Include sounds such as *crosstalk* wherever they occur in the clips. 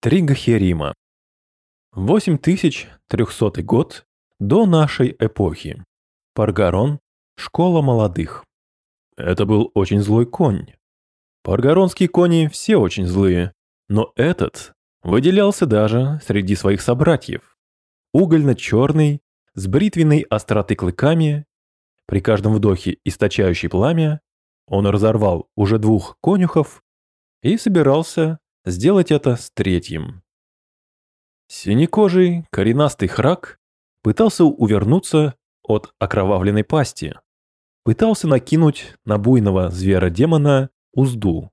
Три Гахерима. 8300 год до нашей эпохи. Паргарон. Школа молодых. Это был очень злой конь. Паргаронские кони все очень злые, но этот выделялся даже среди своих собратьев. Угольно-черный, с бритвенной остроты клыками, при каждом вдохе источающий пламя, он разорвал уже двух конюхов и собирался сделать это с третьим. Синекожий, коренастый храк пытался увернуться от окровавленной пасти, пытался накинуть на буйного звера-демона узду.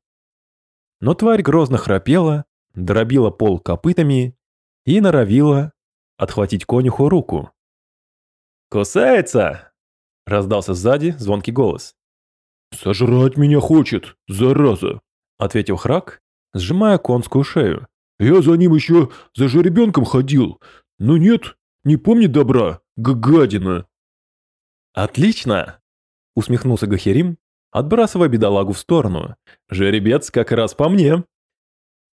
Но тварь грозно храпела, дробила пол копытами и норовила отхватить конюху руку. «Кусается!» — раздался сзади звонкий голос. «Сожрать меня хочет, зараза!» — ответил Храк, сжимая конскую шею. «Я за ним еще за жеребенком ходил, но нет, не помнит добра, гадина!» «Отлично!» — усмехнулся Гахерим, отбрасывая бедолагу в сторону. «Жеребец как раз по мне!»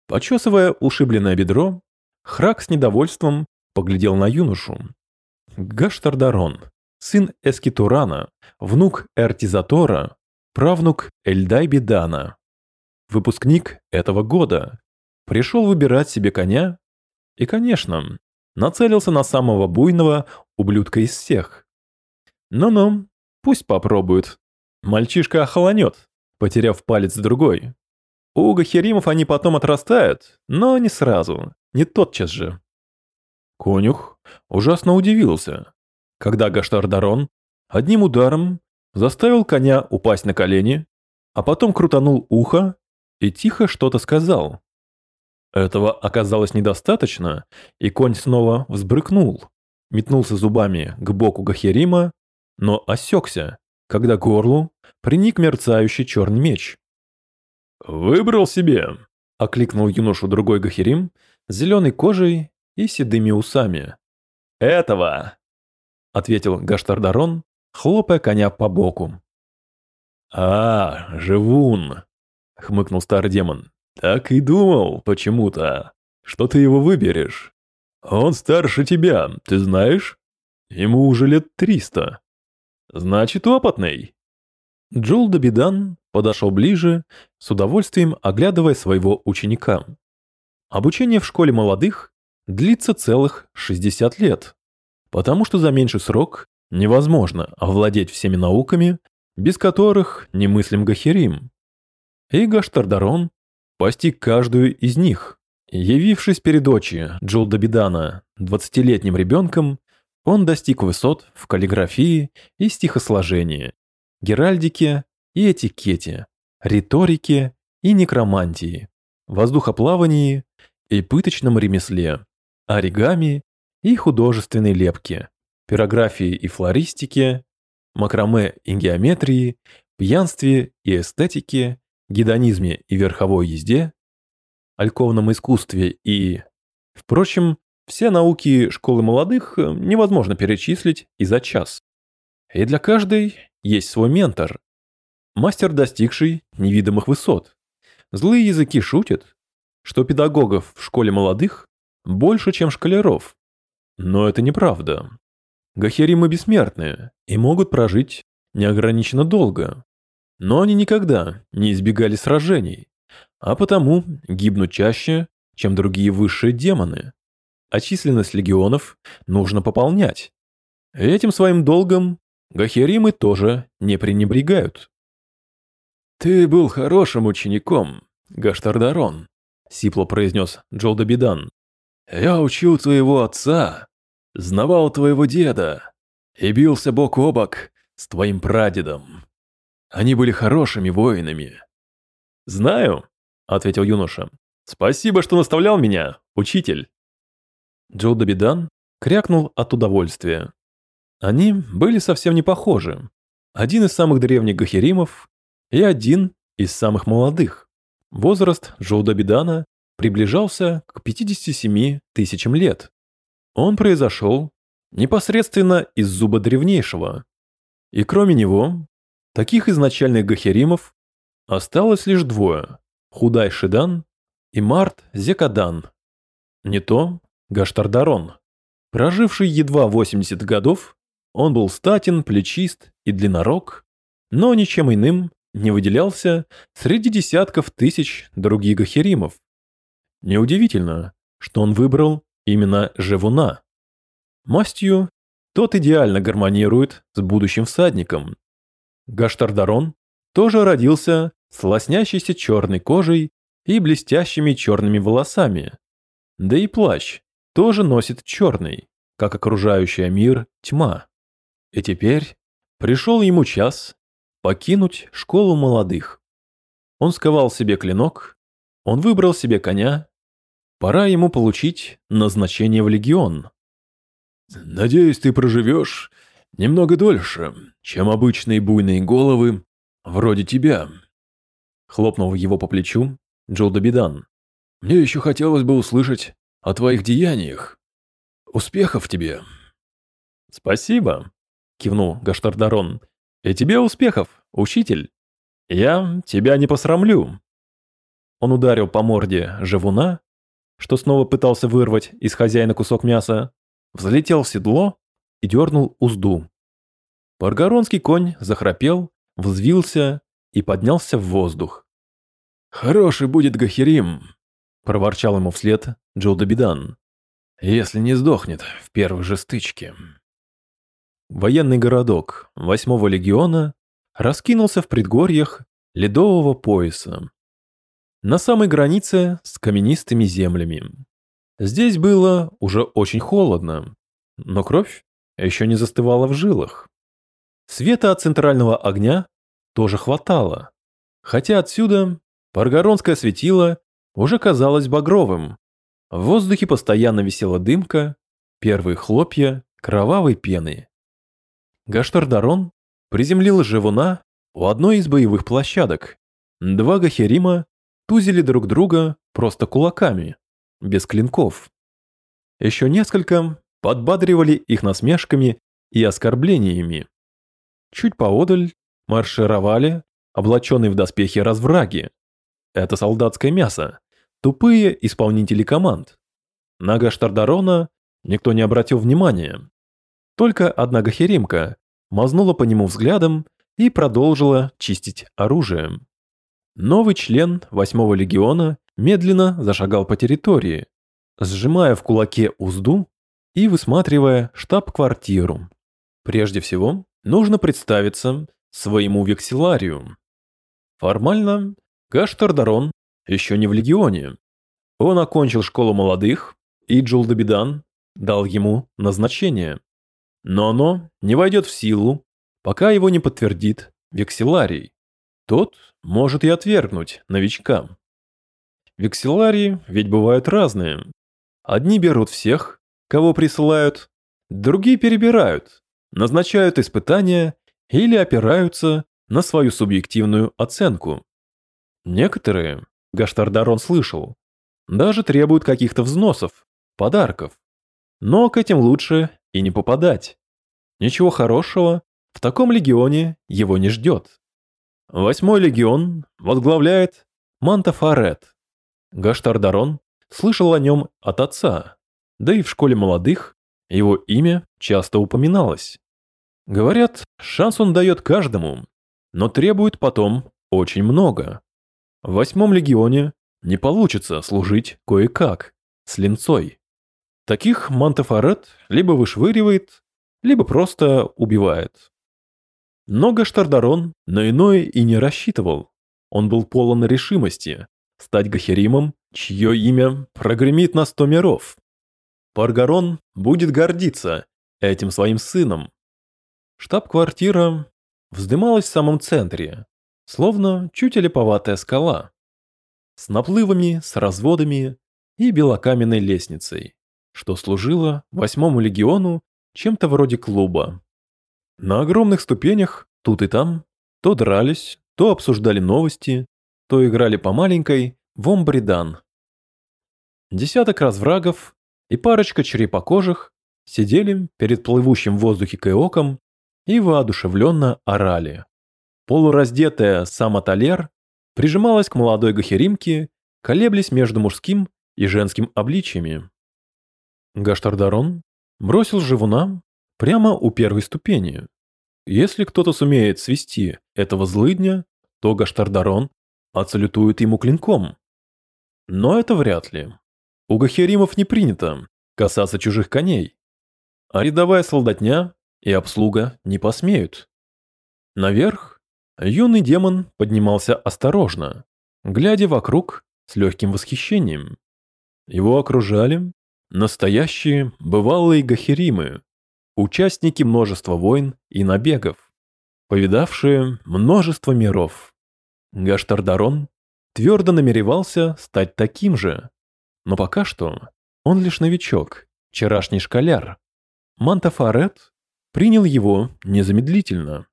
Почесывая ушибленное бедро, Храк с недовольством поглядел на юношу. Гаштардарон, сын Эскитурана, внук Эртизатора, правнук Эльдайбидана выпускник этого года, пришел выбирать себе коня и, конечно, нацелился на самого буйного ублюдка из всех. Ну-ну, пусть попробует. Мальчишка охолонет, потеряв палец другой. У гахеримов они потом отрастают, но не сразу, не тотчас же. Конюх ужасно удивился, когда Гаштардарон одним ударом заставил коня упасть на колени, а потом крутанул ухо и тихо что-то сказал. Этого оказалось недостаточно, и конь снова взбрыкнул, метнулся зубами к боку Гахерима, но осекся, когда к горлу приник мерцающий черный меч. «Выбрал себе!» – окликнул юношу другой Гахерим с зеленой кожей и седыми усами. «Этого!» – ответил Гаштардарон, хлопая коня по боку. «А, живун!» — хмыкнул старый демон. «Так и думал почему-то, что ты его выберешь. Он старше тебя, ты знаешь? Ему уже лет триста. Значит, опытный». Джул Добидан подошел ближе, с удовольствием оглядывая своего ученика. Обучение в школе молодых длится целых 60 лет, потому что за меньший срок невозможно овладеть всеми науками, без которых не мыслим Гахерим и Гаштардарон постиг каждую из них. Явившись перед очи Джулдабидана двадцатилетним ребенком, он достиг высот в каллиграфии и стихосложении, геральдике и этикете, риторике и некромантии, воздухоплавании и пыточном ремесле, оригами и художественной лепке, пирографии и флористике, макраме и геометрии, пьянстве и эстетике гедонизме и верховой езде, альковном искусстве и... Впрочем, все науки школы молодых э, невозможно перечислить и за час. И для каждой есть свой ментор. Мастер, достигший невидимых высот. Злые языки шутят, что педагогов в школе молодых больше, чем школяров. Но это неправда. Гахеримы бессмертные и могут прожить неограниченно долго но они никогда не избегали сражений, а потому гибнут чаще, чем другие высшие демоны. А численность легионов нужно пополнять. Этим своим долгом Гахеримы тоже не пренебрегают. «Ты был хорошим учеником, Гаштардарон», — сипло произнес Джолдобидан. «Я учил твоего отца, знавал твоего деда и бился бок о бок с твоим прадедом. Они были хорошими воинами. «Знаю», — ответил юноша. «Спасибо, что наставлял меня, учитель». Джо Добидан крякнул от удовольствия. Они были совсем не похожи. Один из самых древних гахеримов и один из самых молодых. Возраст Джо Добидана приближался к 57 тысячам лет. Он произошел непосредственно из зуба древнейшего. И кроме него, Таких изначальных гахеримов осталось лишь двое – Худай Шидан и Март Зекадан. Не то Гаштардарон. Проживший едва 80 годов, он был статен, плечист и длиннорог, но ничем иным не выделялся среди десятков тысяч других гахеримов. Неудивительно, что он выбрал именно Живуна. Мастью тот идеально гармонирует с будущим всадником. Гаштардарон тоже родился с лоснящейся черной кожей и блестящими черными волосами. Да и плащ тоже носит черный, как окружающая мир тьма. И теперь пришел ему час покинуть школу молодых. Он сковал себе клинок, он выбрал себе коня. Пора ему получить назначение в легион. «Надеюсь, ты проживешь немного дольше, чем обычные буйные головы вроде тебя», хлопнул его по плечу Джолдобидан. «Мне еще хотелось бы услышать о твоих деяниях. Успехов тебе!» «Спасибо», — кивнул Гаштардарон. «И тебе успехов, учитель. Я тебя не посрамлю». Он ударил по морде живуна, что снова пытался вырвать из хозяина кусок мяса, взлетел в седло и дернул узду. Паргоронский конь захрапел, взвился и поднялся в воздух. «Хороший будет Гахерим», — проворчал ему вслед Джолдобидан, «если не сдохнет в первой же стычке». Военный городок восьмого легиона раскинулся в предгорьях ледового пояса. На самой границе с каменистыми землями. Здесь было уже очень холодно, но кровь еще не застывала в жилах. Света от центрального огня тоже хватало, хотя отсюда Паргоронское светило уже казалось багровым. В воздухе постоянно висела дымка, первые хлопья кровавой пены. Гаштардарон приземлил живуна у одной из боевых площадок. Два гахерима тузили друг друга просто кулаками без клинков. Еще несколько подбадривали их насмешками и оскорблениями. Чуть поодаль маршировали облаченные в доспехи развраги. Это солдатское мясо, тупые исполнители команд. На Гаштардарона никто не обратил внимания. Только одна гахеримка мазнула по нему взглядом и продолжила чистить оружие. Новый член восьмого легиона медленно зашагал по территории, сжимая в кулаке узду и высматривая штаб-квартиру. Прежде всего, нужно представиться своему векселарию. Формально, Гаштардарон еще не в легионе. Он окончил школу молодых, и Джулдабидан дал ему назначение. Но оно не войдет в силу, пока его не подтвердит векселарий. Тот может и отвергнуть новичкам. Векселарии ведь бывают разные. Одни берут всех, кого присылают, другие перебирают, назначают испытания или опираются на свою субъективную оценку. Некоторые, Гаштардарон слышал, даже требуют каких-то взносов, подарков. Но к этим лучше и не попадать. Ничего хорошего в таком легионе его не ждет. Восьмой легион возглавляет Мантафарет, Гаштардарон слышал о нем от отца, да и в школе молодых его имя часто упоминалось. Говорят, шанс он дает каждому, но требует потом очень много. В восьмом легионе не получится служить кое-как, с линцой. Таких Мантафарет либо вышвыривает, либо просто убивает. Но Гаштардарон на иное и не рассчитывал. Он был полон решимости, стать Гахеримом, чье имя прогремит на сто миров. Паргарон будет гордиться этим своим сыном. Штаб-квартира вздымалась в самом центре, словно чуть липоватая скала, с наплывами, с разводами и белокаменной лестницей, что служило восьмому легиону чем-то вроде клуба. На огромных ступенях тут и там то дрались, то обсуждали новости, то играли по маленькой вомбридан. Десяток разврагов и парочка черепокожих сидели перед плывущим в воздухе каоком и воодушевленно орали. Полураздетая сама Талер прижималась к молодой гахеримке, колеблясь между мужским и женским обличьями. Гаштардарон бросил живуна прямо у первой ступени. Если кто-то сумеет свести этого злыдня, то Гаштардарон отсалютует ему клинком. Но это вряд ли. У гахеримов не принято касаться чужих коней, а рядовая солдатня и обслуга не посмеют. Наверх юный демон поднимался осторожно, глядя вокруг с легким восхищением. Его окружали настоящие бывалые гахеримы, участники множества войн и набегов, повидавшие множество миров. Гаштардарон твердо намеревался стать таким же, но пока что он лишь новичок, вчерашний школяр. Мантафарет принял его незамедлительно.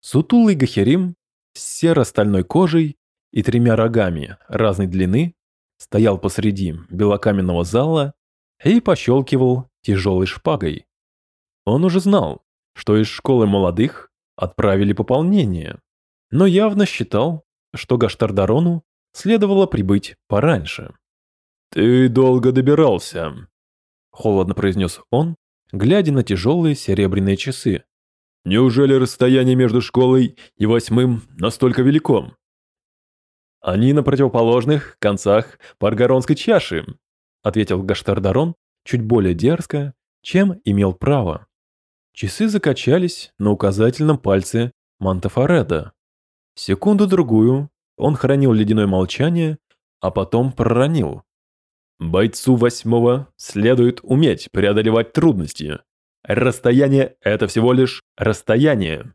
Сутулый Гахерим с серо-стальной кожей и тремя рогами разной длины стоял посреди белокаменного зала и пощелкивал тяжелой шпагой. Он уже знал, что из школы молодых отправили пополнение, но явно считал, что Гаштардарону следовало прибыть пораньше. «Ты долго добирался», — холодно произнес он, глядя на тяжелые серебряные часы. «Неужели расстояние между школой и восьмым настолько велико?» «Они на противоположных концах Паргаронской чаши», — ответил Гаштардарон чуть более дерзко, чем имел право. Часы закачались на указательном пальце Мантафареда. Секунду-другую он хранил ледяное молчание, а потом проронил. Бойцу восьмого следует уметь преодолевать трудности. Расстояние – это всего лишь расстояние.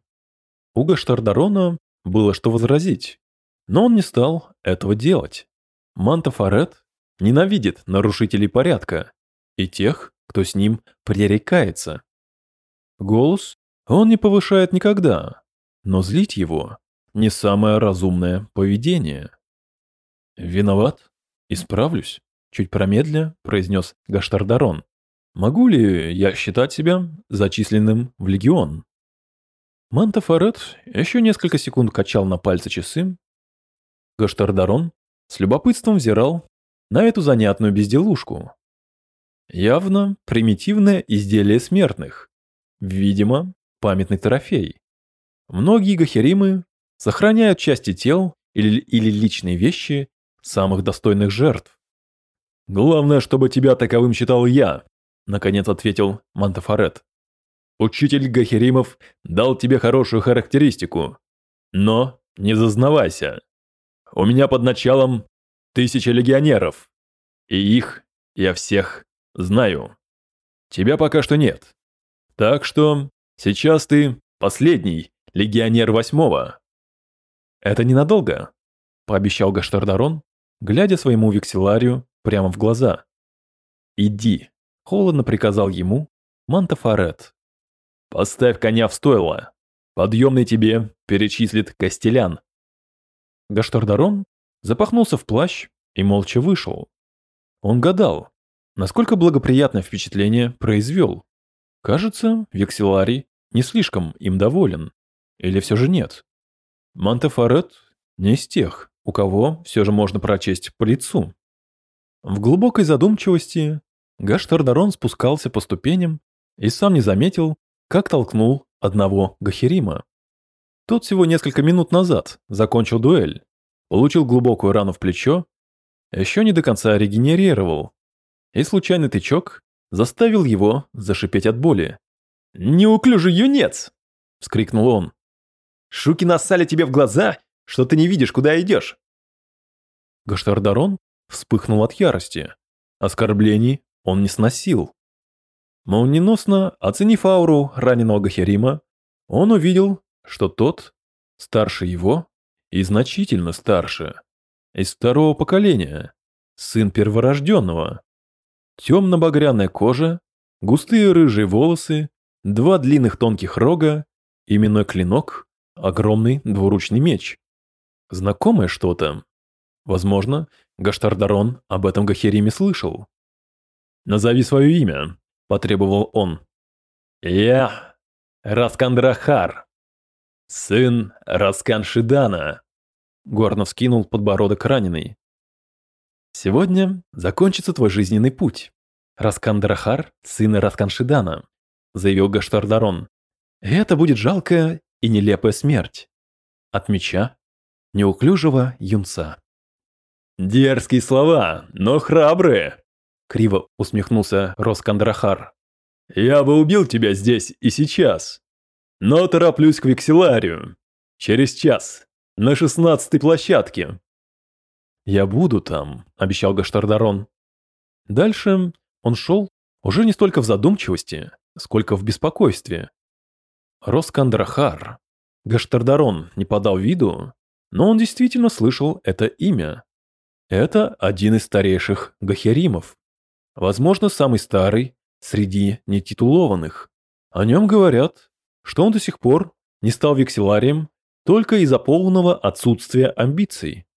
У Гаштардарона было что возразить, но он не стал этого делать. Мантафарет ненавидит нарушителей порядка и тех, кто с ним пререкается. Голос он не повышает никогда, но злить его – не самое разумное поведение. Виноват? Исправлюсь. Чуть промедля произнес Гаштардарон. «Могу ли я считать себя зачисленным в легион?» Мантафарет еще несколько секунд качал на пальце часы. Гаштардарон с любопытством взирал на эту занятную безделушку. Явно примитивное изделие смертных. Видимо, памятный трофей. Многие гахеримы сохраняют части тел или, или личные вещи самых достойных жертв. «Главное, чтобы тебя таковым считал я», — наконец ответил Мантафарет. «Учитель Гахеримов дал тебе хорошую характеристику. Но не зазнавайся. У меня под началом тысяча легионеров. И их я всех знаю. Тебя пока что нет. Так что сейчас ты последний легионер восьмого». «Это ненадолго», — пообещал Гаштардарон, глядя своему векселарию прямо в глаза. «Иди», — холодно приказал ему Мантафарет. «Поставь коня в стойло. Подъемный тебе перечислит Костелян». Гаштардарон запахнулся в плащ и молча вышел. Он гадал, насколько благоприятное впечатление произвел. Кажется, Векселарий не слишком им доволен. Или все же нет? Мантафарет не из тех, у кого все же можно прочесть по лицу. В глубокой задумчивости Гаштардарон спускался по ступеням и сам не заметил, как толкнул одного Гахерима. Тот всего несколько минут назад закончил дуэль, получил глубокую рану в плечо, еще не до конца регенерировал, и случайный тычок заставил его зашипеть от боли. «Неуклюжий юнец!» — вскрикнул он. «Шуки нассали тебе в глаза, что ты не видишь, куда идешь!» Гаштардарон вспыхнул от ярости. Оскорблений он не сносил. Молниеносно оценив ауру раненого Гахерима, он увидел, что тот старше его и значительно старше, из второго поколения, сын перворожденного. Темно-багряная кожа, густые рыжие волосы, два длинных тонких рога, именной клинок, огромный двуручный меч. Знакомое что-то. Возможно, Гаштардарон об этом Гахериме слышал. «Назови свое имя», — потребовал он. «Я Раскандрахар, сын Расканшидана», — горно вскинул подбородок раненый. «Сегодня закончится твой жизненный путь. Раскандрахар, сына Расканшидана, заявил Гаштардарон. Это будет жалкая и нелепая смерть. От меча неуклюжего юнца. «Дерзкие слова, но храбрые!» Криво усмехнулся Роскандрахар. «Я бы убил тебя здесь и сейчас, но тороплюсь к Векселарию. Через час, на шестнадцатой площадке». «Я буду там», — обещал Гаштардарон. Дальше он шел уже не столько в задумчивости, сколько в беспокойстве. Роскандрахар. Гаштардарон не подал виду, но он действительно слышал это имя. Это один из старейших гахеримов. Возможно, самый старый среди нетитулованных. О нем говорят, что он до сих пор не стал векселарием только из-за полного отсутствия амбиций.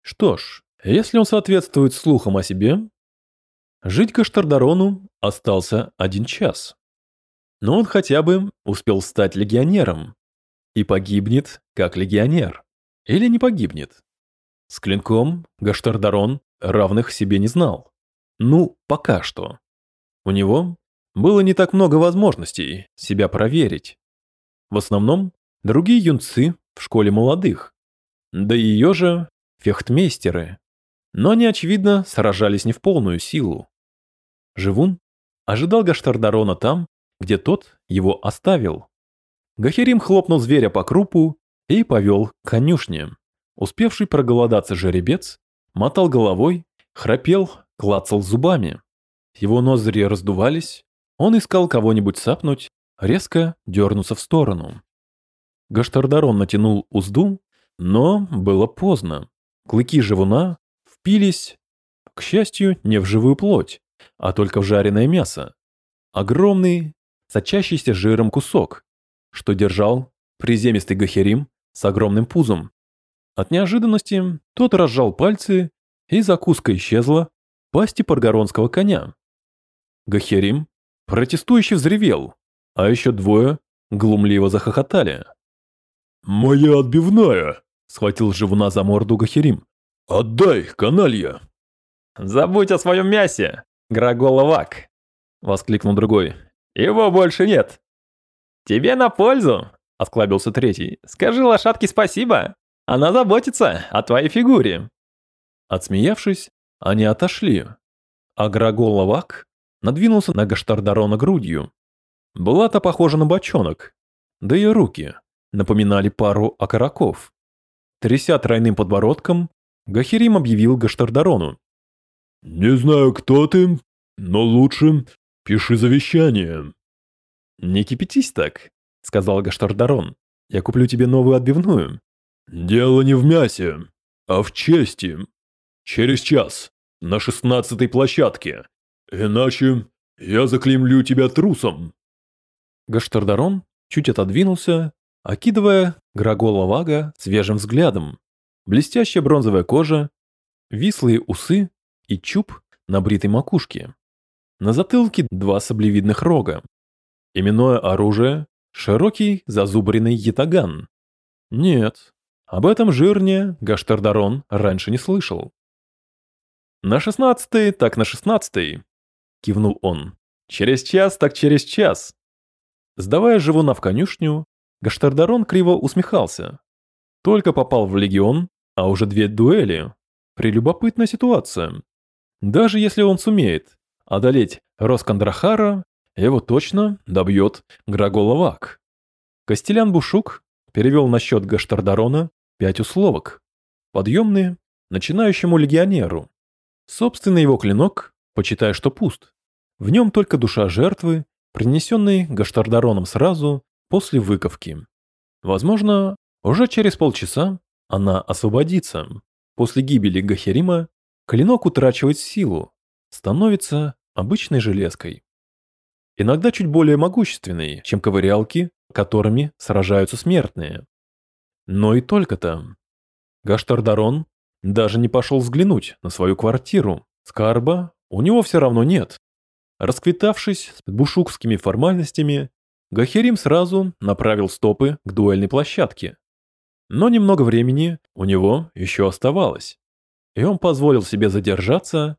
Что ж, если он соответствует слухам о себе, жить Каштардарону остался один час. Но он хотя бы успел стать легионером и погибнет как легионер. Или не погибнет. С клинком Гаштардарон равных себе не знал. Ну, пока что. У него было не так много возможностей себя проверить. В основном другие юнцы в школе молодых. Да и ее же фехтмейстеры. Но они, очевидно, сражались не в полную силу. Живун ожидал Гаштардарона там, где тот его оставил. Гахерим хлопнул зверя по крупу и повел к конюшне. Успевший проголодаться жеребец мотал головой, храпел, клацал зубами. Его ноздри раздувались, он искал кого-нибудь сапнуть, резко дернуться в сторону. Гаштардарон натянул узду, но было поздно. Клыки живуна впились, к счастью, не в живую плоть, а только в жареное мясо. Огромный, сочащийся жиром кусок, что держал приземистый гахерим с огромным пузом. От неожиданности тот разжал пальцы, и закуска исчезла в пасти паргоронского коня. Гахерим протестующе взревел, а еще двое глумливо захохотали. «Моя отбивная!» – схватил живуна за морду Гахерим. «Отдай, каналья!» «Забудь о своем мясе, Граголовак!» – воскликнул другой. «Его больше нет!» «Тебе на пользу!» – осклабился третий. «Скажи лошадке спасибо! Она заботится о твоей фигуре!» Отсмеявшись, они отошли, а Граголовак надвинулся на Гаштардарона грудью. Была-то похожа на бочонок, да и руки напоминали пару окороков. Тряся тройным подбородком, Гахирим объявил Гаштардарону. «Не знаю, кто ты, но лучше пиши завещание». «Не кипятись так», — сказал Гаштардарон. «Я куплю тебе новую отбивную». «Дело не в мясе, а в чести. Через час, на шестнадцатой площадке. Иначе я заклемлю тебя трусом». Гаштардарон чуть отодвинулся, окидывая Грагола Вага свежим взглядом. Блестящая бронзовая кожа, вислые усы и чуб на бритой макушке. На затылке два саблевидных рога. Именное оружие – широкий зазубренный ятаган. Нет, об этом жирне Гаштардарон раньше не слышал. «На шестнадцатый, так на шестнадцатый», — кивнул он. «Через час, так через час». Сдавая живуна в конюшню, Гаштардарон криво усмехался. Только попал в легион, а уже две дуэли. Прелюбопытная ситуация. Даже если он сумеет одолеть Роскандрахара, его точно добьет Граголовак. Костелян Бушук перевел на счет Гаштардарона пять условок. Подъемные начинающему легионеру. Собственный его клинок, почитай, что пуст. В нем только душа жертвы, принесенной Гаштардароном сразу после выковки. Возможно, уже через полчаса она освободится. После гибели Гахерима клинок утрачивает силу, становится обычной железкой. Иногда чуть более могущественной, чем ковырялки, которыми сражаются смертные. Но и только-то. Гаштардарон даже не пошел взглянуть на свою квартиру. Скарба у него все равно нет. Расквитавшись с бушукскими формальностями, Гахерим сразу направил стопы к дуэльной площадке. Но немного времени у него еще оставалось, и он позволил себе задержаться,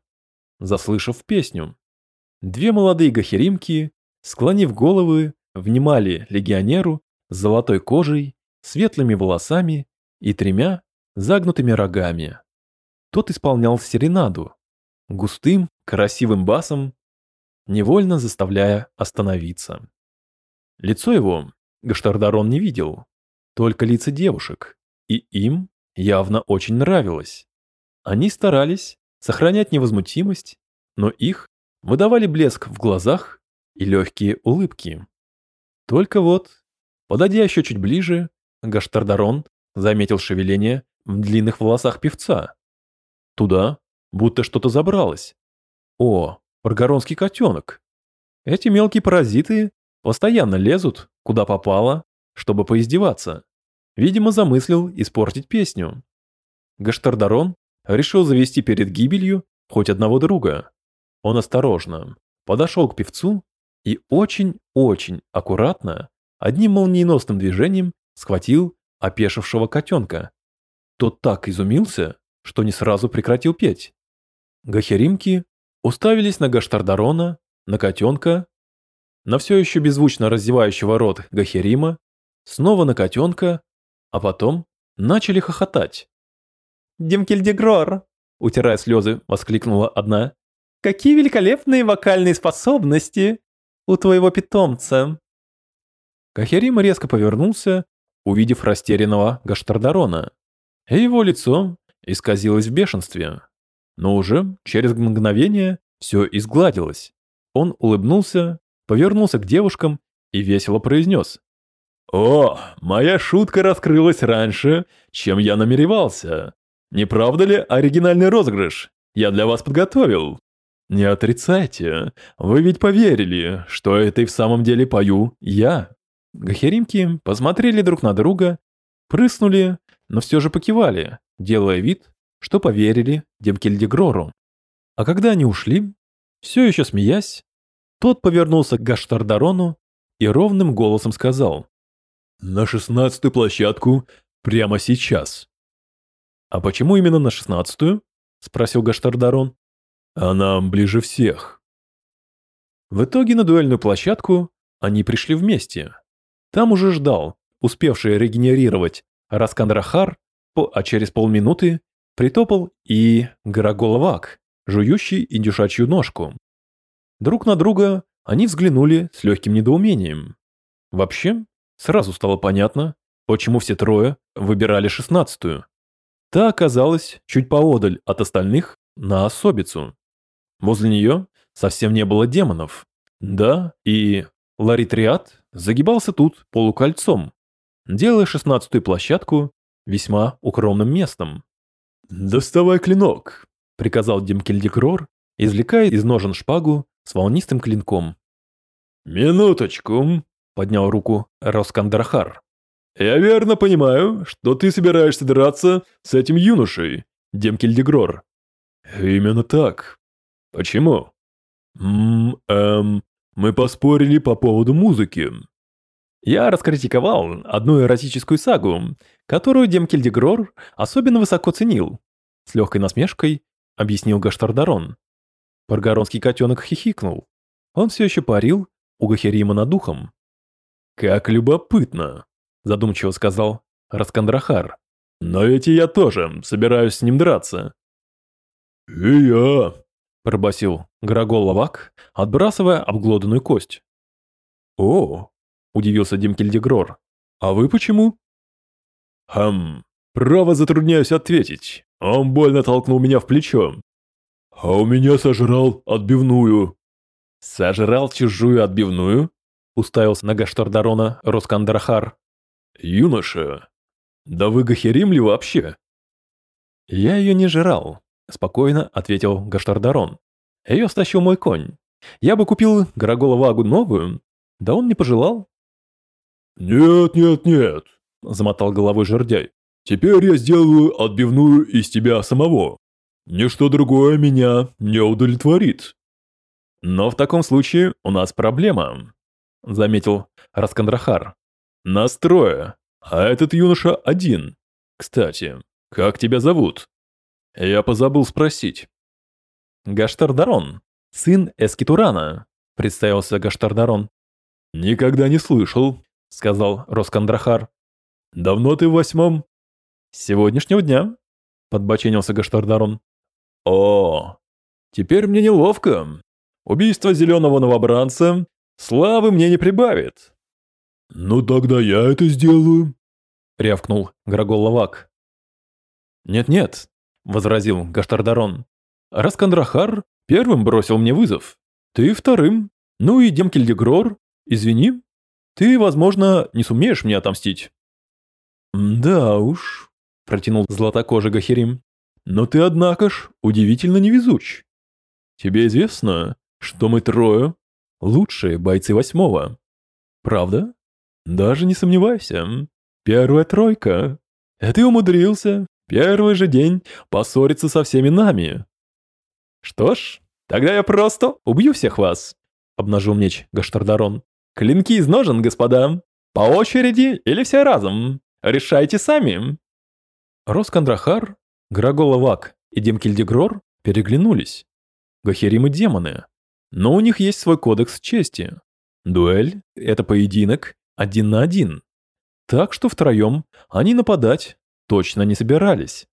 заслышав песню. Две молодые гахеримки, склонив головы, внимали легионеру с золотой кожей, светлыми волосами и тремя загнутыми рогами. Тот исполнял серенаду, густым, красивым басом, невольно заставляя остановиться. Лицо его Гаштардарон не видел, только лица девушек, и им явно очень нравилось. Они старались сохранять невозмутимость, но их выдавали блеск в глазах и легкие улыбки. Только вот, подойдя еще чуть ближе, Гаштардарон заметил шевеление в длинных волосах певца. Туда будто что-то забралось. О, паргоронский котенок. Эти мелкие паразиты постоянно лезут, куда попало, чтобы поиздеваться. Видимо, замыслил испортить песню. Гаштардарон решил завести перед гибелью хоть одного друга. Он осторожно подошел к певцу и очень-очень аккуратно, одним молниеносным движением схватил опешившего котенка. Тот так изумился, что не сразу прекратил петь. Гахеримки уставились на Гаштардарона, на котенка, на все еще беззвучно раздевающего рот Гахерима, снова на котенка, а потом начали хохотать. «Демкельдегрор!» — утирая слезы, воскликнула одна. «Какие великолепные вокальные способности у твоего питомца!» Гахерима резко повернулся, увидев растерянного Гаштардарона, его лицо исказилось в бешенстве. Но уже через мгновение все изгладилось. Он улыбнулся, повернулся к девушкам и весело произнес. «О, моя шутка раскрылась раньше, чем я намеревался. Не правда ли оригинальный розыгрыш? Я для вас подготовил. Не отрицайте, вы ведь поверили, что это и в самом деле пою я». Гахеримки посмотрели друг на друга, прыснули, но все же покивали, делая вид, что поверили Демкельдегрору. А когда они ушли, все еще смеясь, тот повернулся к Гаштардарону и ровным голосом сказал «На шестнадцатую площадку прямо сейчас». «А почему именно на шестнадцатую?» – спросил Гаштардарон. «А нам ближе всех». В итоге на дуэльную площадку они пришли вместе. Там уже ждал, успевший регенерировать, Раскандрахар, а через полминуты притопал и Гороголовак, жующий индюшачью ножку. Друг на друга они взглянули с легким недоумением. Вообще, сразу стало понятно, почему все трое выбирали шестнадцатую. Та оказалась чуть поодаль от остальных на особицу. Возле нее совсем не было демонов. Да, и Ларитриат загибался тут полукольцом, делая шестнадцатую площадку весьма укромным местом. «Доставай клинок», — приказал Демкельдикрор, извлекая из ножен шпагу с волнистым клинком. «Минуточку», — поднял руку Роскандрахар. «Я верно понимаю, что ты собираешься драться с этим юношей, Демкельдигрор?» «Именно так. Почему?» «Ммм, эм, мы поспорили по поводу музыки». Я раскритиковал одну эротическую сагу, которую Демкельдигрор особенно высоко ценил. С легкой насмешкой объяснил Гаштардарон. Паргаронский котенок хихикнул. Он все еще парил у Гахерима над духом. «Как любопытно», — задумчиво сказал Раскандрахар. «Но ведь и я тоже собираюсь с ним драться». «И я», — пробасил Грагол Лавак, отбрасывая обглоданную кость. «О, — удивился Димкельдегрор. «А вы почему?» «Хм, право затрудняюсь ответить. Он больно толкнул меня в плечо. А у меня сожрал отбивную». «Сожрал чужую отбивную?» — уставился на Гаштардарона Роскандрахар. «Юноша, да вы гахерим ли вообще?» «Я ее не жрал», — спокойно ответил Гаштардарон. «Ее стащил мой конь. Я бы купил Гороголовагу новую, да он не пожелал. «Нет, нет, нет», — замотал головой жердяй. «Теперь я сделаю отбивную из тебя самого. Ничто другое меня не удовлетворит». «Но в таком случае у нас проблема», — заметил Раскандрахар. «Нас трое, а этот юноша один. Кстати, как тебя зовут?» Я позабыл спросить. Гаштардарон. сын Эскитурана», — представился Гаштардарон. «Никогда не слышал», — сказал Роскандрахар. «Давно ты в восьмом?» «С сегодняшнего дня», — подбоченился Гаштардарон. «О, теперь мне неловко. Убийство зеленого новобранца славы мне не прибавит». «Ну тогда я это сделаю», — рявкнул Грагол Лавак. «Нет-нет», — возразил Гаштардарон. «Раскандрахар первым бросил мне вызов. Ты вторым. Ну и Демкельдегрор, извини, ты, возможно, не сумеешь мне отомстить». «Да уж», — протянул златокожий Гахерим. «Но ты, однако ж, удивительно невезуч. Тебе известно, что мы трое — лучшие бойцы восьмого. Правда? Даже не сомневайся. Первая тройка. А ты умудрился первый же день поссориться со всеми нами. Что ж, тогда я просто убью всех вас, обнажил меч Гаштардарон. Клинки из ножен, господа. По очереди или все разом? Решайте сами. Роскандрахар, Граголовак и Демкильдегрор переглянулись. Гахерим и демоны. Но у них есть свой кодекс чести. Дуэль – это поединок один на один. Так что втроем они нападать точно не собирались.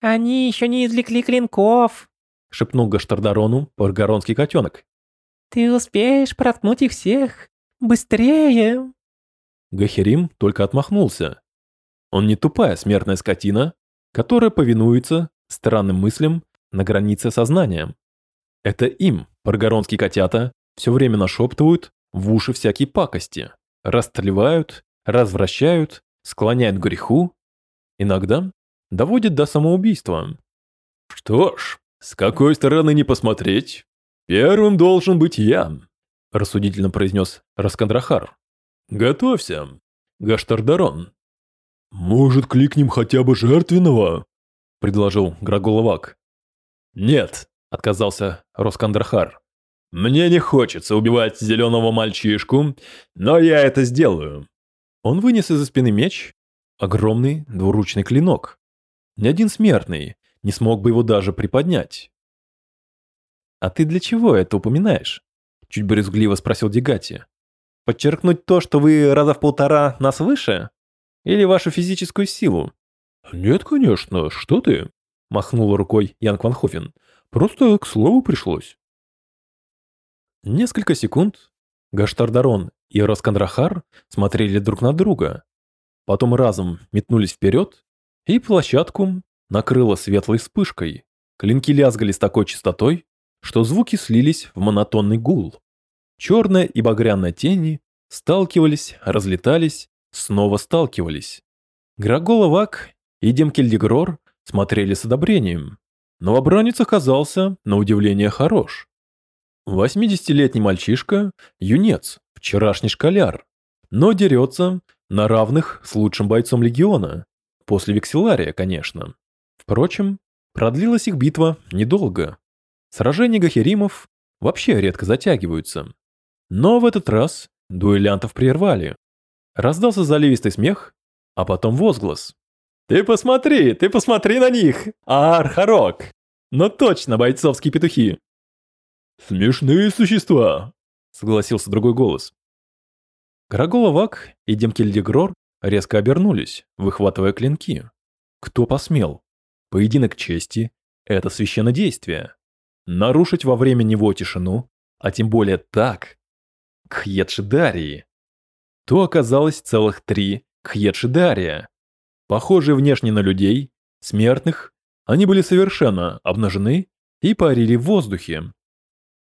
«Они еще не извлекли клинков», — шепнул Гаштардарону паргаронский котенок. «Ты успеешь проткнуть их всех? Быстрее!» Гахерим только отмахнулся. Он не тупая смертная скотина, которая повинуется странным мыслям на границе сознания. Это им, паргаронские котята, все время нашептывают в уши всякие пакости, растлевают, развращают, склоняют к греху Иногда доводит до самоубийства. «Что ж, с какой стороны не посмотреть, первым должен быть я», рассудительно произнес Раскандрахар. «Готовься, Гаштардарон». «Может, кликнем хотя бы жертвенного?» предложил Граголовак. «Нет», — отказался Роскандрахар. «Мне не хочется убивать зеленого мальчишку, но я это сделаю». Он вынес из-за спины меч Огромный двуручный клинок. Ни один смертный не смог бы его даже приподнять. «А ты для чего это упоминаешь?» Чуть брезгливо спросил Дегати. «Подчеркнуть то, что вы раза в полтора нас выше? Или вашу физическую силу?» «Нет, конечно, что ты?» Махнула рукой Ян Кванхофен. «Просто к слову пришлось». Несколько секунд Гаштардарон и Роскандрахар смотрели друг на друга, потом разом метнулись вперед, и площадку накрыло светлой вспышкой. Клинки лязгали с такой частотой, что звуки слились в монотонный гул. Черная и багряная тени сталкивались, разлетались, снова сталкивались. Граголовак и Демкельдегрор смотрели с одобрением. Новобранец оказался, на удивление, хорош. Восьмидесятилетний мальчишка, юнец, вчерашний школяр, но дерется на равных с лучшим бойцом легиона. После Векселария, конечно. Впрочем, продлилась их битва недолго. Сражения гахеримов вообще редко затягиваются. Но в этот раз дуэлянтов прервали. Раздался заливистый смех, а потом возглас. «Ты посмотри, ты посмотри на них! Архарок! Но точно бойцовские петухи!» «Смешные существа!» — согласился другой голос. Караголовак и Демкельдегрор резко обернулись, выхватывая клинки. Кто посмел? Поединок чести – это священнодействие. Нарушить во время него тишину, а тем более так, Кхьедшидарии. То оказалось целых три Кхьедшидария. Похожие внешне на людей, смертных, они были совершенно обнажены и парили в воздухе.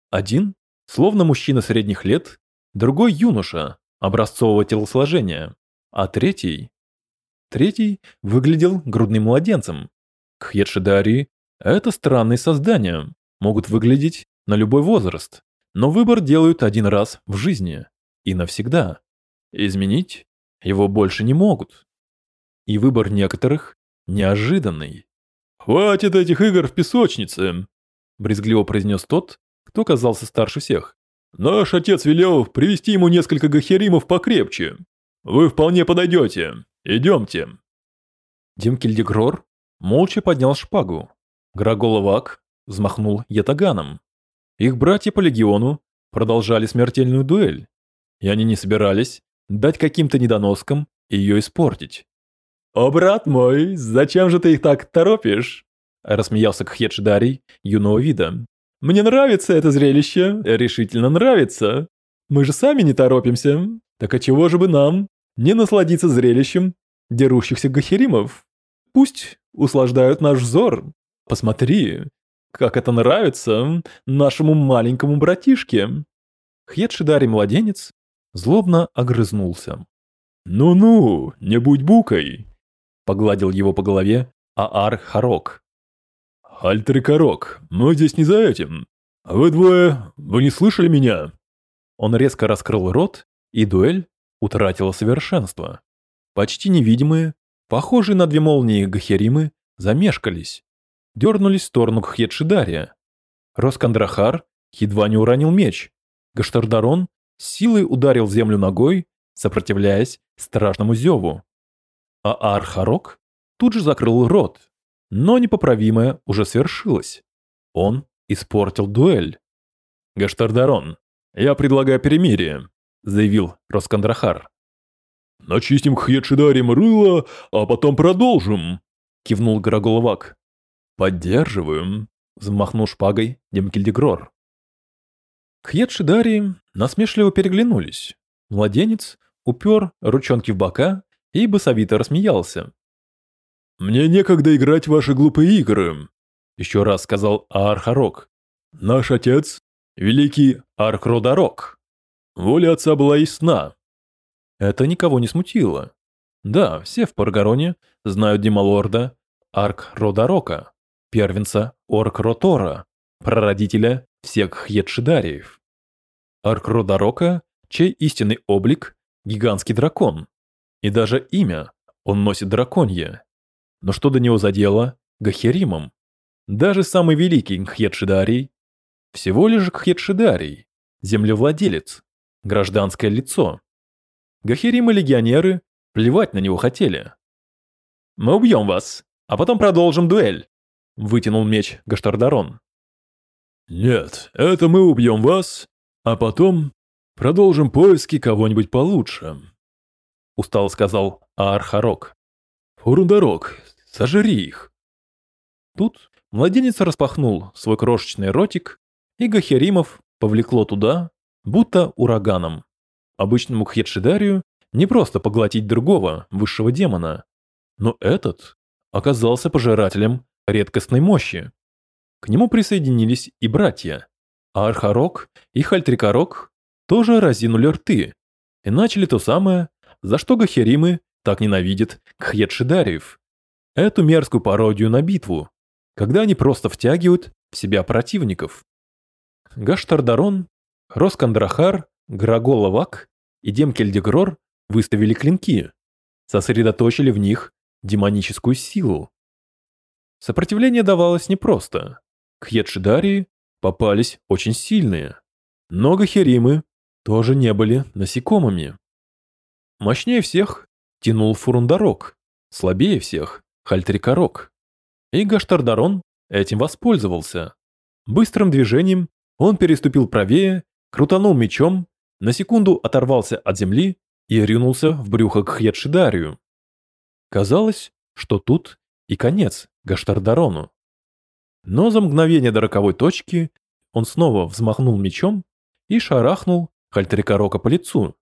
Один, словно мужчина средних лет, другой юноша, образцового телосложения, а третий... Третий выглядел грудным младенцем. Кхьедшидари – это странные создания, могут выглядеть на любой возраст, но выбор делают один раз в жизни и навсегда. Изменить его больше не могут. И выбор некоторых неожиданный. «Хватит этих игр в песочнице!» – брезгливо произнес тот, кто казался старше всех. Наш отец велел привести ему несколько гахеримов покрепче. Вы вполне подойдете. Идемте. Демкельдегрор молча поднял шпагу. Граголовак взмахнул ятаганом. Их братья по легиону продолжали смертельную дуэль, и они не собирались дать каким-то недоноскам ее испортить. «О, брат мой, зачем же ты их так торопишь?» Рассмеялся Кхедж юного вида. «Мне нравится это зрелище, решительно нравится. Мы же сами не торопимся. Так а чего же бы нам не насладиться зрелищем дерущихся гахеримов? Пусть услаждают наш взор. Посмотри, как это нравится нашему маленькому братишке». Хьедшидари младенец злобно огрызнулся. «Ну-ну, не будь букой!» Погладил его по голове Аар Харок. «Альтер Карок, мы здесь не за этим. Вы двое, вы не слышали меня?» Он резко раскрыл рот, и дуэль утратила совершенство. Почти невидимые, похожие на две молнии Гахеримы, замешкались, дернулись в сторону Кхедшидария. Роскандрахар едва не уронил меч. Гаштардарон силой ударил землю ногой, сопротивляясь страшному зеву. А Архарок тут же закрыл рот, но непоправимое уже свершилось. Он испортил дуэль. «Гаштардарон, я предлагаю перемирие», — заявил Роскандрахар. «Начистим Хьедшидарим рыло, а потом продолжим», — кивнул Граголовак. «Поддерживаем», — взмахнул шпагой Демкильдегрор. Кхьедшидари насмешливо переглянулись. Младенец упер ручонки в бока и басовито рассмеялся. «Мне некогда играть в ваши глупые игры», — еще раз сказал Аархарок. «Наш отец — великий Архродарок. Воля отца была ясна». Это никого не смутило. Да, все в Паргароне знают Демалорда Арк-Родарока, первенца Орк-Ротора, прародителя всех хьедшидариев. Арк-Родарока, чей истинный облик – гигантский дракон. И даже имя он носит драконье. Но что до него задело Гахеримом? Даже самый великий Кхедшидарий всего лишь Кхедшидарий, землевладелец, гражданское лицо. Гахеримы-легионеры плевать на него хотели. «Мы убьем вас, а потом продолжим дуэль», — вытянул меч Гаштардарон. «Нет, это мы убьем вас, а потом продолжим поиски кого-нибудь получше», — устало сказал Аархарок. «Фурундарок, сожри их». Тут младенец распахнул свой крошечный ротик, и Гахеримов повлекло туда, будто ураганом. Обычному Кхедшидарию не просто поглотить другого, высшего демона, но этот оказался пожирателем редкостной мощи. К нему присоединились и братья. А Архарок и Хальтрикарок тоже разинули рты и начали то самое, за что Гахеримы так ненавидят Кхедшидариев. Эту мерзкую пародию на битву, когда они просто втягивают в себя противников. Гаштардарон, Роскандрахар, Граголовак и Демкельдегрор выставили клинки, сосредоточили в них демоническую силу. Сопротивление давалось непросто. К Едшидарии попались очень сильные. Но Гахеримы тоже не были насекомыми. Мощнее всех тянул Фурундарок, слабее всех – Хальтрикарок. И Гаштардарон этим воспользовался. Быстрым движением он переступил правее, крутанул мечом, на секунду оторвался от земли и ринулся в брюхо к Хьедшидарию. Казалось, что тут и конец Гаштардарону. Но за мгновение до роковой точки он снова взмахнул мечом и шарахнул Хальтрикорока по лицу.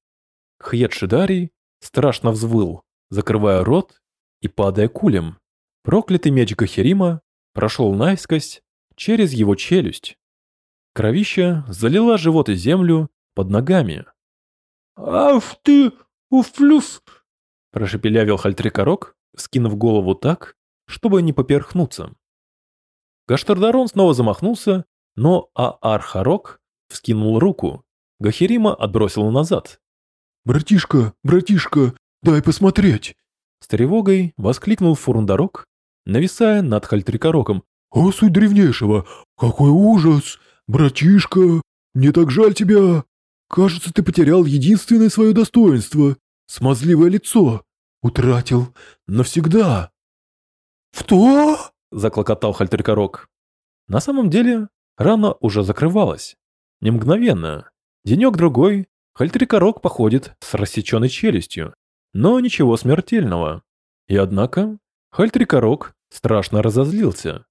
Хьедшидарий страшно взвыл, закрывая рот и падая кулем. Проклятый меч Гахерима прошел наискось через его челюсть. Кровища залила живот и землю под ногами. «Ах ты, уфлюс!» Прошепелявил Хальтрикорок, скинув голову так, чтобы не поперхнуться. Гаштардарон снова замахнулся, но Аархарок вскинул руку. Гахирима отбросил назад. «Братишка, братишка, дай посмотреть!» С тревогой воскликнул Фурундарок, нависая над Хальтрикороком. «О, суть древнейшего! Какой ужас! Братишка, мне так жаль тебя! Кажется, ты потерял единственное свое достоинство — смазливое лицо. Утратил навсегда». «Что?» – заклокотал Хальтеркорок. На самом деле, Рана уже закрывалась. Не мгновенно. Денек-другой Хальтрикорок походит с рассеченной челюстью, но ничего смертельного. И однако Хальтрикорок страшно разозлился.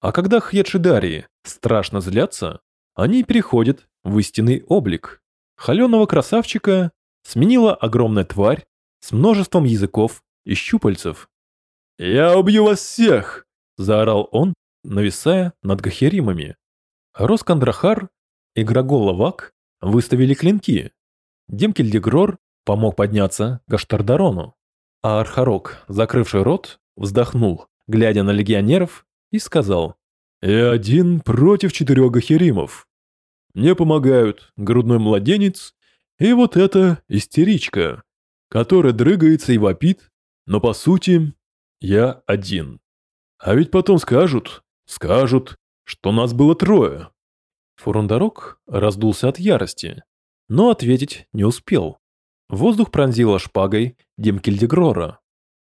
А когда Хьедшидарии страшно злятся, они переходят в истинный облик. Холеного красавчика сменила огромная тварь с множеством языков и щупальцев. «Я убью вас всех!» – заорал он, нависая над Гахеримами. Роскандрахар и Граголовак выставили клинки. Демкельдегрор помог подняться Гаштардарону. А Архарок, закрывший рот, вздохнул, глядя на легионеров, и сказал «Я один против четырех Гахеримов. Мне помогают грудной младенец и вот эта истеричка, которая дрыгается и вопит, но по сути я один. А ведь потом скажут, скажут, что нас было трое. Фурундарок раздулся от ярости, но ответить не успел. Воздух пронзила шпагой Демкельдегрора.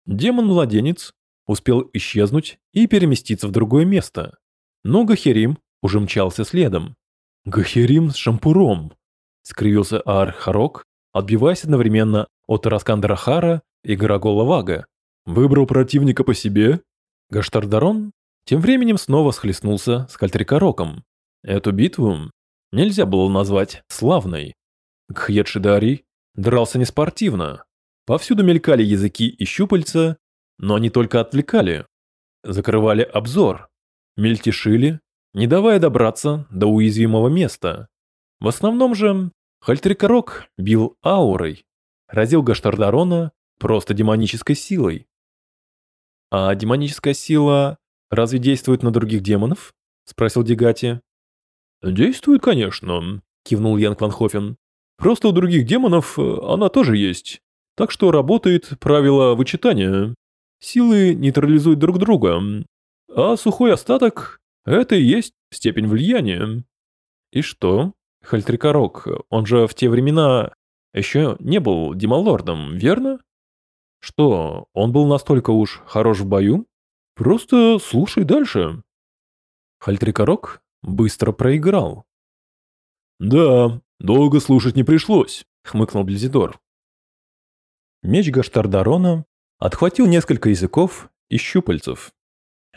Демон-младенец успел исчезнуть и переместиться в другое место, но Гахерим уже мчался следом. «Гахерим с шампуром!» — скривился Аар-Харок, отбиваясь одновременно от Раскандрахара и Гарагола Вага. «Выбрал противника по себе?» Гаштардарон тем временем снова схлестнулся с Кальтрикороком. Эту битву нельзя было назвать славной. Гхьедшидарий дрался неспортивно. Повсюду мелькали языки и щупальца, но они только отвлекали. Закрывали обзор, мельтешили, не давая добраться до уязвимого места. В основном же Хальтрикорок бил аурой, разил Гаштардарона просто демонической силой. А демоническая сила разве действует на других демонов? Спросил Дегати. Действует, конечно, кивнул Ян Кланхофен. Просто у других демонов э, она тоже есть. Так что работает правило вычитания. Силы нейтрализуют друг друга. А сухой остаток – это и есть степень влияния. И что? Хальтрикорок, он же в те времена еще не был демолордом, верно? Что, он был настолько уж хорош в бою? Просто слушай дальше. Хальтрикорок быстро проиграл. Да, долго слушать не пришлось, хмыкнул Близидор. Меч Гаштардарона отхватил несколько языков и щупальцев.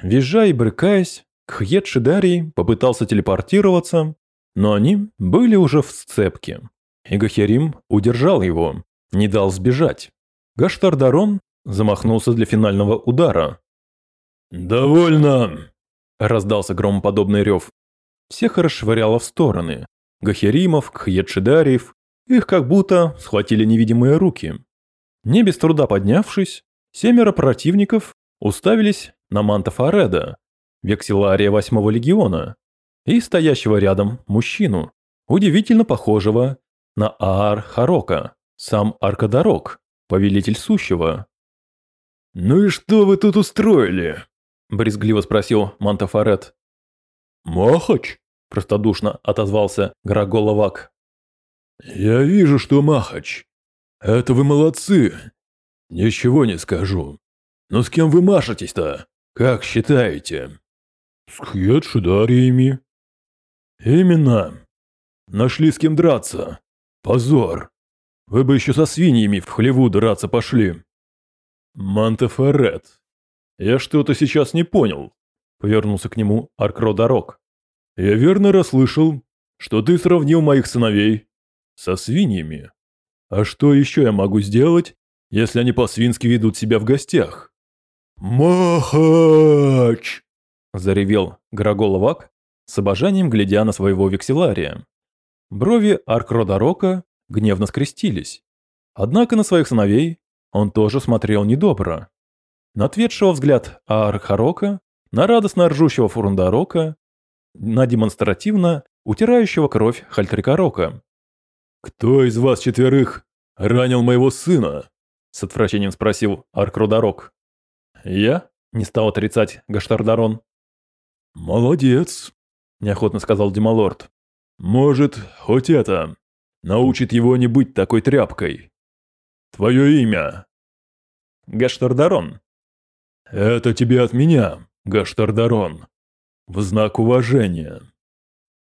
Визжая и брыкаясь, Кхьет Шидарий попытался телепортироваться, но они были уже в сцепке. И Гахерим удержал его, не дал сбежать. Гаштардарон замахнулся для финального удара. «Довольно!» – раздался громоподобный рев. Всех расшвыряло в стороны. Гахеримов, Кхьедшидариев, их как будто схватили невидимые руки. Не без труда поднявшись, семеро противников уставились на Манта Фареда, векселария восьмого легиона, и стоящего рядом мужчину, удивительно похожего на Аар Харока, сам Аркадорок, повелитель сущего. «Ну и что вы тут устроили?» – брезгливо спросил Мантафарет. «Махач?» – простодушно отозвался Граголовак. «Я вижу, что Махач. Это вы молодцы. Ничего не скажу. Но с кем вы машетесь-то? Как считаете?» «С Хьедшидариями», «Именно. Нашли с кем драться. Позор. Вы бы еще со свиньями в хлеву драться пошли». «Мантефорет, я что-то сейчас не понял», — повернулся к нему Аркродарок. «Я верно расслышал, что ты сравнил моих сыновей со свиньями. А что еще я могу сделать, если они по-свински ведут себя в гостях?» «Махач!» – заревел Граголовак, с обожанием глядя на своего векселария. Брови Аркродарока гневно скрестились. Однако на своих сыновей он тоже смотрел недобро. На ответшего взгляд Архарока, на радостно ржущего Фурундарока, на демонстративно утирающего кровь Хальтрикарока. «Кто из вас четверых ранил моего сына?» С отвращением спросил Аркрударок. «Я?» – не стал отрицать Гаштардарон. «Молодец», неохотно сказал Демалорд. Может, хоть это научит его не быть такой тряпкой. Твое имя? Гаштардарон. Это тебе от меня, Гаштардарон. В знак уважения.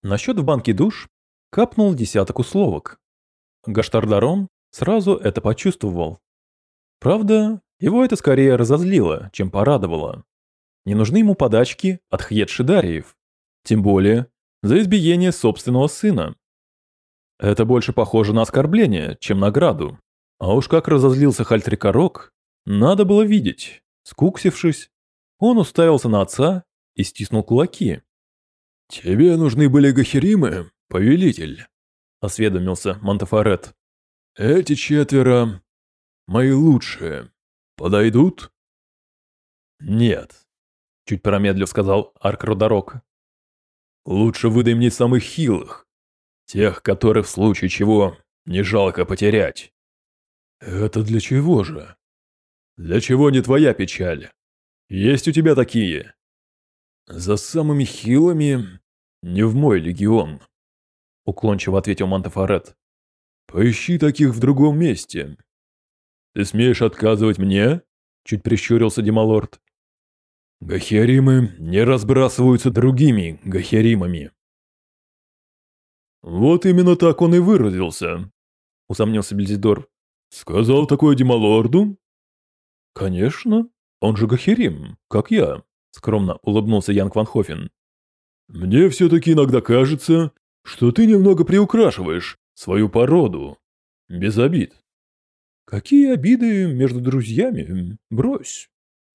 На счет в банке душ капнул десяток условок. Гаштардарон сразу это почувствовал. Правда, его это скорее разозлило, чем порадовало. Не нужны ему подачки от Хьедшидариев. Тем более, за избиение собственного сына. Это больше похоже на оскорбление, чем награду. А уж как разозлился Хальтрикорок, надо было видеть. Скуксившись, он уставился на отца и стиснул кулаки. «Тебе нужны были гахеримы, повелитель», — осведомился Монтефорет. «Эти четверо мои лучшие. Подойдут?» «Нет», — чуть промедлив сказал Арк «Лучше выдай мне самых хилых, тех, которых в случае чего не жалко потерять». «Это для чего же?» «Для чего не твоя печаль? Есть у тебя такие?» «За самыми хилыми не в мой легион», — уклончиво ответил Мантафорет. «Поищи таких в другом месте». «Ты смеешь отказывать мне?» — чуть прищурился Демалорд. «Гахеримы не разбрасываются другими гахеримами». «Вот именно так он и выразился», — усомнился Бельзидор. «Сказал такое Демалорду?» «Конечно, он же Гахерим, как я», — скромно улыбнулся Янг Ван Хофен. «Мне все-таки иногда кажется, что ты немного приукрашиваешь свою породу. Без обид». «Какие обиды между друзьями? Брось.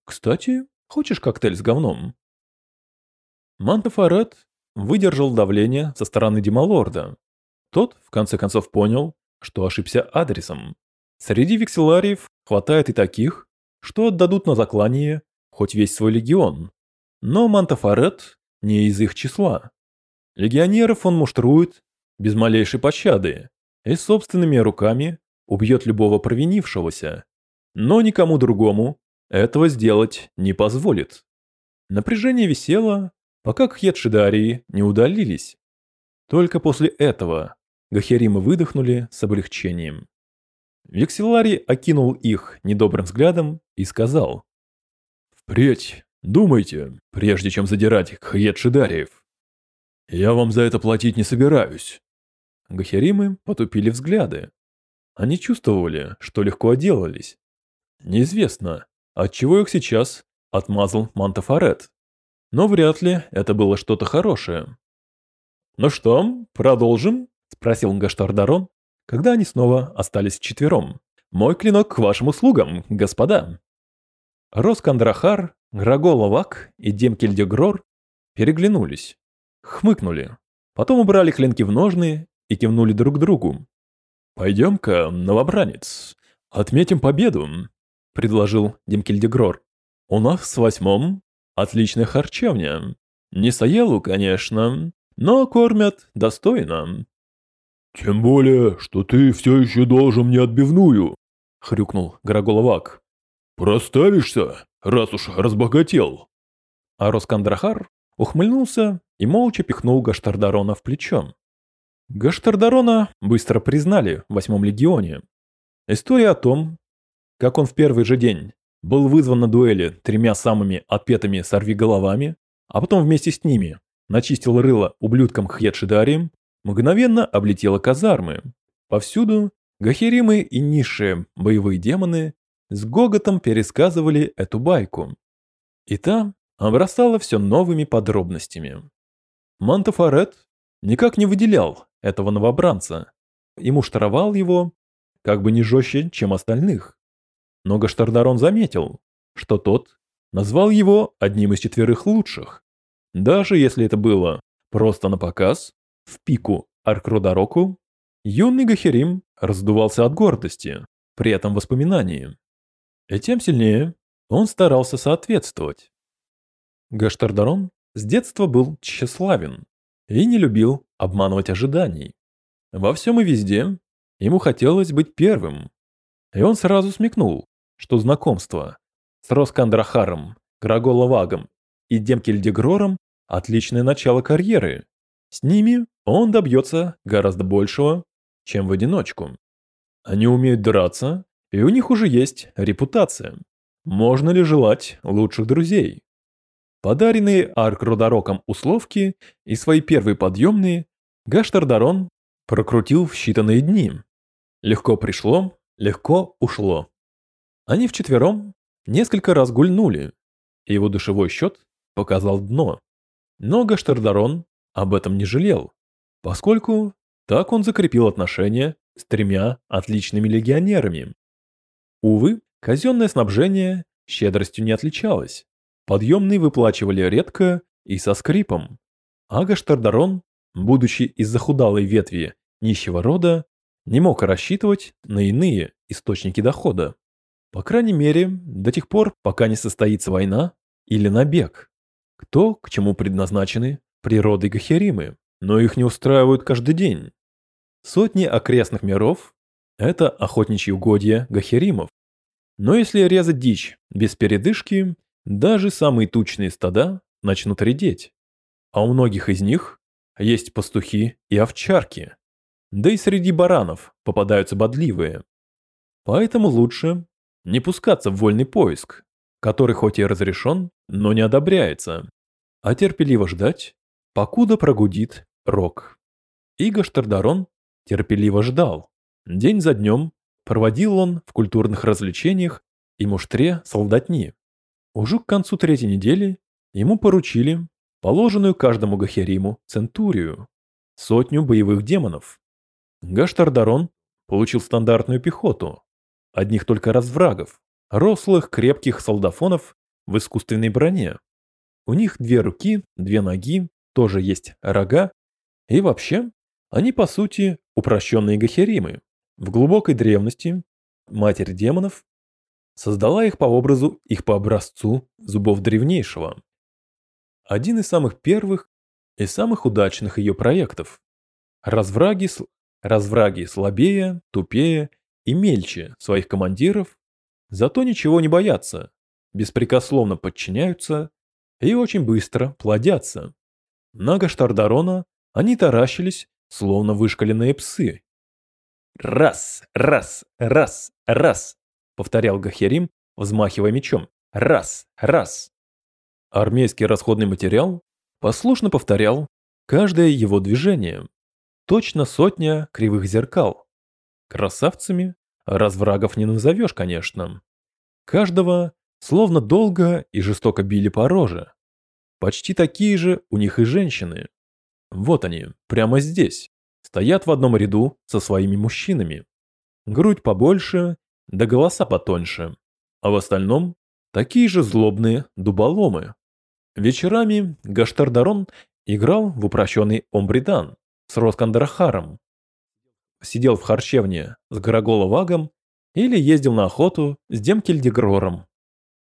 Кстати, хочешь коктейль с говном?» Мантафарет выдержал давление со стороны Дималорда. Тот, в конце концов, понял, что ошибся адресом. Среди векселариев хватает и таких, что отдадут на заклание хоть весь свой легион. Но Мантафарет не из их числа. Легионеров он муштрует без малейшей пощады и собственными руками убьет любого провинившегося. Но никому другому этого сделать не позволит. Напряжение висело, пока Кхетшидарии не удалились. Только после этого Гахеримы выдохнули с облегчением. Векселарий окинул их недобрым взглядом и сказал. «Впредь думайте, прежде чем задирать Хьедшидариев. Я вам за это платить не собираюсь». Гахеримы потупили взгляды. Они чувствовали, что легко отделались. Неизвестно, от чего их сейчас отмазал Мантафарет. Но вряд ли это было что-то хорошее. «Ну что, продолжим?» – спросил Гаштардарон, когда они снова остались вчетвером. «Мой клинок к вашим услугам, господа!» Роскандрахар, Граголовак и Демкельдегрор переглянулись, хмыкнули, потом убрали клинки в ножны и кивнули друг другу. «Пойдем-ка, новобранец, отметим победу», — предложил Демкельдегрор. «У нас с восьмом отличная харчевня. Не Саелу, конечно, но кормят достойно. «Тем более, что ты все еще должен мне отбивную», — хрюкнул Граголовак. «Проставишься, раз уж разбогател». А Роскандрахар ухмыльнулся и молча пихнул Гаштардарона в плечо. Гаштардарона быстро признали в восьмом легионе. История о том, как он в первый же день был вызван на дуэли тремя самыми отпетыми сорвиголовами, а потом вместе с ними начистил рыло ублюдкам Хьедшидарием, мгновенно облетела казармы. Повсюду гахеримы и низшие боевые демоны с гоготом пересказывали эту байку. И та обрастала все новыми подробностями. Мантафарет никак не выделял этого новобранца и муштровал его как бы не жестче, чем остальных. Но Гаштардарон заметил, что тот назвал его одним из четверых лучших. Даже если это было просто на показ, в пику Аркродароку, юный Гахерим раздувался от гордости при этом воспоминании. И тем сильнее он старался соответствовать. Гаштардарон с детства был тщеславен и не любил обманывать ожиданий. Во всем и везде ему хотелось быть первым. И он сразу смекнул, что знакомство с Роскандрахаром, Граголовагом и Демкельдегрором – отличное начало карьеры. С ними он добьется гораздо большего, чем в одиночку. Они умеют драться, и у них уже есть репутация. Можно ли желать лучших друзей? Подаренные Арк-Рудороком условки и свои первые подъемные Гаштардарон прокрутил в считанные дни. Легко пришло, легко ушло. Они вчетвером несколько раз гульнули, и его душевой счет показал дно. Но Гаштардарон об этом не жалел, поскольку так он закрепил отношения с тремя отличными легионерами. Увы, казенное снабжение щедростью не отличалось. Подъемные выплачивали редко и со скрипом. Ага Штардарон, будучи из захудалой ветви нищего рода, не мог рассчитывать на иные источники дохода. По крайней мере, до тех пор, пока не состоится война или набег. Кто к чему предназначены природой Гахеримы, но их не устраивают каждый день. Сотни окрестных миров – это охотничьи угодья Гахеримов. Но если резать дичь без передышки, даже самые тучные стада начнут редеть. А у многих из них есть пастухи и овчарки. Да и среди баранов попадаются бодливые. Поэтому лучше не пускаться в вольный поиск, который хоть и разрешен, но не одобряется, а терпеливо ждать, покуда прогудит рок. Иго Штардарон терпеливо ждал. День за днем проводил он в культурных развлечениях и муштре солдатни. Уже к концу третьей недели ему поручили положенную каждому Гахериму центурию, сотню боевых демонов. Гаштардарон получил стандартную пехоту, одних только разврагов, рослых крепких солдафонов в искусственной броне. У них две руки, две ноги, тоже есть рога, и вообще, они по сути упрощенные Гахеримы. В глубокой древности матерь демонов создала их по образу, их по образцу зубов древнейшего. Один из самых первых и самых удачных ее проектов. Развраги, развраги слабее, тупее и мельче своих командиров, зато ничего не боятся, беспрекословно подчиняются и очень быстро плодятся. На Гаштардарона они таращились, словно вышкаленные псы. «Раз, раз, раз, раз!» — повторял Гахерим, взмахивая мечом. «Раз, раз!» Армейский расходный материал послушно повторял каждое его движение. Точно сотня кривых зеркал. Красавцами разврагов не назовешь, конечно. Каждого словно долго и жестоко били по роже. Почти такие же у них и женщины. Вот они, прямо здесь, стоят в одном ряду со своими мужчинами. Грудь побольше, да голоса потоньше. А в остальном такие же злобные дуболомы. Вечерами Гаштардарон играл в упрощенный омбридан с Роскандрахаром. Сидел в харчевне с Граголовагом или ездил на охоту с Демкельдегрором.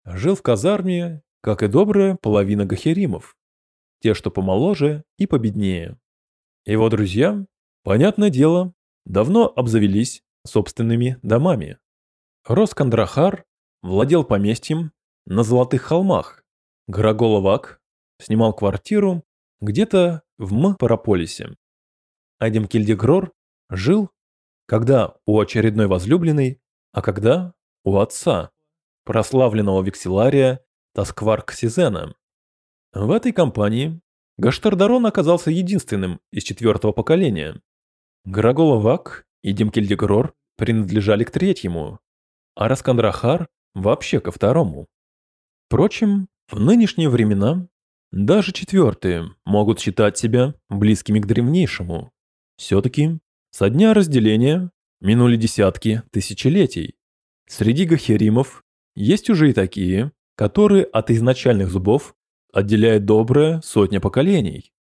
Жил в казарме, как и добрая половина гахеримов. Те, что помоложе и победнее. Его друзья, понятное дело, давно обзавелись собственными домами. Роскандрахар владел поместьем на Золотых холмах. Граголовак снимал квартиру где-то в М-Параполисе. Адим Кильдегрор жил, когда у очередной возлюбленной, а когда у отца, прославленного векселария Таскварк Сизена. В этой компании Гаштардарон оказался единственным из четвертого поколения. Граголовак и Демкельдегрор принадлежали к третьему, а Раскандрахар вообще ко второму. Впрочем, в нынешние времена даже четвертые могут считать себя близкими к древнейшему. Все-таки со дня разделения минули десятки тысячелетий. Среди гахеримов есть уже и такие, которые от изначальных зубов отделяет добрая сотня поколений.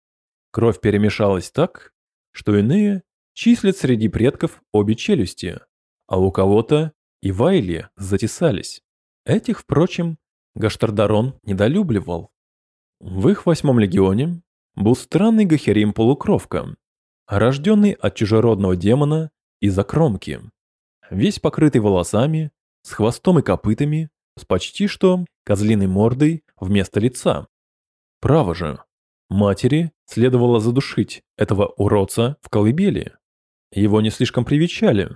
Кровь перемешалась так, что иные числят среди предков обе челюсти, а у кого-то и вайли затесались. Этих, впрочем, Гаштардарон недолюбливал. В их восьмом легионе был странный Гахерим-полукровка, рожденный от чужеродного демона из-за кромки, весь покрытый волосами, с хвостом и копытами, с почти что козлиной мордой вместо лица. Право же, матери следовало задушить этого уродца в колыбели. Его не слишком привечали.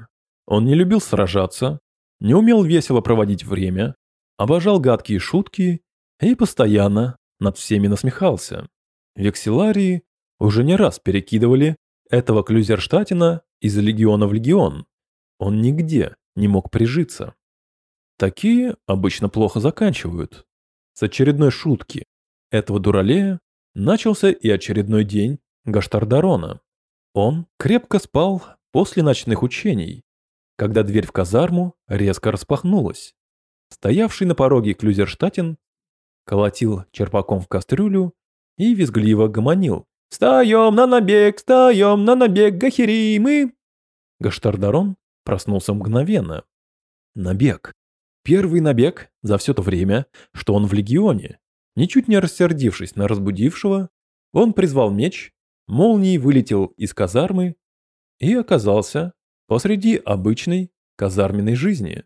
Он не любил сражаться, не умел весело проводить время, обожал гадкие шутки и постоянно над всеми насмехался. Векселарии уже не раз перекидывали этого Клюзерштатина из легиона в легион. Он нигде не мог прижиться. Такие обычно плохо заканчивают. С очередной шутки этого дуралея начался и очередной день Гаштардарона. Он крепко спал после ночных учений, когда дверь в казарму резко распахнулась. Стоявший на пороге Клюзерштатин колотил черпаком в кастрюлю и визгливо гомонил. «Встаем на набег, встаем на набег, гахеримы!» Гаштардарон проснулся мгновенно. Набег. Первый набег за все то время, что он в легионе. Ничуть не рассердившись на разбудившего, он призвал меч, молнией вылетел из казармы и оказался посреди обычной казарменной жизни.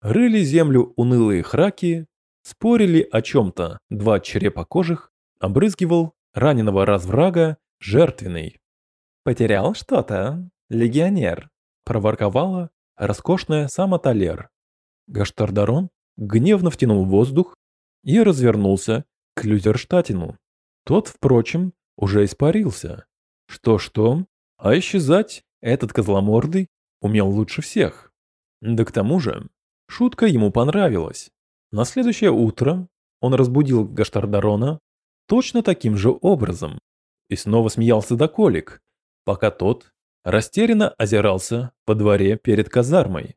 Рыли землю унылые храки, спорили о чем-то два черепокожих, обрызгивал раненого разврага жертвенный. «Потерял что-то, легионер?» – проворковала роскошная сама Талер. Гаштардарон гневно втянул воздух и развернулся к Люзерштатину. Тот, впрочем, уже испарился. Что-что, а исчезать этот козломордый умел лучше всех. Да к тому же, шутка ему понравилась. На следующее утро он разбудил Гаштардарона точно таким же образом и снова смеялся до колик, пока тот растерянно озирался по дворе перед казармой.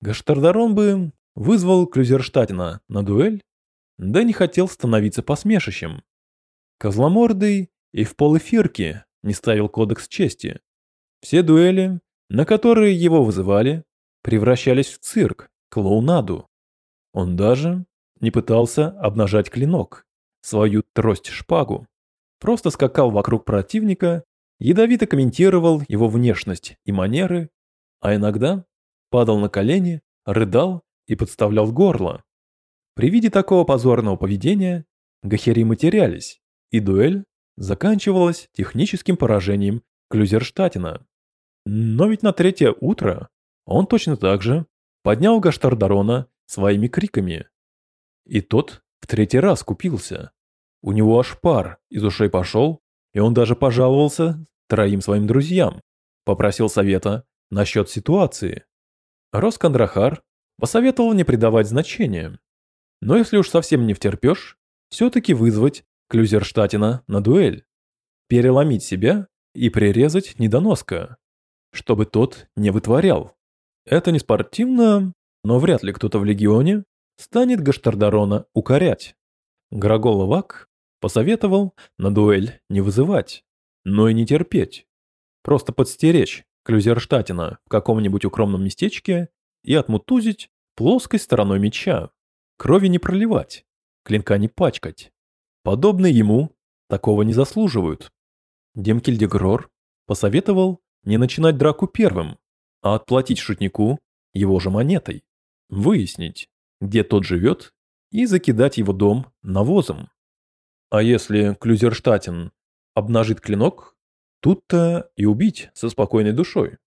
Гаштардарон бы вызвал Клюзерштатина на дуэль, да не хотел становиться посмешищем. Козломордый и в полэфирке не ставил кодекс чести. Все дуэли, на которые его вызывали, превращались в цирк, клоунаду. Он даже не пытался обнажать клинок, свою трость-шпагу. Просто скакал вокруг противника, ядовито комментировал его внешность и манеры, а иногда падал на колени, рыдал и подставлял горло. При виде такого позорного поведения гахеримы терялись, и дуэль заканчивалась техническим поражением Клюзерштатина. Но ведь на третье утро он точно так же поднял Гаштардарона своими криками. И тот в третий раз купился. У него аж пар из ушей пошел, и он даже пожаловался троим своим друзьям, попросил совета насчет ситуации. Роскандрахар посоветовал не придавать значения. Но если уж совсем не втерпешь, все-таки вызвать Клюзерштатина на дуэль, переломить себя и прирезать недоноска, чтобы тот не вытворял. Это не спортивно, но вряд ли кто-то в легионе станет Гаштардарона укорять. Граголовак посоветовал на дуэль не вызывать, но и не терпеть. Просто подстеречь Клюзерштатина в каком-нибудь укромном местечке и отмутузить плоской стороной меча. Крови не проливать, клинка не пачкать. Подобные ему такого не заслуживают. Демкильдегрор посоветовал не начинать драку первым, а отплатить шутнику его же монетой, выяснить, где тот живет, и закидать его дом навозом. А если Клюзерштатен обнажит клинок, тут-то и убить со спокойной душой.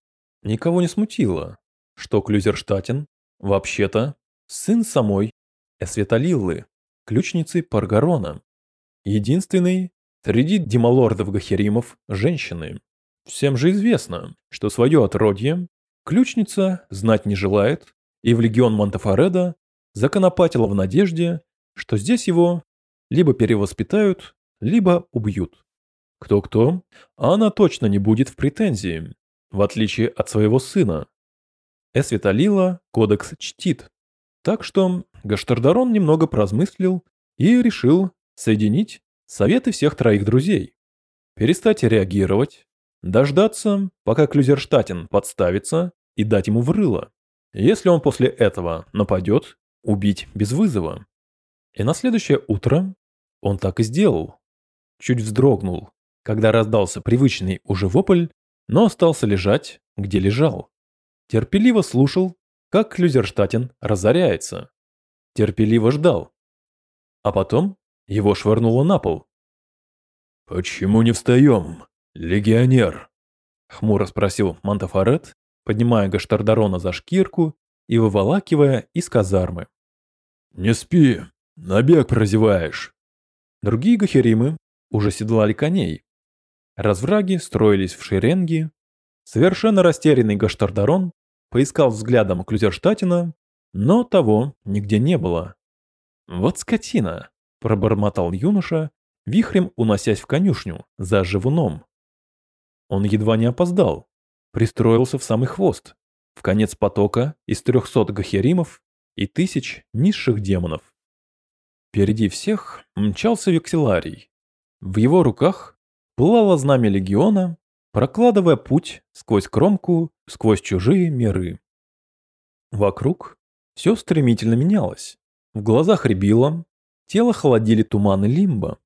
Никого не смутило, что Клюзерштатен вообще-то сын самой Эсветалиллы, ключницы Паргарона. Единственный среди демалордов-гахеримов женщины. Всем же известно, что свое отродье ключница знать не желает, и в легион Монтефореда законопатила в надежде, что здесь его либо перевоспитают, либо убьют. Кто-кто, а она точно не будет в претензии, в отличие от своего сына. Эсвиталила кодекс чтит. Так что Гаштардарон немного поразмыслил и решил соединить советы всех троих друзей. Перестать реагировать, дождаться, пока Клюзерштатен подставится и дать ему в рыло. Если он после этого нападет, убить без вызова. И на следующее утро он так и сделал. Чуть вздрогнул, когда раздался привычный уже вопль, но остался лежать, где лежал. Терпеливо слушал, как Клюзерштатен разоряется. Терпеливо ждал. А потом его швырнуло на пол. «Почему не встаем, легионер?» Хмуро спросил Мантафарет, поднимая Гаштардарона за шкирку и выволакивая из казармы. «Не спи, набег прозеваешь». Другие гахеримы уже седлали коней. Развраги строились в шеренги. Совершенно растерянный Гаштардарон поискал взглядом Клюзерштатина, но того нигде не было. «Вот скотина!» – пробормотал юноша, вихрем уносясь в конюшню за живуном. Он едва не опоздал, пристроился в самый хвост, в конец потока из трехсот гахеримов и тысяч низших демонов. Впереди всех мчался векселарий. В его руках пылало знамя легиона, прокладывая путь сквозь кромку, сквозь чужие миры. Вокруг все стремительно менялось. В глазах рябило, тело холодили туманы лимба.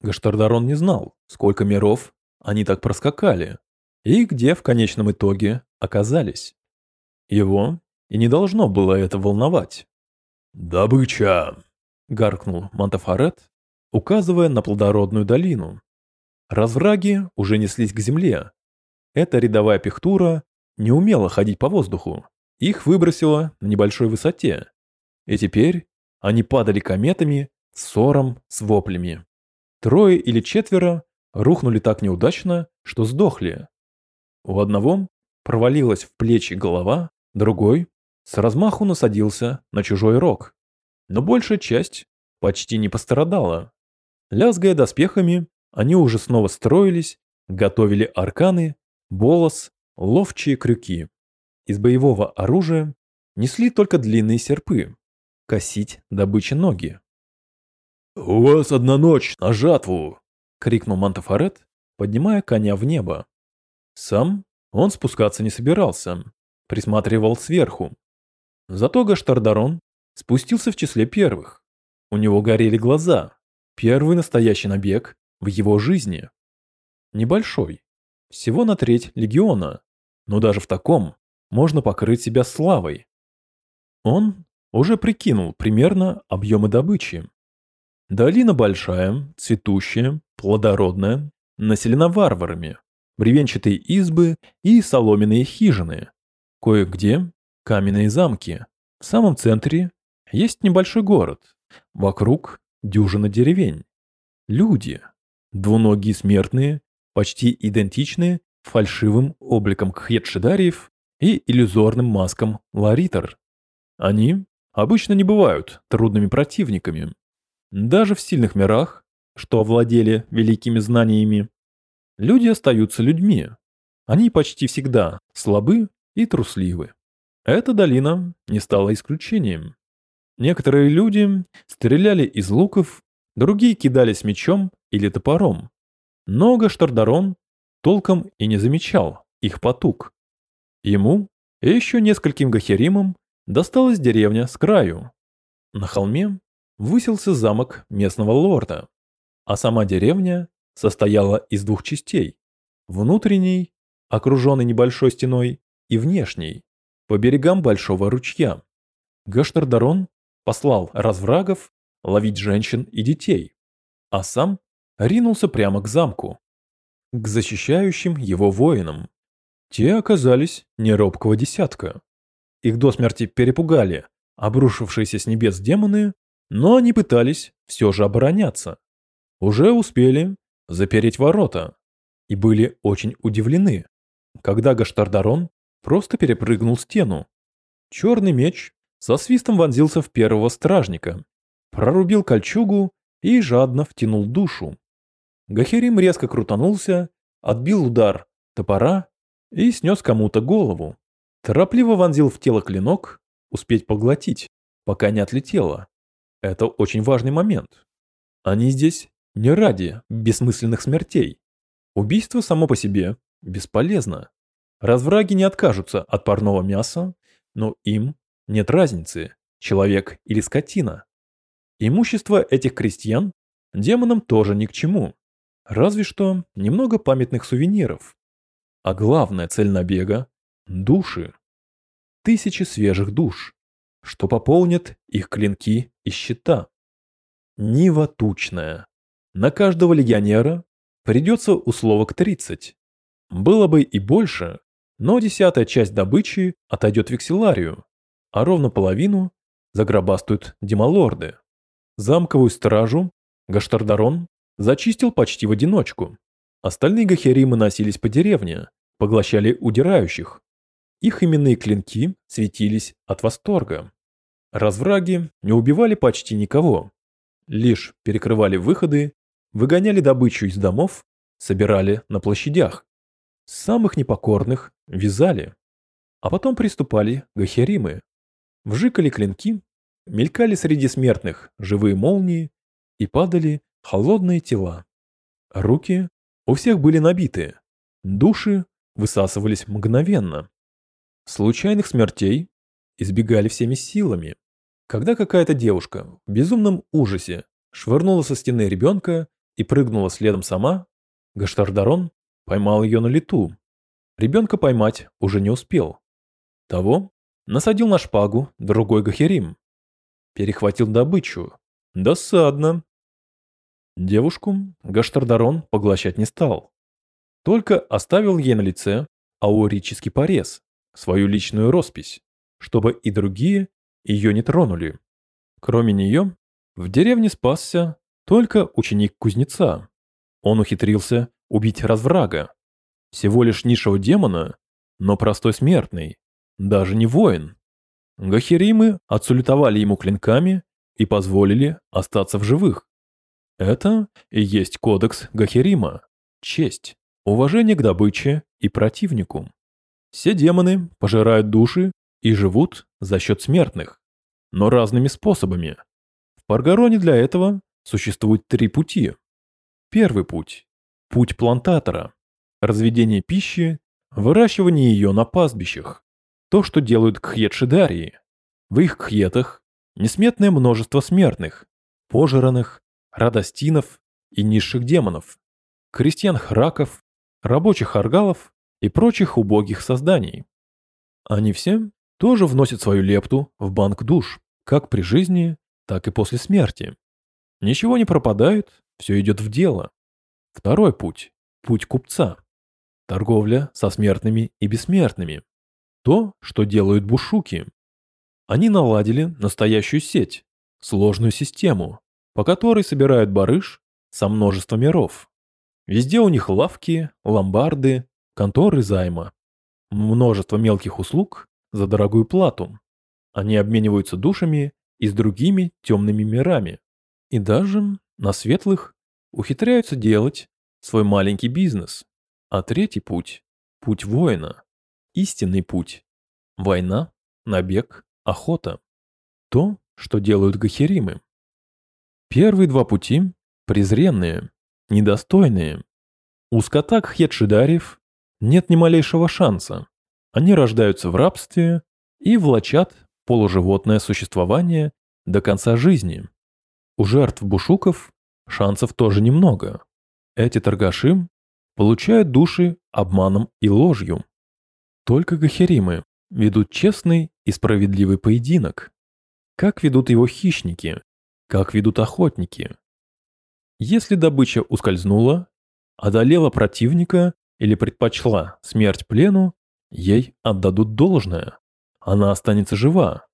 Гаштардарон не знал, сколько миров они так проскакали, и где в конечном итоге оказались. Его и не должно было это волновать. «Добыча!» — гаркнул Монтафарет, указывая на плодородную долину. Развраги уже неслись к земле. Эта рядовая пехтура не умела ходить по воздуху. Их выбросило на небольшой высоте. И теперь они падали кометами, ссором, с воплями. Трое или четверо рухнули так неудачно, что сдохли. У одного провалилась в плечи голова, другой с размаху насадился на чужой рог. Но большая часть почти не пострадала. Лязгая доспехами, они уже снова строились, готовили арканы, болос, ловчие крюки. Из боевого оружия несли только длинные серпы, косить добычи ноги. «У вас одна ночь на жатву!» — крикнул Мантафарет, поднимая коня в небо. Сам он спускаться не собирался, присматривал сверху. Зато Гаштардарон спустился в числе первых. У него горели глаза. Первый настоящий набег в его жизни. Небольшой, всего на треть легиона, но даже в таком можно покрыть себя славой. Он уже прикинул примерно объемы добычи. Долина большая, цветущая, плодородная, населена варварами, бревенчатые избы и соломенные хижины. Кое-где каменные замки. В самом центре есть небольшой город. Вокруг дюжина деревень. Люди, двуногие смертные, почти идентичные фальшивым обликом кхетшидариев и иллюзорным маскам ларитер. Они обычно не бывают трудными противниками. Даже в сильных мирах, что овладели великими знаниями, люди остаются людьми. Они почти всегда слабы и трусливы. Эта долина не стала исключением. Некоторые люди стреляли из луков, другие кидались мечом или топором. Но Гаштардарон толком и не замечал их потуг. Ему и еще нескольким гахеримам досталась деревня с краю. На холме высился замок местного лорда, а сама деревня состояла из двух частей. Внутренней, окруженной небольшой стеной, и внешней, по берегам большого ручья. Гаштардарон послал разврагов ловить женщин и детей, а сам ринулся прямо к замку, к защищающим его воинам. Те оказались неробкого десятка. Их до смерти перепугали обрушившиеся с небес демоны, но они пытались все же обороняться. Уже успели запереть ворота и были очень удивлены, когда Гаштардарон просто перепрыгнул стену. Черный меч со свистом вонзился в первого стражника, прорубил кольчугу и жадно втянул душу. Гахерим резко крутанулся, отбил удар топора и снес кому-то голову. Торопливо вонзил в тело клинок, успеть поглотить, пока не отлетело. Это очень важный момент. Они здесь не ради бессмысленных смертей. Убийство само по себе бесполезно. Развраги не откажутся от парного мяса, но им нет разницы, человек или скотина. Имущество этих крестьян демонам тоже ни к чему. Разве что немного памятных сувениров. А главная цель набега – души. Тысячи свежих душ, что пополнят их клинки и щита. Нива тучная. На каждого легионера придется условок 30. Было бы и больше, но десятая часть добычи отойдет векселарию, а ровно половину загробастают демалорды. Замковую стражу Гаштардарон зачистил почти в одиночку. Остальные гахеримы носились по деревне, поглощали удирающих. Их именные клинки светились от восторга. Развраги не убивали почти никого. Лишь перекрывали выходы, выгоняли добычу из домов, собирали на площадях. Самых непокорных вязали. А потом приступали гахеримы. Вжикали клинки, мелькали среди смертных живые молнии и падали холодные тела. Руки у всех были набиты, души высасывались мгновенно. Случайных смертей избегали всеми силами. Когда какая-то девушка в безумном ужасе швырнула со стены ребенка и прыгнула следом сама, Гаштардарон поймал ее на лету. Ребенка поймать уже не успел. Того насадил на шпагу другой Гахерим. Перехватил добычу. Досадно. Девушку Гаштардарон поглощать не стал. Только оставил ей на лице аурический порез, свою личную роспись, чтобы и другие ее не тронули. Кроме нее, в деревне спасся только ученик кузнеца. Он ухитрился убить разврага. Всего лишь низшего демона, но простой смертный, даже не воин. Гахеримы отсулютовали ему клинками и позволили остаться в живых. Это и есть кодекс Гахерима. Честь, уважение к добыче и противнику. Все демоны пожирают души и живут за счет смертных, но разными способами. В Паргароне для этого существует три пути. Первый путь – путь плантатора, разведение пищи, выращивание ее на пастбищах. То, что делают кхьет-шидарии. В их кхьетах несметное множество смертных, пожираных, радостинов и низших демонов, крестьян-храков, рабочих аргалов и прочих убогих созданий. Они все тоже вносят свою лепту в банк душ, как при жизни, так и после смерти. Ничего не пропадает, все идет в дело. Второй путь – путь купца. Торговля со смертными и бессмертными. То, что делают бушуки. Они наладили настоящую сеть, сложную систему, по которой собирают барыш со множеством миров. Везде у них лавки, ломбарды, конторы займа, множество мелких услуг за дорогую плату. Они обмениваются душами и с другими темными мирами. И даже на светлых ухитряются делать свой маленький бизнес. А третий путь – путь воина. Истинный путь. Война, набег, охота. То, что делают гахеримы. Первые два пути – презренные, недостойные. У скота нет ни малейшего шанса. Они рождаются в рабстве и влачат полуживотное существование до конца жизни. У жертв бушуков шансов тоже немного. Эти торгаши получают души обманом и ложью. Только гахеримы ведут честный и справедливый поединок. Как ведут его хищники, как ведут охотники. Если добыча ускользнула, одолела противника или предпочла смерть плену, ей отдадут должное. Она останется жива.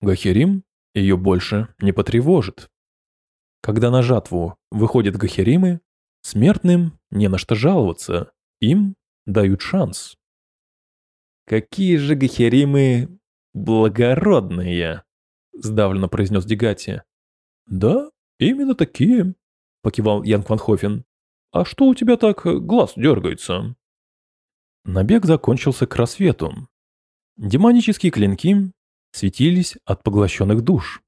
Гахерим ее больше не потревожит. Когда на жатву выходят гахеримы, смертным не на что жаловаться, им дают шанс. «Какие же гахеримы благородные!» – сдавленно произнес Дегати. «Да, именно такие», – покивал Янг Ван Хофен. «А что у тебя так э, глаз дергается?» Набег закончился к рассвету. Демонические клинки светились от поглощенных душ.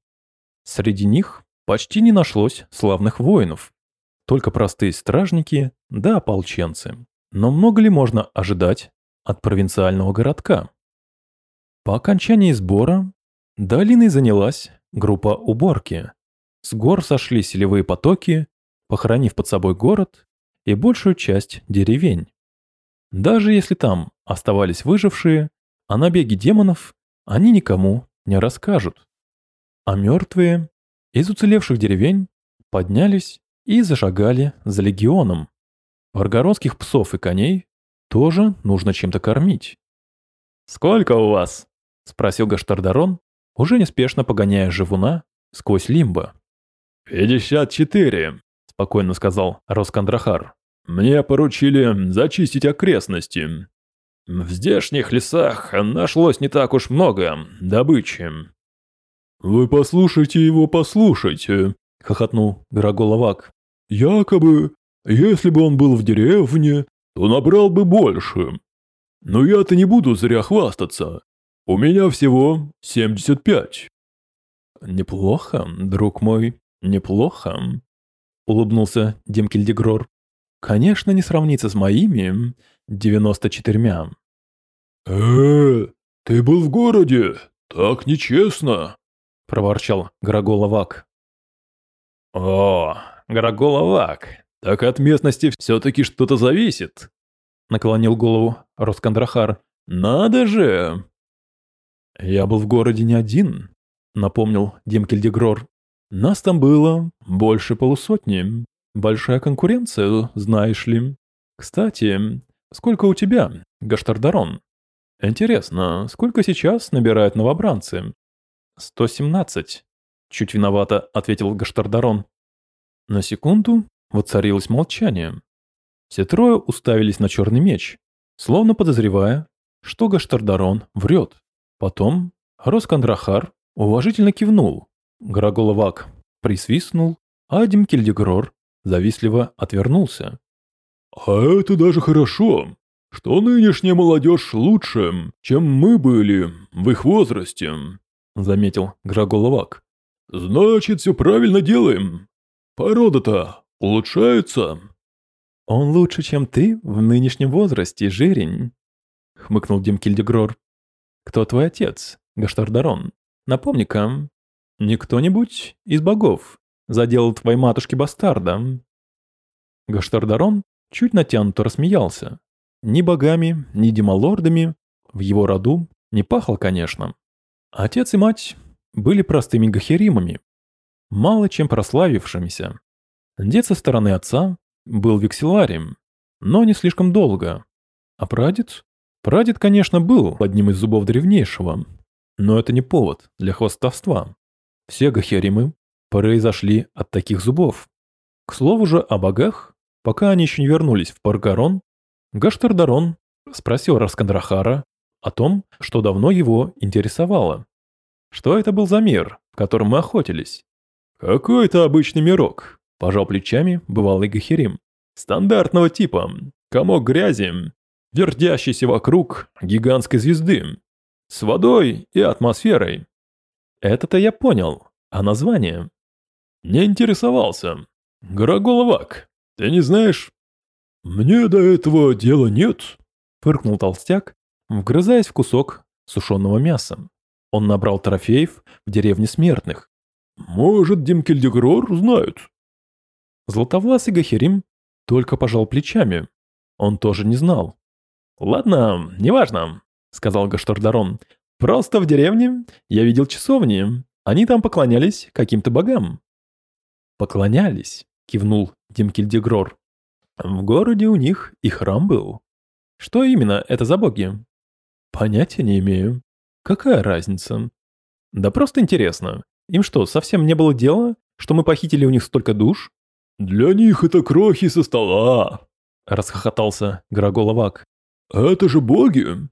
Среди них почти не нашлось славных воинов, только простые стражники да ополченцы. Но много ли можно ожидать от провинциального городка? По окончании сбора долиной занялась группа уборки. С гор сошли селевые потоки, похоронив под собой город и большую часть деревень. Даже если там оставались выжившие, о набеге демонов они никому не расскажут. А мертвые из уцелевших деревень поднялись и зашагали за легионом. Варгородских псов и коней тоже нужно чем-то кормить. «Сколько у вас?» – спросил Гаштардарон, уже неспешно погоняя живуна сквозь лимбо. «Пятьдесят четыре», — спокойно сказал Роскандрахар. «Мне поручили зачистить окрестности. В здешних лесах нашлось не так уж много добычи». «Вы послушайте его, послушайте», — хохотнул Граголовак. «Якобы, если бы он был в деревне, то набрал бы больше. Но я-то не буду зря хвастаться. У меня всего 75. Неплохо, друг мой, неплохо, улыбнулся Демкельдегрор. Конечно, не сравнится с моими 94. Э, ты был в городе? Так нечестно, проворчал Граголовак. О, Граголовак, так от местности все-таки что-то зависит, наклонил голову Роскандрахар. Надо же! «Я был в городе не один», — напомнил Демкельдегрор. «Нас там было больше полусотни. Большая конкуренция, знаешь ли. Кстати, сколько у тебя, Гаштардарон? Интересно, сколько сейчас набирают новобранцы?» «Сто семнадцать», — чуть виновато ответил Гаштардарон. На секунду воцарилось молчание. Все трое уставились на черный меч, словно подозревая, что Гаштардарон врет. Потом Роскандрахар уважительно кивнул. Граголовак присвистнул, а Димкельдегрор завистливо отвернулся. «А это даже хорошо, что нынешняя молодежь лучше, чем мы были в их возрасте», — заметил Граголовак. «Значит, все правильно делаем. Порода-то улучшается». «Он лучше, чем ты в нынешнем возрасте, жирень», — хмыкнул Димкельдегрор. Кто твой отец, Гаштардарон? Напомни-ка, не кто-нибудь из богов заделал твоей матушке бастарда?» Гаштардарон чуть натянуто рассмеялся. Ни богами, ни демалордами в его роду не пахло, конечно. Отец и мать были простыми гахеримами, мало чем прославившимися. Дед со стороны отца был векселарием, но не слишком долго, а прадед Прадед, конечно, был одним из зубов древнейшего, но это не повод для хвастовства. Все гахеримы произошли от таких зубов. К слову же о богах, пока они еще не вернулись в Паргарон, Гаштардарон спросил Раскандрахара о том, что давно его интересовало. Что это был за мир, в котором мы охотились? Какой-то обычный мирок, пожал плечами бывалый Гахерим. Стандартного типа, комок грязи, вертящейся вокруг гигантской звезды, с водой и атмосферой. Это-то я понял, а название? Не интересовался. Гороголовак, ты не знаешь? Мне до этого дела нет, фыркнул толстяк, вгрызаясь в кусок сушеного мяса. Он набрал трофеев в деревне смертных. Может, Димкельдегрор знают? Златовласый Гахерим только пожал плечами. Он тоже не знал. «Ладно, неважно», — сказал Гаштардарон. «Просто в деревне я видел часовни. Они там поклонялись каким-то богам». «Поклонялись», — кивнул Димкельдегрор. «В городе у них и храм был. Что именно это за боги?» «Понятия не имею. Какая разница?» «Да просто интересно. Им что, совсем не было дела, что мы похитили у них столько душ?» «Для них это крохи со стола», — расхохотался Граголовак. «Это же боги!»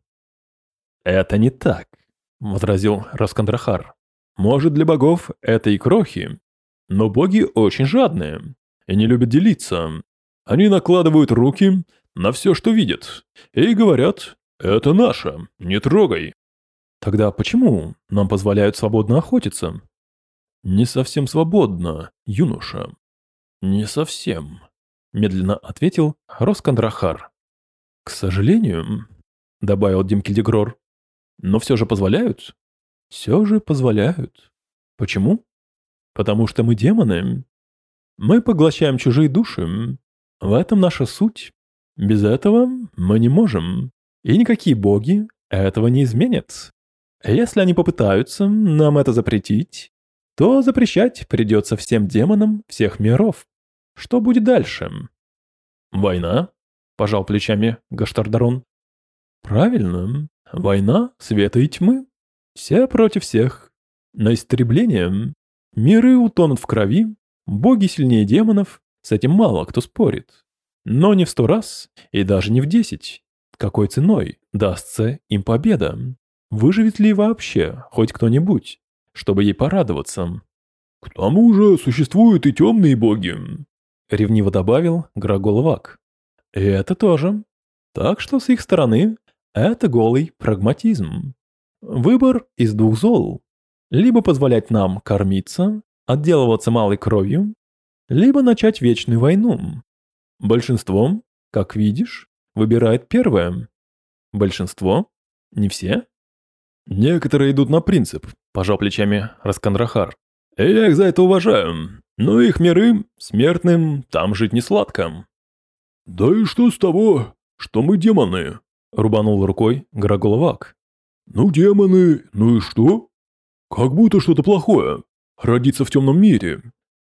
«Это не так», — возразил Раскандрахар. «Может, для богов это и крохи, но боги очень жадные и не любят делиться. Они накладывают руки на все, что видят, и говорят «это наше, не трогай». Тогда почему нам позволяют свободно охотиться? Не совсем свободно, юноша. Не совсем, медленно ответил Роскандрахар. «К сожалению», — добавил Димкельдегрор, — «но все же позволяют?» «Все же позволяют. Почему?» «Потому что мы демоны. Мы поглощаем чужие души. В этом наша суть. Без этого мы не можем. И никакие боги этого не изменят. Если они попытаются нам это запретить, то запрещать придется всем демонам всех миров. Что будет дальше? Война? — пожал плечами Гаштардарон. «Правильно. Война света и тьмы. Все против всех. На истребление. Миры утонут в крови, Боги сильнее демонов, с этим мало кто спорит. Но не в сто раз и даже не в десять. Какой ценой дастся им победа? Выживет ли вообще хоть кто-нибудь, чтобы ей порадоваться? К тому же существуют и темные боги, ревниво добавил Грагол Вак. И это тоже. Так что с их стороны это голый прагматизм. Выбор из двух зол. Либо позволять нам кормиться, отделываться малой кровью, либо начать вечную войну. Большинство, как видишь, выбирает первое. Большинство? Не все? Некоторые идут на принцип, пожал плечами Раскандрахар. И я их за это уважаю. Но их миры, смертным, там жить не сладко. Да и что с того, что мы демоны? Рубанул рукой Граголовак. Ну демоны, ну и что? Как будто что-то плохое. Родиться в темном мире.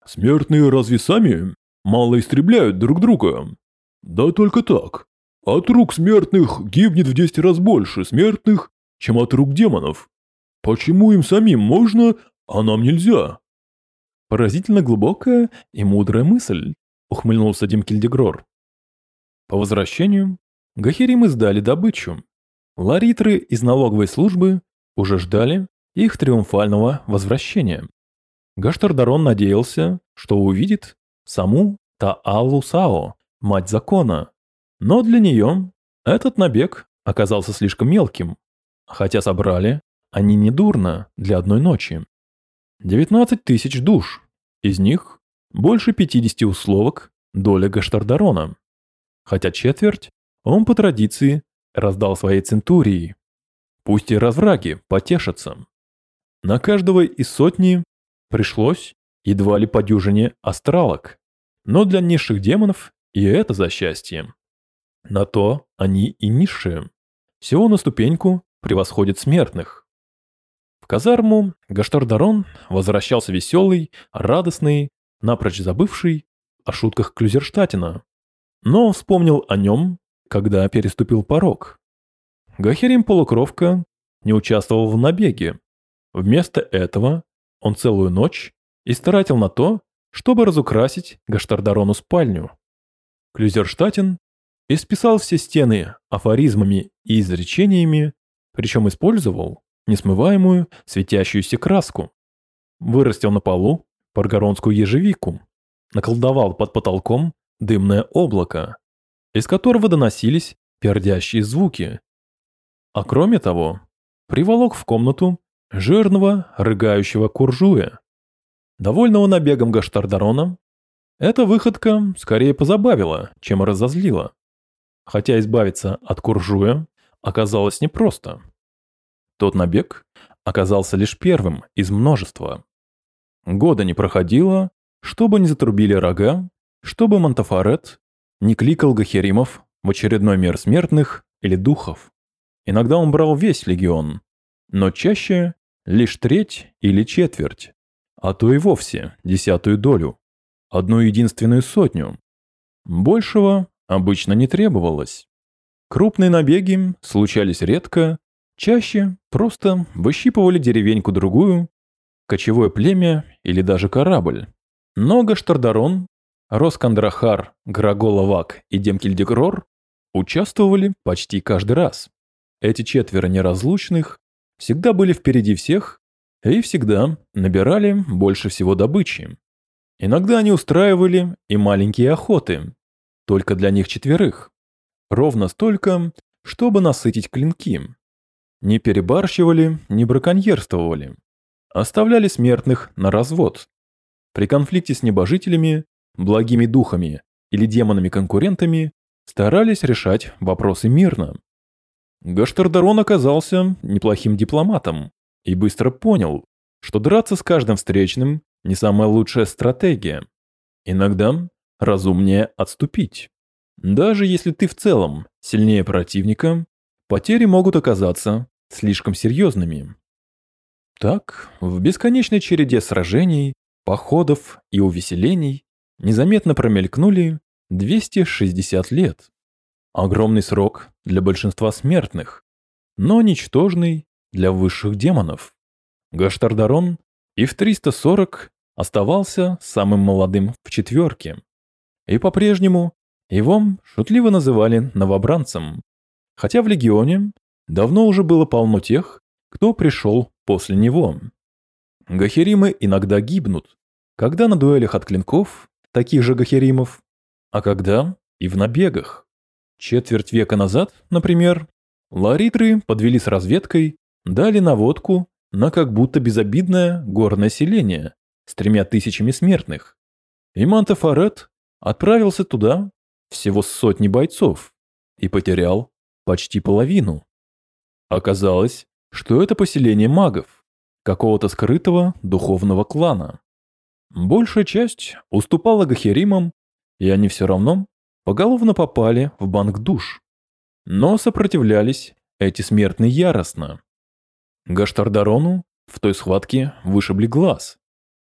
Смертные разве сами мало истребляют друг друга? Да только так. От рук смертных гибнет в 10 раз больше смертных, чем от рук демонов. Почему им самим можно, а нам нельзя? Поразительно глубокая и мудрая мысль, ухмыльнулся Дим Кильдегрор. По возвращению Гахеримы сдали добычу. Ларитры из налоговой службы уже ждали их триумфального возвращения. Гаштардарон надеялся, что увидит саму Таалу Сао, мать закона, но для нее этот набег оказался слишком мелким, хотя собрали они недурно для одной ночи. 19 тысяч душ, из них больше 50 условок доля Гаштардарона, хотя четверть он по традиции раздал своей центурии. Пусть и развраги потешатся. На каждого из сотни пришлось едва ли по дюжине астралок, но для низших демонов и это за счастье. На то они и низшие. Всего на ступеньку превосходят смертных. В казарму Гаштардарон возвращался веселый, радостный, напрочь забывший о шутках Клюзерштатина. Но вспомнил о нем, когда переступил порог. Гахерим Полукровка не участвовал в набеге. Вместо этого он целую ночь истратил на то, чтобы разукрасить Гаштардарону спальню. Клюзерштатин исписал все стены афоризмами и изречениями, причем использовал несмываемую светящуюся краску. Вырастил на полу паргоронскую ежевику, наколдовал под потолком дымное облако, из которого доносились пердящие звуки. А кроме того, приволок в комнату жирного, рыгающего куржуя. Довольного набегом Гаштардарона, эта выходка скорее позабавила, чем разозлила хотя избавиться от куржуя оказалось непросто. Тот набег оказался лишь первым из множества. Года не проходило, чтобы не затрубили рога, чтобы Монтафарет не кликал Гахеримов в очередной мир смертных или духов. Иногда он брал весь легион, но чаще лишь треть или четверть, а то и вовсе десятую долю, одну единственную сотню. Большего обычно не требовалось. Крупные набеги случались редко, чаще просто выщипывали деревеньку-другую, кочевое племя или даже корабль. Но Гаштардарон, Роскандрахар, Граголовак и Демкильдегрор участвовали почти каждый раз. Эти четверо неразлучных всегда были впереди всех и всегда набирали больше всего добычи. Иногда они устраивали и маленькие охоты, только для них четверых. Ровно столько, чтобы насытить клинки. Не перебарщивали, не браконьерствовали. Оставляли смертных на развод. При конфликте с небожителями, благими духами или демонами-конкурентами старались решать вопросы мирно. Гаштардарон оказался неплохим дипломатом и быстро понял, что драться с каждым встречным не самая лучшая стратегия. Иногда разумнее отступить. Даже если ты в целом сильнее противника, потери могут оказаться слишком серьезными. Так, в бесконечной череде сражений, походов и увеселений незаметно промелькнули 260 лет. Огромный срок для большинства смертных, но ничтожный для высших демонов. Гаштардарон и в 340 оставался самым молодым в четверке. И по-прежнему его шутливо называли новобранцем, хотя в легионе давно уже было полно тех, кто пришел после него. Гахеримы иногда гибнут, когда на дуэлях от клинков, таких же гахеримов, а когда и в набегах. Четверть века назад, например, ларитры подвели с разведкой, дали наводку на как будто безобидное горное селение с тремя тысячами смертных. И Мантефорет отправился туда всего с сотни бойцов и потерял почти половину. Оказалось, что это поселение магов, какого-то скрытого духовного клана. Большая часть уступала Гахеримам, и они все равно поголовно попали в банк душ. Но сопротивлялись эти смертные яростно. Гаштардарону в той схватке вышибли глаз,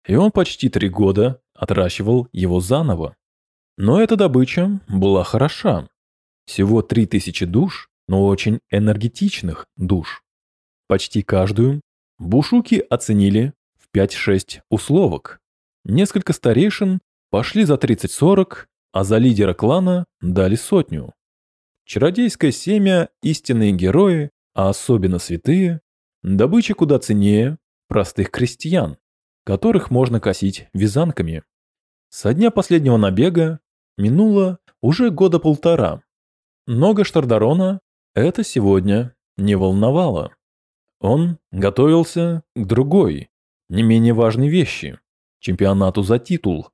и он почти три года отращивал его заново. Но эта добыча была хороша. Всего три тысячи душ, но очень энергетичных душ. Почти каждую бушуки оценили в 5-6 условок. Несколько старейшин пошли за 30-40, а за лидера клана дали сотню. Чародейское семя, истинные герои, а особенно святые, добыча куда ценнее простых крестьян, которых можно косить вязанками. Со дня последнего набега минуло уже года полтора. Но Гаштардарона это сегодня не волновало. Он готовился к другой, не менее важной вещи – чемпионату за титул.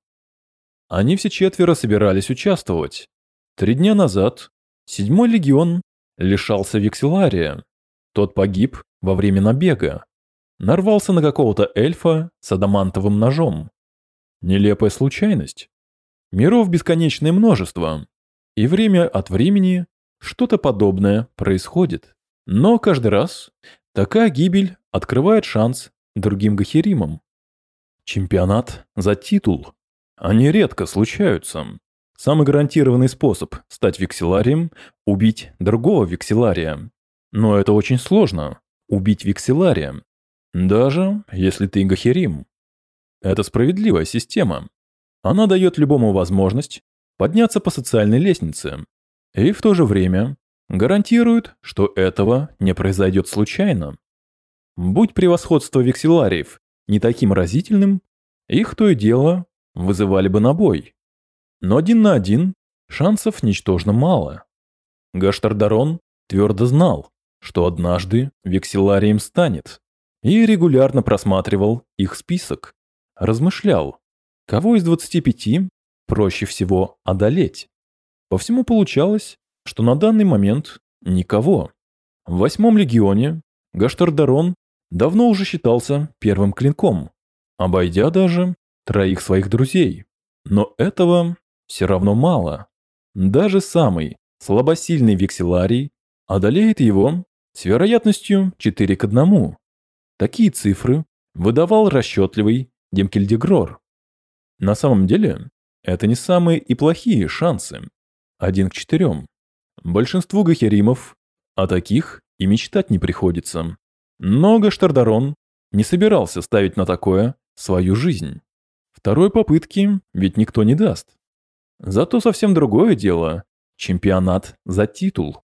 Они все четверо собирались участвовать. Три дня назад седьмой легион лишался векселария. Тот погиб во время набега. Нарвался на какого-то эльфа с адамантовым ножом. Нелепая случайность. Миров бесконечное множество. И время от времени что-то подобное происходит. Но каждый раз такая гибель открывает шанс другим гахеримам. Чемпионат за титул. Они редко случаются. Самый гарантированный способ стать векселарием – убить другого векселария. Но это очень сложно – убить векселария. Даже если ты гахерим. Это справедливая система. Она дает любому возможность подняться по социальной лестнице, и в то же время гарантирует, что этого не произойдет случайно. Будь превосходство векселариев не таким разительным, их то и дело вызывали бы на бой. Но один на один шансов ничтожно мало. Гаштардарон твердо знал, что однажды векселарием станет, и регулярно просматривал их список, размышлял, кого из 25 проще всего одолеть. По всему получалось, что на данный момент никого. В восьмом легионе Гаштардарон давно уже считался первым клинком, обойдя даже троих своих друзей. Но этого все равно мало. Даже самый слабосильный векселарий одолеет его с вероятностью 4 к 1. Такие цифры выдавал расчетливый Демкельдегрор. На самом деле, это не самые и плохие шансы. Один к четырем. Большинству гахеримов о таких и мечтать не приходится. Но Гаштардарон не собирался ставить на такое свою жизнь. Второй попытки ведь никто не даст. Зато совсем другое дело – чемпионат за титул.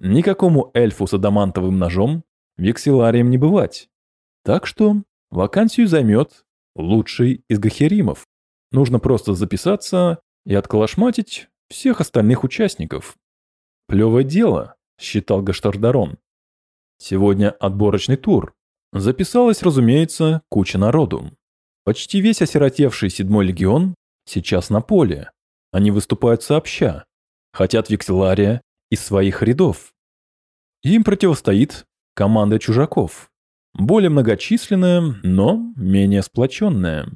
Никакому эльфу с адамантовым ножом векселарием не бывать. Так что вакансию займет лучший из гахеримов. Нужно просто записаться и отколошматить всех остальных участников. Плевое дело, считал Гаштардарон. Сегодня отборочный тур. Записалась, разумеется, куча народу. Почти весь осиротевший седьмой легион сейчас на поле. Они выступают сообща. Хотят векселария из своих рядов. Им противостоит команда чужаков. Более многочисленная, но менее сплоченная.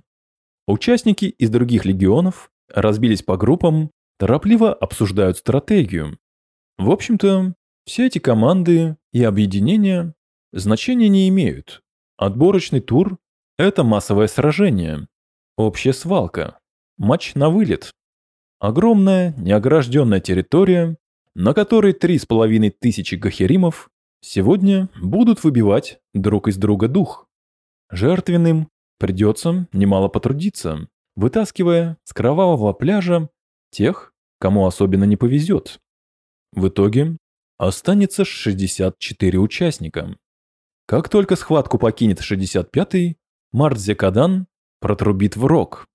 Участники из других легионов разбились по группам торопливо обсуждают стратегию. В общем-то, все эти команды и объединения значения не имеют. Отборочный тур – это массовое сражение, общая свалка, матч на вылет. Огромная неогражденная территория, на которой три с половиной тысячи гахеримов сегодня будут выбивать друг из друга дух. Жертвенным придется немало потрудиться, вытаскивая с кровавого пляжа тех, кому особенно не повезет. В итоге останется 64 участника. Как только схватку покинет 65-й, Мардзекадан протрубит в рог.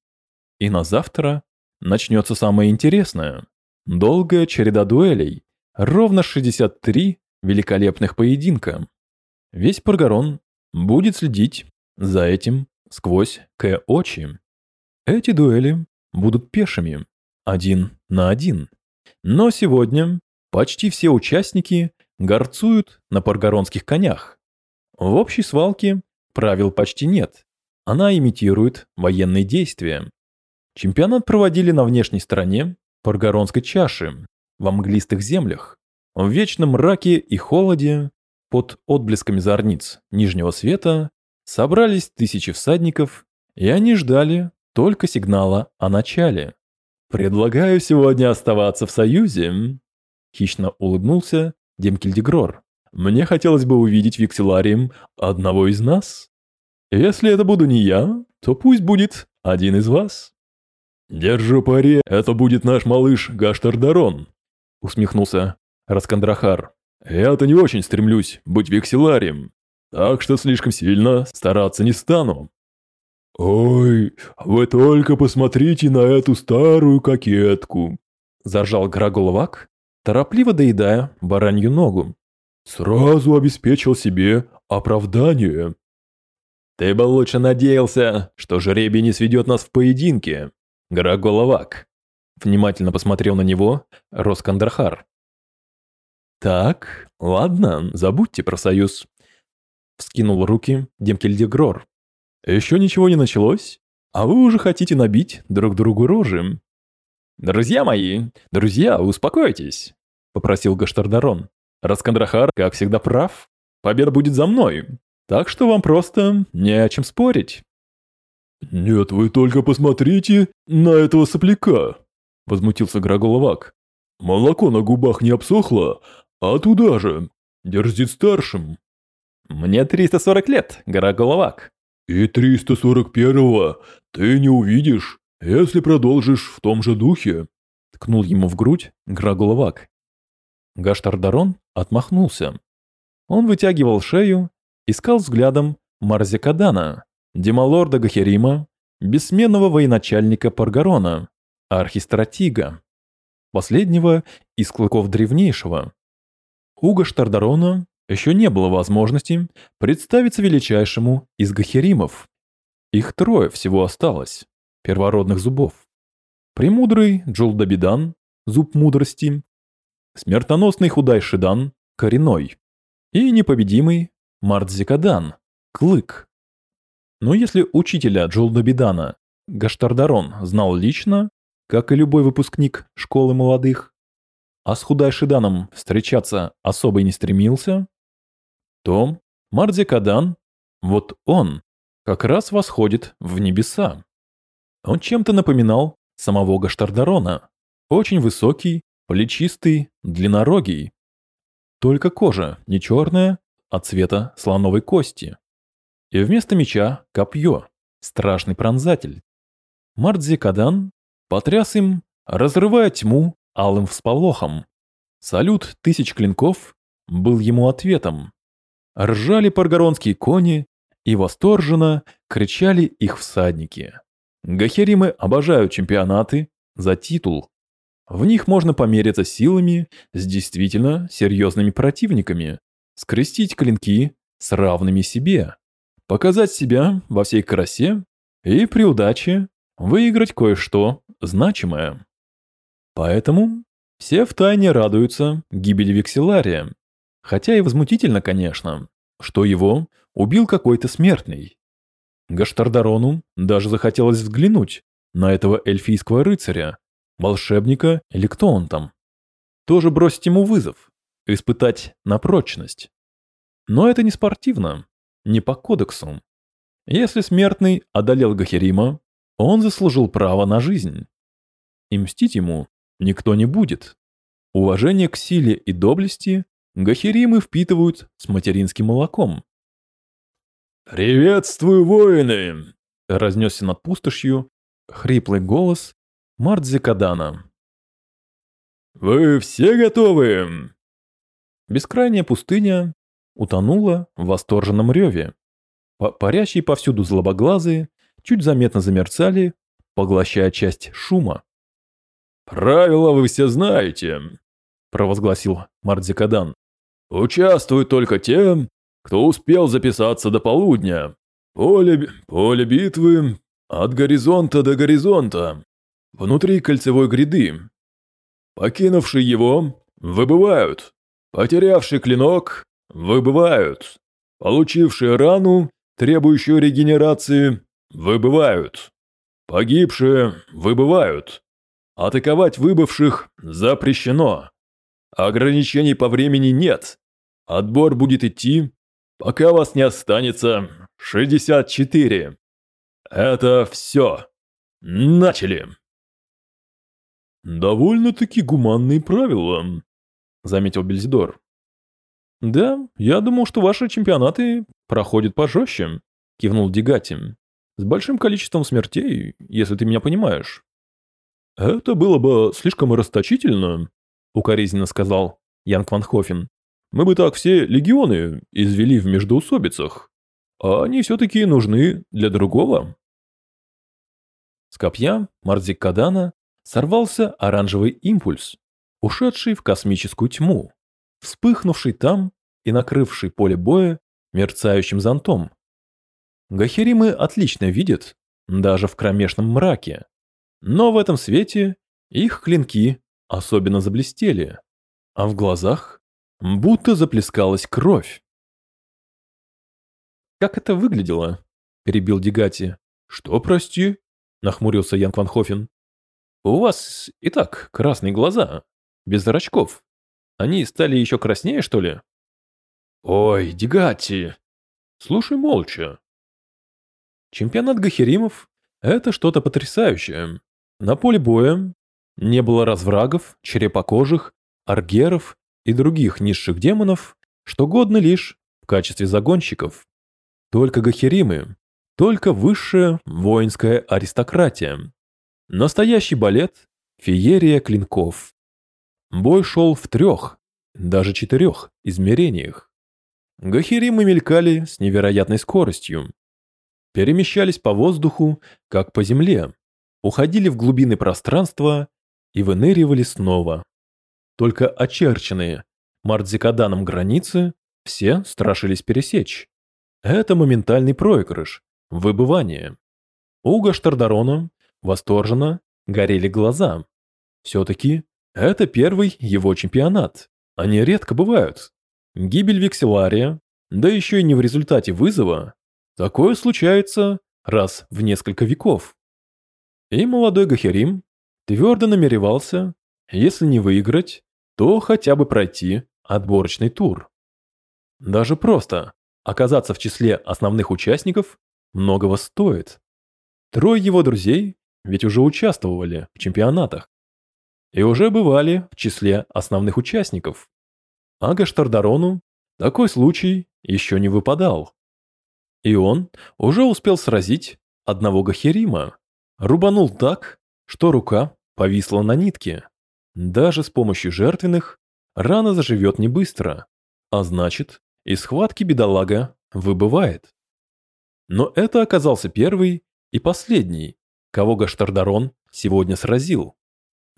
И на завтра начнется самое интересное. Долгая череда дуэлей, ровно 63 великолепных поединка. Весь Паргарон будет следить за этим сквозь К-очи. Эти дуэли будут пешими, один на один. Но сегодня почти все участники горцуют на паргаронских конях. В общей свалке правил почти нет. Она имитирует военные действия. Чемпионат проводили на внешней стороне Паргаронской чаши, в мглистых землях, в вечном мраке и холоде, под отблесками зорниц нижнего света, собрались тысячи всадников, и они ждали только сигнала о начале. «Предлагаю сегодня оставаться в Союзе», — хищно улыбнулся Демкельдегрор. «Мне хотелось бы увидеть Викселарием одного из нас. Если это буду не я, то пусть будет один из вас». «Держу пари, это будет наш малыш Гаштардарон», — усмехнулся Раскандрахар. «Я-то не очень стремлюсь быть векселарием, так что слишком сильно стараться не стану». «Ой, вы только посмотрите на эту старую кокетку!» Заржал Граголовак, торопливо доедая баранью ногу. «Сразу обеспечил себе оправдание». «Ты бы лучше надеялся, что жребий не сведет нас в поединке, Граголовак!» Внимательно посмотрел на него Роскандрахар. «Так, ладно, забудьте про союз», — вскинул руки Демкельдегрор. Еще ничего не началось, а вы уже хотите набить друг другу рожи. Друзья мои, друзья, успокойтесь, попросил Гаштардарон. Раскандрахар, как всегда, прав. Победа будет за мной. Так что вам просто не о чем спорить. «Нет, вы только посмотрите на этого сопляка!» – возмутился Граголовак. «Молоко на губах не обсохло, а туда же. Дерзит старшим». «Мне 340 лет, Граголовак», «И 341-го ты не увидишь, если продолжишь в том же духе», — ткнул ему в грудь Грагуловак. Гаштардарон отмахнулся. Он вытягивал шею, искал взглядом Марзикадана, демалорда Гахерима, бессменного военачальника Паргарона, архистратига, последнего из клыков древнейшего. У Гаштардарона еще не было возможности представиться величайшему из гахеримов. Их трое всего осталось, первородных зубов. Премудрый Джулдабидан, зуб мудрости, смертоносный Худай Шидан, коренной, и непобедимый Мардзикадан, клык. Но если учителя Джулдабидана Гаштардарон знал лично, как и любой выпускник школы молодых, а с Худай Шиданом встречаться особо и не стремился, то Мардзикадан, вот он, как раз восходит в небеса. Он чем-то напоминал самого Гаштардарона. Очень высокий, плечистый, длиннорогий. Только кожа не черная, а цвета слоновой кости. И вместо меча копье, страшный пронзатель. Мардзикадан потряс им, разрывая тьму алым всполохом. Салют тысяч клинков был ему ответом ржали паргоронские кони и восторженно кричали их всадники. Гахеримы обожают чемпионаты за титул. В них можно помериться силами с действительно серьезными противниками, скрестить клинки с равными себе, показать себя во всей красе и при удаче выиграть кое-что значимое. Поэтому все втайне радуются гибели Векселария, Хотя и возмутительно, конечно, что его убил какой-то смертный. Гаштардарону даже захотелось взглянуть на этого эльфийского рыцаря, волшебника или кто он там. Тоже бросить ему вызов, испытать на прочность. Но это не спортивно, не по кодексу. Если смертный одолел Гахерима, он заслужил право на жизнь. И мстить ему никто не будет. Уважение к силе и доблести гахеримы впитывают с материнским молоком. «Приветствую, воины! разнесся над пустошью хриплый голос Мардзикадана. «Вы все готовы?» Бескрайняя пустыня утонула в восторженном реве. Парящие повсюду злобоглазые чуть заметно замерцали, поглощая часть шума. «Правила вы все знаете», — провозгласил Мардзикадан. «Участвуют только те, кто успел записаться до полудня. Поле, поле битвы от горизонта до горизонта, внутри кольцевой гряды. Покинувшие его выбывают, потерявший клинок выбывают, получившие рану, требующую регенерации, выбывают, погибшие выбывают. Атаковать выбывших запрещено. Ограничений по времени нет. Отбор будет идти, пока вас не останется 64. Это все. Начали. Довольно-таки гуманные правила, заметил Бельзидор. Да, я думал, что ваши чемпионаты проходят пожестче, кивнул Дигати. С большим количеством смертей, если ты меня понимаешь. «Это было бы слишком расточительно», — укоризненно сказал Янг Ван Хофен. «Мы бы так все легионы извели в междоусобицах, а они все-таки нужны для другого». С копья Марзик Кадана сорвался оранжевый импульс, ушедший в космическую тьму, вспыхнувший там и накрывший поле боя мерцающим зонтом. Гахеримы отлично видят, даже в кромешном мраке, но в этом свете их клинки особенно заблестели, а в глазах будто заплескалась кровь. «Как это выглядело?» – перебил Дигати. «Что, прости?» – нахмурился Ян Кванхофен. «У вас и так красные глаза, без зрачков. Они стали еще краснее, что ли?» «Ой, Дигати!» «Слушай молча». Чемпионат Гахеримов – это что-то потрясающее. На поле боя не было разврагов, черепокожих, аргеров и других низших демонов, что годны лишь в качестве загонщиков. Только гахеримы, только высшая воинская аристократия. Настоящий балет – феерия клинков. Бой шел в трех, даже четырех измерениях. Гахеримы мелькали с невероятной скоростью. Перемещались по воздуху, как по земле, уходили в глубины пространства и выныривали снова. Только очерченные Мардзикаданом границы все страшились пересечь. Это моментальный проигрыш, выбывание. У Гаштардарона восторженно горели глаза. Все-таки это первый его чемпионат. Они редко бывают. Гибель Викселария, да еще и не в результате вызова, такое случается раз в несколько веков. И молодой Гахерим твердо намеревался, если не выиграть, то хотя бы пройти отборочный тур. Даже просто оказаться в числе основных участников многого стоит. Трое его друзей ведь уже участвовали в чемпионатах и уже бывали в числе основных участников. А Гаштардарону такой случай еще не выпадал. И он уже успел сразить одного Гахерима, Рубанул так, что рука повисла на нитке. Даже с помощью жертвенных рана заживет не быстро, а значит, из схватки бедолага выбывает. Но это оказался первый и последний, кого Гаштардарон сегодня сразил.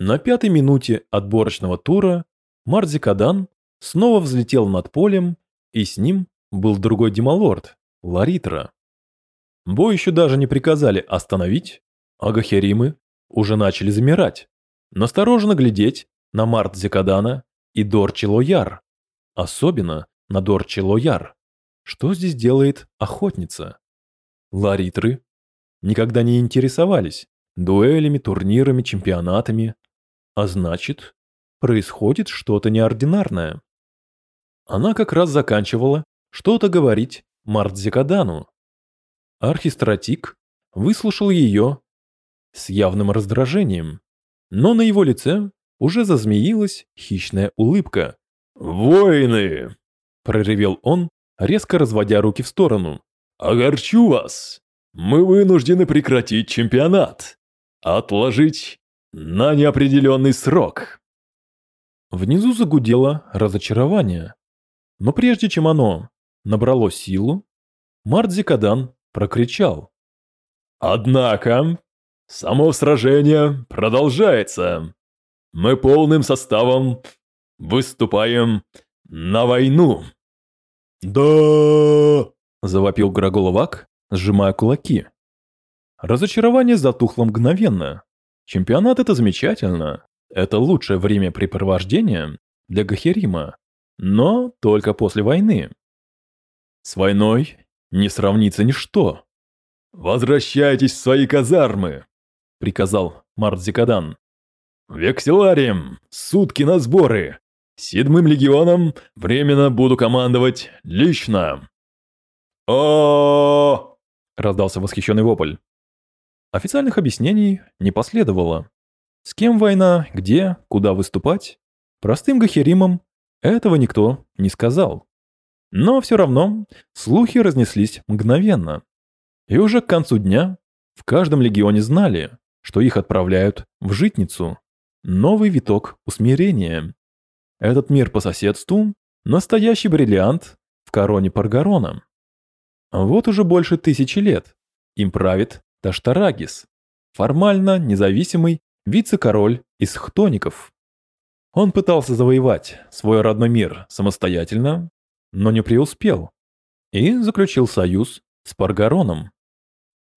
На пятой минуте отборочного тура Марзикадан снова взлетел над полем, и с ним был другой демалорд, Ларитра. Бой еще даже не приказали остановить, а гахеримы уже начали замирать, настороженно глядеть на Март Зекадана и Дорчи Лояр, особенно на Дорчи Лояр. Что здесь делает охотница? Ларитры никогда не интересовались дуэлями, турнирами, чемпионатами, а значит, происходит что-то неординарное. Она как раз заканчивала что-то говорить Мартзекадану. Архистратик выслушал ее с явным раздражением, но на его лице уже зазмеилась хищная улыбка. «Воины!» – проревел он, резко разводя руки в сторону. «Огорчу вас! мы вынуждены прекратить чемпионат. Отложить на неопределенный срок. Внизу загудело разочарование. Но прежде чем оно набрало силу, Март Зикадан прокричал. «Однако, само сражение продолжается. Мы полным составом выступаем на войну». «Да!» – завопил Граголовак, сжимая кулаки. Разочарование затухло мгновенно. Чемпионат – это замечательно. Это лучшее времяпрепровождение для Гахерима. Но только после войны. С войной не сравнится ничто. «Возвращайтесь в свои казармы!» – приказал Мартзикадан. «Векселарием! Сутки на сборы! Седьмым легионом временно буду командовать лично!» о раздался восхищенный вопль. Официальных объяснений не последовало. С кем война, где, куда выступать? Простым гахеримам этого никто не сказал. Но все равно слухи разнеслись мгновенно. И уже к концу дня в каждом легионе знали, что их отправляют в житницу. Новый виток усмирения. Этот мир по соседству – настоящий бриллиант в короне Паргарона. Вот уже больше тысячи лет им правит Таштарагис, формально независимый вице-король из хтоников. Он пытался завоевать свой родной мир самостоятельно, но не преуспел, и заключил союз с Паргароном.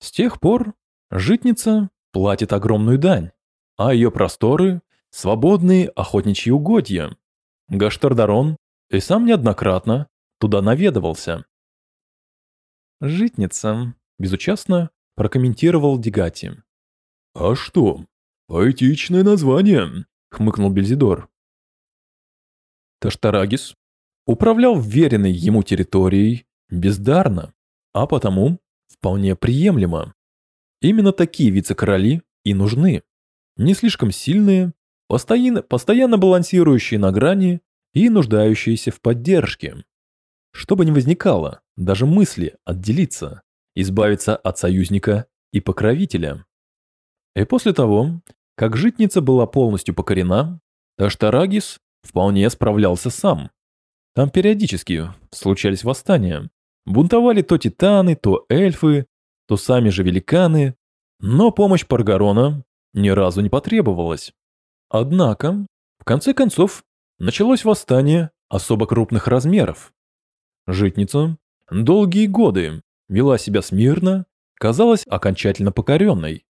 С тех пор житница платит огромную дань, а ее просторы – свободные охотничьи угодья. Гаштардарон и сам неоднократно туда наведывался. «Житница», – безучастно прокомментировал Дегати. «А что? Поэтичное название», — хмыкнул Бельзидор. Таштарагис управлял вверенной ему территорией бездарно, а потому вполне приемлемо. Именно такие вице-короли и нужны. Не слишком сильные, постоянно, постоянно балансирующие на грани и нуждающиеся в поддержке. Чтобы не возникало даже мысли отделиться, избавиться от союзника и покровителя. И после того, как житница была полностью покорена, Таштарагис вполне справлялся сам. Там периодически случались восстания. Бунтовали то титаны, то эльфы, то сами же великаны, но помощь Паргарона ни разу не потребовалась. Однако, в конце концов, началось восстание особо крупных размеров. Житница долгие годы вела себя смирно, казалась окончательно покоренной.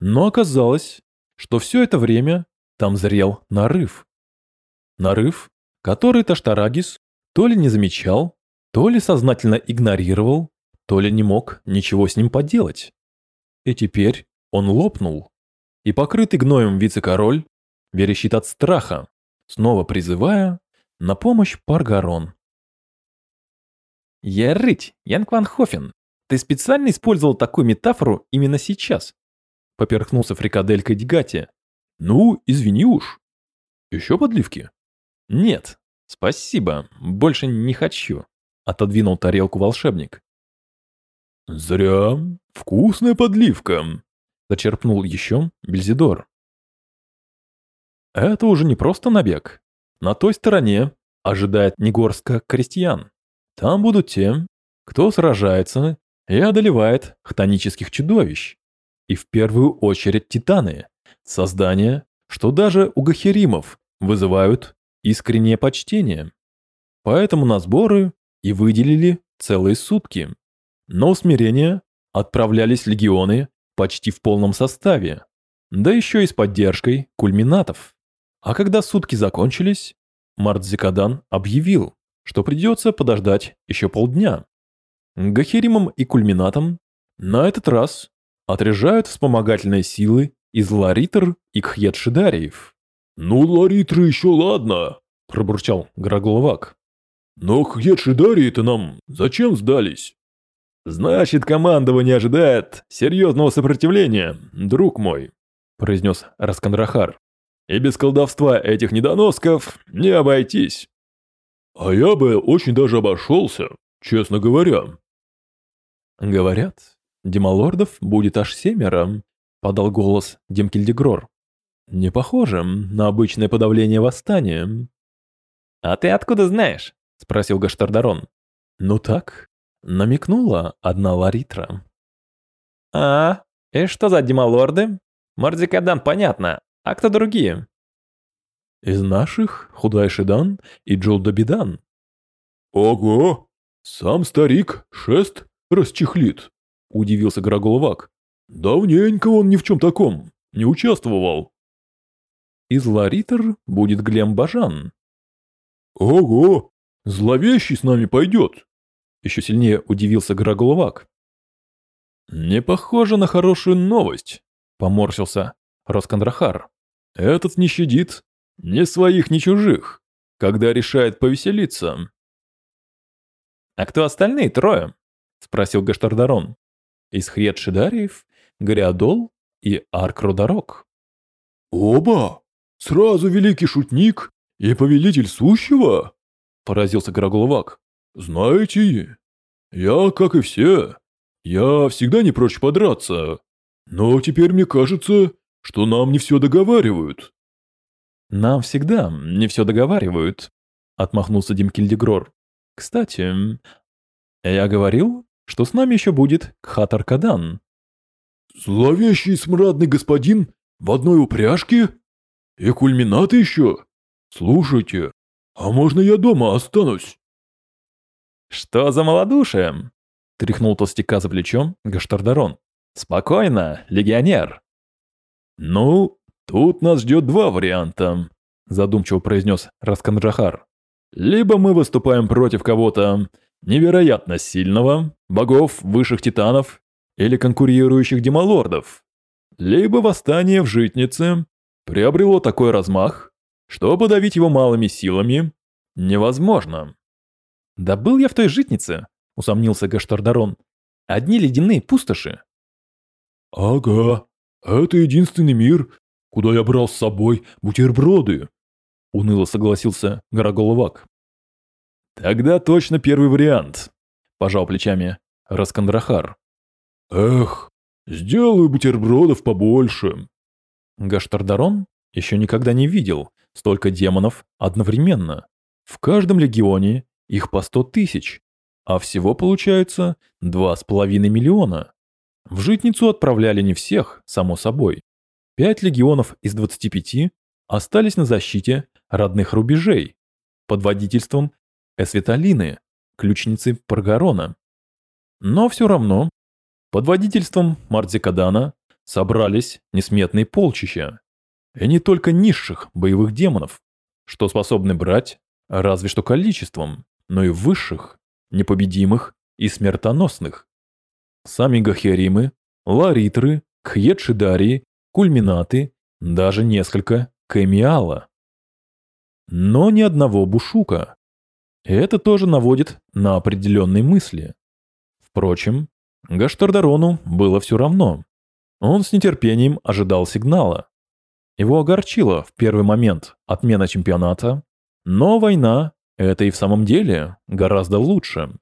Но оказалось, что все это время там зрел нарыв. Нарыв, который Таштарагис то ли не замечал, то ли сознательно игнорировал, то ли не мог ничего с ним поделать. И теперь он лопнул, и покрытый гноем вице-король верещит от страха, снова призывая на помощь Паргарон. «Я рыть, Янг Ван Хофен, ты специально использовал такую метафору именно сейчас?» Поперхнулся фрикаделькой Дигати. «Ну, извини уж. Еще подливки?» «Нет, спасибо, больше не хочу», отодвинул тарелку волшебник. «Зря. Вкусная подливка», зачерпнул еще Бельзидор. Это уже не просто набег. На той стороне ожидает Негорска крестьян. Там будут те, кто сражается и одолевает хтонических чудовищ. И в первую очередь титаны, создания, что даже у гахеримов вызывают искреннее почтение. Поэтому на сборы и выделили целые сутки. На усмирение отправлялись легионы почти в полном составе, да еще и с поддержкой кульминатов. А когда сутки закончились, Мартзикадан объявил, что придется подождать еще полдня. Гахеримам и кульминатам на этот раз отряжают вспомогательные силы из Ларитр и Кхьет-Шидариев. «Ну, Ларитры еще ладно», – пробурчал Грагловак. «Но Кхьет-Шидарии-то нам зачем сдались?» «Значит, командование ожидает серьезного сопротивления, друг мой», – произнес Раскандрахар. «И без колдовства этих недоносков не обойтись». «А я бы очень даже обошелся, честно говоря», Говорят, демалордов будет аж семеро», — подал голос Демкильдегрор. «Не похоже на обычное подавление восстания». «А ты откуда знаешь?» — спросил Гаштардарон. «Ну так», — намекнула одна Ларитра. «А, и что за демалорды? Мордикадан, понятно. А кто другие?» «Из наших Худайшидан и Джолдобидан». «Ого! Сам старик шест расчехлит», — удивился Граголовак. «Давненько он ни в чем таком не участвовал». «Из Ларитр будет Глем Бажан». «Ого! Зловещий с нами пойдет!» Еще сильнее удивился Граголовак. «Не похоже на хорошую новость», — поморщился Роскандрахар. «Этот не щадит ни своих, ни чужих, когда решает повеселиться». «А кто остальные трое?» — спросил Гаштардарон. «Из Хред-Шидариев, Гориадол и Аркродарок». «Оба! Сразу великий шутник и повелитель сущего?» — поразился Граголовак. «Знаете, я, как и все, я всегда не прочь подраться, но теперь мне кажется, что нам не все договаривают». «Нам всегда не все договаривают», — отмахнулся Дим Кильдегрор. «Кстати, я говорил, что с нами еще будет Кхатар Кадан». «Зловещий смрадный господин в одной упряжке? И кульминаты еще? Слушайте, а можно я дома останусь?» «Что за малодушие?» — тряхнул толстяка за плечом Гаштардарон. «Спокойно, легионер». «Ну, тут нас ждет два варианта», — задумчиво произнес Расканджахар. «Либо мы выступаем против кого-то невероятно сильного, богов, высших титанов или конкурирующих демолордов, либо восстание в Житнице приобрело такой размах, что подавить его малыми силами невозможно». «Да был я в той житнице», — усомнился Гаштардарон. «Одни ледяные пустоши». «Ага, это единственный мир, куда я брал с собой бутерброды», — уныло согласился Гороголовак. «Тогда точно первый вариант», — пожал плечами Раскандрахар. «Эх, сделаю бутербродов побольше». Гаштардарон еще никогда не видел столько демонов одновременно. В каждом легионе их по сто тысяч, а всего получается два с половиной миллиона. В житницу отправляли не всех, само собой. Пять легионов из 25 остались на защите родных рубежей под водительством Эсветалины, ключницы Паргарона. Но все равно под водительством Мардзикадана собрались несметные полчища. И не только низших боевых демонов, что способны брать разве что количеством но и высших, непобедимых и смертоносных. Сами Гахеримы, Ларитры, Кхьедшидарии, Кульминаты, даже несколько Кэмиала. Но ни одного Бушука. Это тоже наводит на определенные мысли. Впрочем, Гаштардарону было все равно. Он с нетерпением ожидал сигнала. Его огорчила в первый момент отмена чемпионата, но война это и в самом деле гораздо лучше.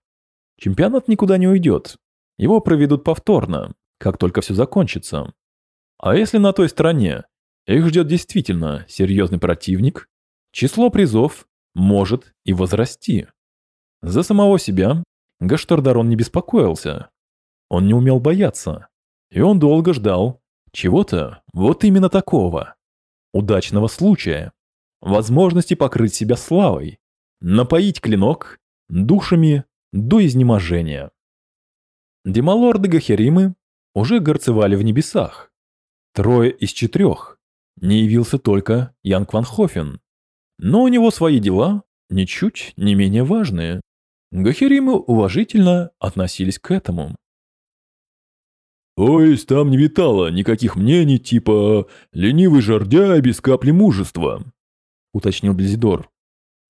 Чемпионат никуда не уйдет. Его проведут повторно, как только все закончится. А если на той стороне их ждет действительно серьезный противник, число призов может и возрасти. За самого себя Гаштардарон не беспокоился. Он не умел бояться. И он долго ждал чего-то вот именно такого. Удачного случая. Возможности покрыть себя славой напоить клинок душами до изнеможения. Демалорды Гахеримы уже горцевали в небесах. Трое из четырех. Не явился только Янг Ван Хофен. Но у него свои дела, ничуть не менее важные. Гахеримы уважительно относились к этому. «То есть там не витало никаких мнений типа «ленивый жердяй без капли мужества», — уточнил Близидор.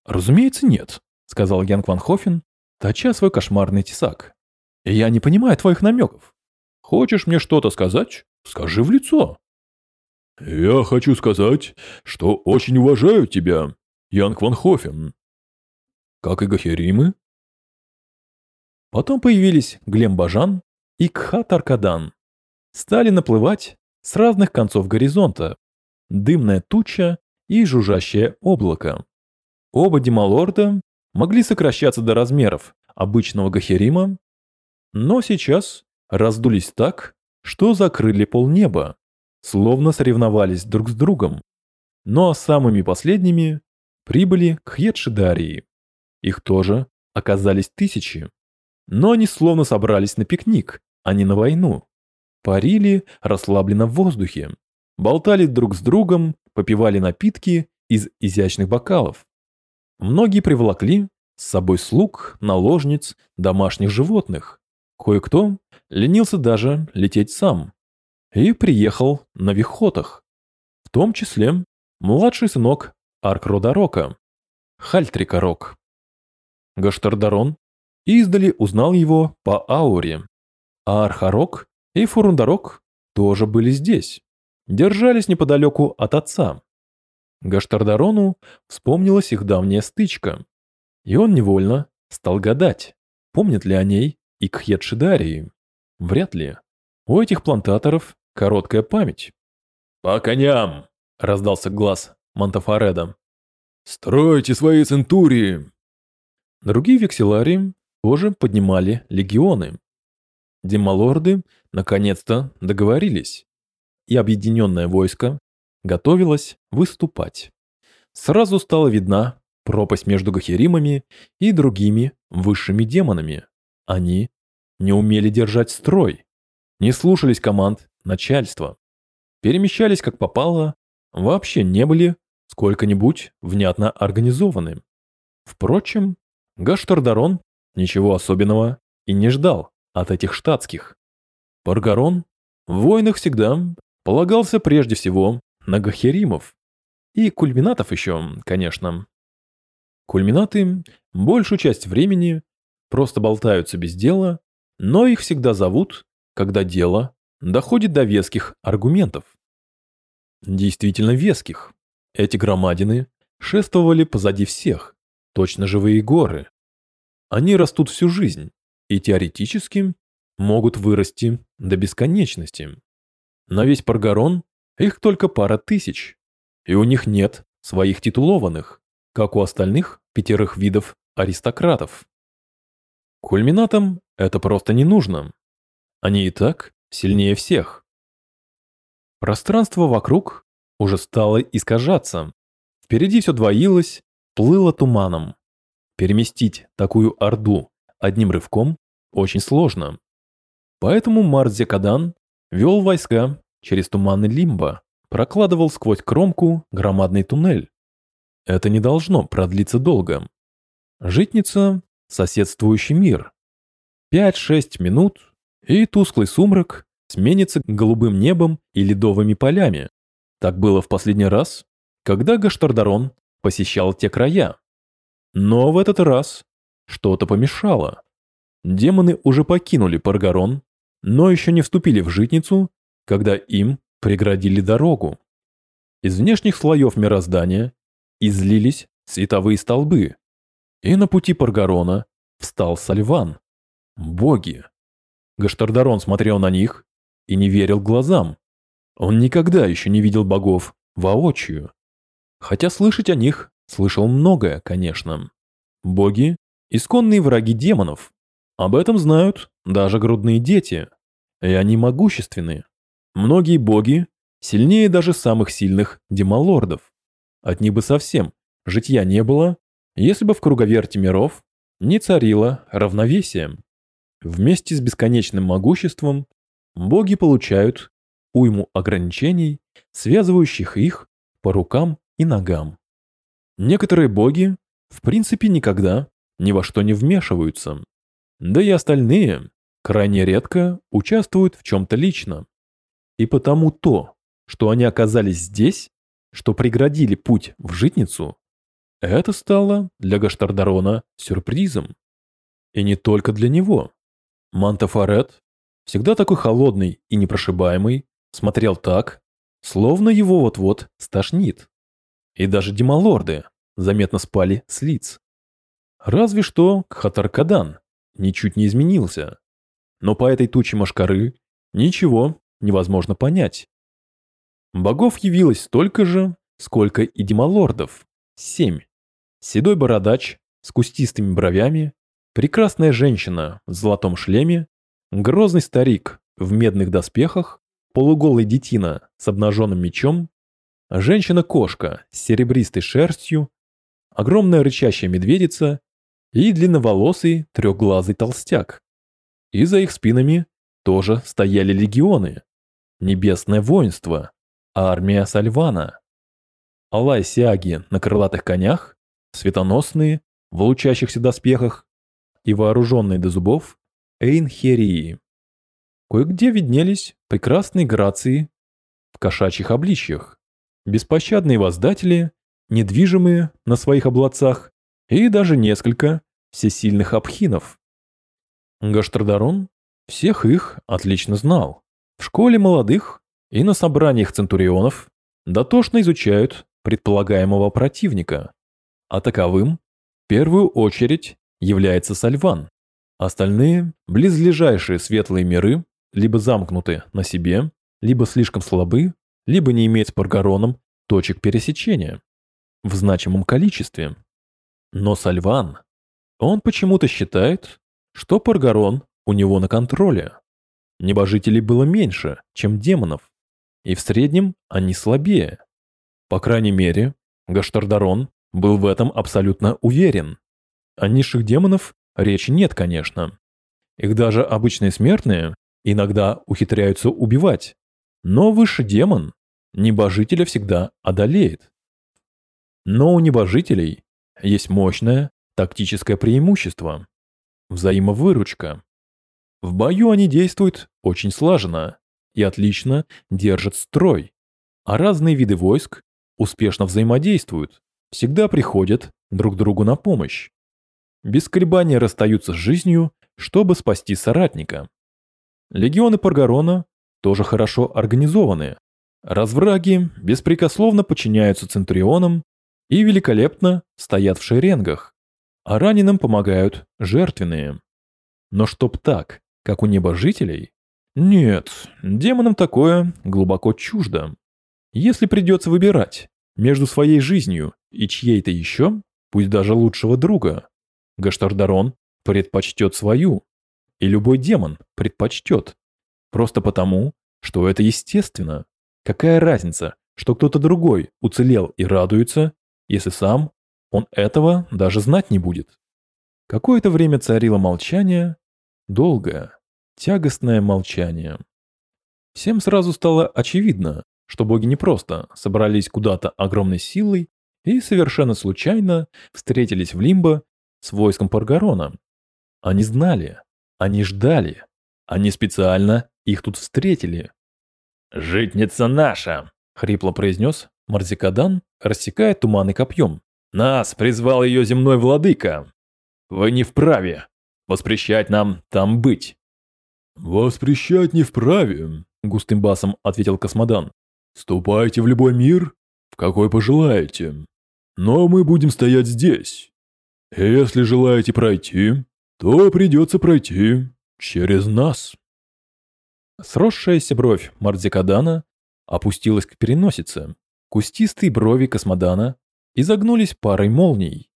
«Разумеется, нет», — сказал Янг Ван Хофен, точа свой кошмарный тесак. «Я не понимаю твоих намеков. Хочешь мне что-то сказать? Скажи в лицо». «Я хочу сказать, что очень уважаю тебя, Янг Ван Хофен». «Как и Гахеримы?» Потом появились Глем Бажан и Кхатаркадан стали наплывать с разных концов горизонта. Дымная туча и жужжащее облако. Оба демалорда могли сокращаться до размеров обычного гахерима, но сейчас раздулись так, что закрыли полнеба, словно соревновались друг с другом. Ну а самыми последними прибыли к Хьедшидарии. Их тоже оказались тысячи. Но они словно собрались на пикник, а не на войну. Парили расслабленно в воздухе, болтали друг с другом, попивали напитки из изящных бокалов. Многие приволокли с собой слуг, наложниц, домашних животных. Кое-кто ленился даже лететь сам. И приехал на вихотах. В том числе младший сынок Аркродарока, Хальтрикорок. Гаштардарон издали узнал его по ауре. А Архарок и Фурундарок тоже были здесь. Держались неподалеку от отца. Гаштардарону вспомнилась их давняя стычка. И он невольно стал гадать, помнят ли о ней и Кхетшидарии. Вряд ли. У этих плантаторов короткая память. «По коням!» — раздался глаз Монтафареда. «Стройте свои центурии!» Другие векселарии тоже поднимали легионы. Демалорды наконец-то договорились, и объединенное войско готовилось выступать. Сразу стала видна пропасть между гахеримами и другими высшими демонами. Они не умели держать строй, не слушались команд начальства, перемещались как попало, вообще не были сколько-нибудь внятно организованы. Впрочем, Гаштардарон ничего особенного и не ждал от этих штатских. Паргарон в войнах всегда полагался прежде всего на гахеримов. И кульминатов еще, конечно. Кульминаты большую часть времени просто болтаются без дела, но их всегда зовут, когда дело доходит до веских аргументов. Действительно веских. Эти громадины шествовали позади всех, точно живые горы. Они растут всю жизнь и теоретически могут вырасти до бесконечности. На весь Паргарон их только пара тысяч, и у них нет своих титулованных, как у остальных пятерых видов аристократов. Кульминатам это просто не нужно. Они и так сильнее всех. Пространство вокруг уже стало искажаться. Впереди все двоилось, плыло туманом. Переместить такую орду одним рывком очень сложно. Поэтому Марзекадан вел войска через туманный лимбо, прокладывал сквозь кромку громадный туннель. Это не должно продлиться долго. Житница – соседствующий мир. 5-6 минут, и тусклый сумрак сменится голубым небом и ледовыми полями. Так было в последний раз, когда Гаштардарон посещал те края. Но в этот раз что-то помешало. Демоны уже покинули Паргарон, но еще не вступили в житницу, когда им преградили дорогу. Из внешних слоев мироздания излились световые столбы, и на пути Паргарона встал Сальван. Боги! Гаштардарон смотрел на них и не верил глазам. Он никогда еще не видел богов воочию. Хотя слышать о них слышал многое, конечно. Боги – исконные враги демонов. Об этом знают даже грудные дети. И они могущественны. Многие боги сильнее даже самых сильных демалордов. От них бы совсем житья не было, если бы в круговерте миров не царило равновесие. Вместе с бесконечным могуществом боги получают уйму ограничений, связывающих их по рукам и ногам. Некоторые боги в принципе никогда ни во что не вмешиваются, да и остальные крайне редко участвуют в чем-то лично. И потому то, что они оказались здесь, что преградили путь в житницу, это стало для Гаштардарона сюрпризом. И не только для него. Мантафарет, всегда такой холодный и непрошибаемый, смотрел так, словно его вот-вот стошнит. И даже демалорды заметно спали с лиц. Разве что Кхатаркадан ничуть не изменился. но по этой туче машкары ничего невозможно понять. Богов явилось столько же, сколько и демолордов – семь. Седой бородач с кустистыми бровями, прекрасная женщина в золотом шлеме, грозный старик в медных доспехах, полуголый детина с обнаженным мечом, женщина-кошка с серебристой шерстью, огромная рычащая медведица и длинноволосый трехглазый толстяк. И за их спинами тоже стояли легионы, небесное воинство, армия Сальвана. Алай Сиаги на крылатых конях, светоносные, в лучащихся доспехах и вооруженные до зубов Эйнхерии. Кое-где виднелись прекрасные грации в кошачьих обличьях, беспощадные воздатели, недвижимые на своих облацах и даже несколько всесильных абхинов. Гаштардарон всех их отлично знал. В школе молодых и на собраниях центурионов дотошно изучают предполагаемого противника, а таковым в первую очередь является Сальван. Остальные, близлежащие светлые миры, либо замкнуты на себе, либо слишком слабы, либо не имеют с Паргароном точек пересечения в значимом количестве. Но Сальван, он почему-то считает, что Паргарон у него на контроле. Небожителей было меньше, чем демонов, и в среднем они слабее. По крайней мере, Гаштардарон был в этом абсолютно уверен. О низших демонов речи нет, конечно. Их даже обычные смертные иногда ухитряются убивать. Но высший демон небожителя всегда одолеет. Но у небожителей есть мощное тактическое преимущество – взаимовыручка. В бою они действуют очень слаженно и отлично держат строй, а разные виды войск успешно взаимодействуют, всегда приходят друг другу на помощь. Без колебания расстаются с жизнью, чтобы спасти соратника. Легионы Паргарона тоже хорошо организованы. Развраги беспрекословно подчиняются центурионам и великолепно стоят в шеренгах, а раненым помогают жертвенные. Но чтоб так, как у небожителей? Нет, демонам такое глубоко чуждо. Если придется выбирать между своей жизнью и чьей-то еще, пусть даже лучшего друга, Гаштардарон предпочтет свою, и любой демон предпочтет. Просто потому, что это естественно. Какая разница, что кто-то другой уцелел и радуется, если сам он этого даже знать не будет. Какое-то время царило молчание, долгое, тягостное молчание. Всем сразу стало очевидно, что боги не просто собрались куда-то огромной силой и совершенно случайно встретились в Лимбо с войском Паргарона. Они знали, они ждали, они специально их тут встретили. «Житница наша!» — хрипло произнес Марзикадан, рассекая туманы копьем. «Нас призвал ее земной владыка. Вы не вправе воспрещать нам там быть». «Воспрещать не вправе», — густым басом ответил Космодан. «Ступайте в любой мир, в какой пожелаете. Но мы будем стоять здесь. Если желаете пройти, то придется пройти через нас». Сросшаяся бровь Мардзикадана опустилась к переносице. Кустистые брови Космодана изогнулись парой молний.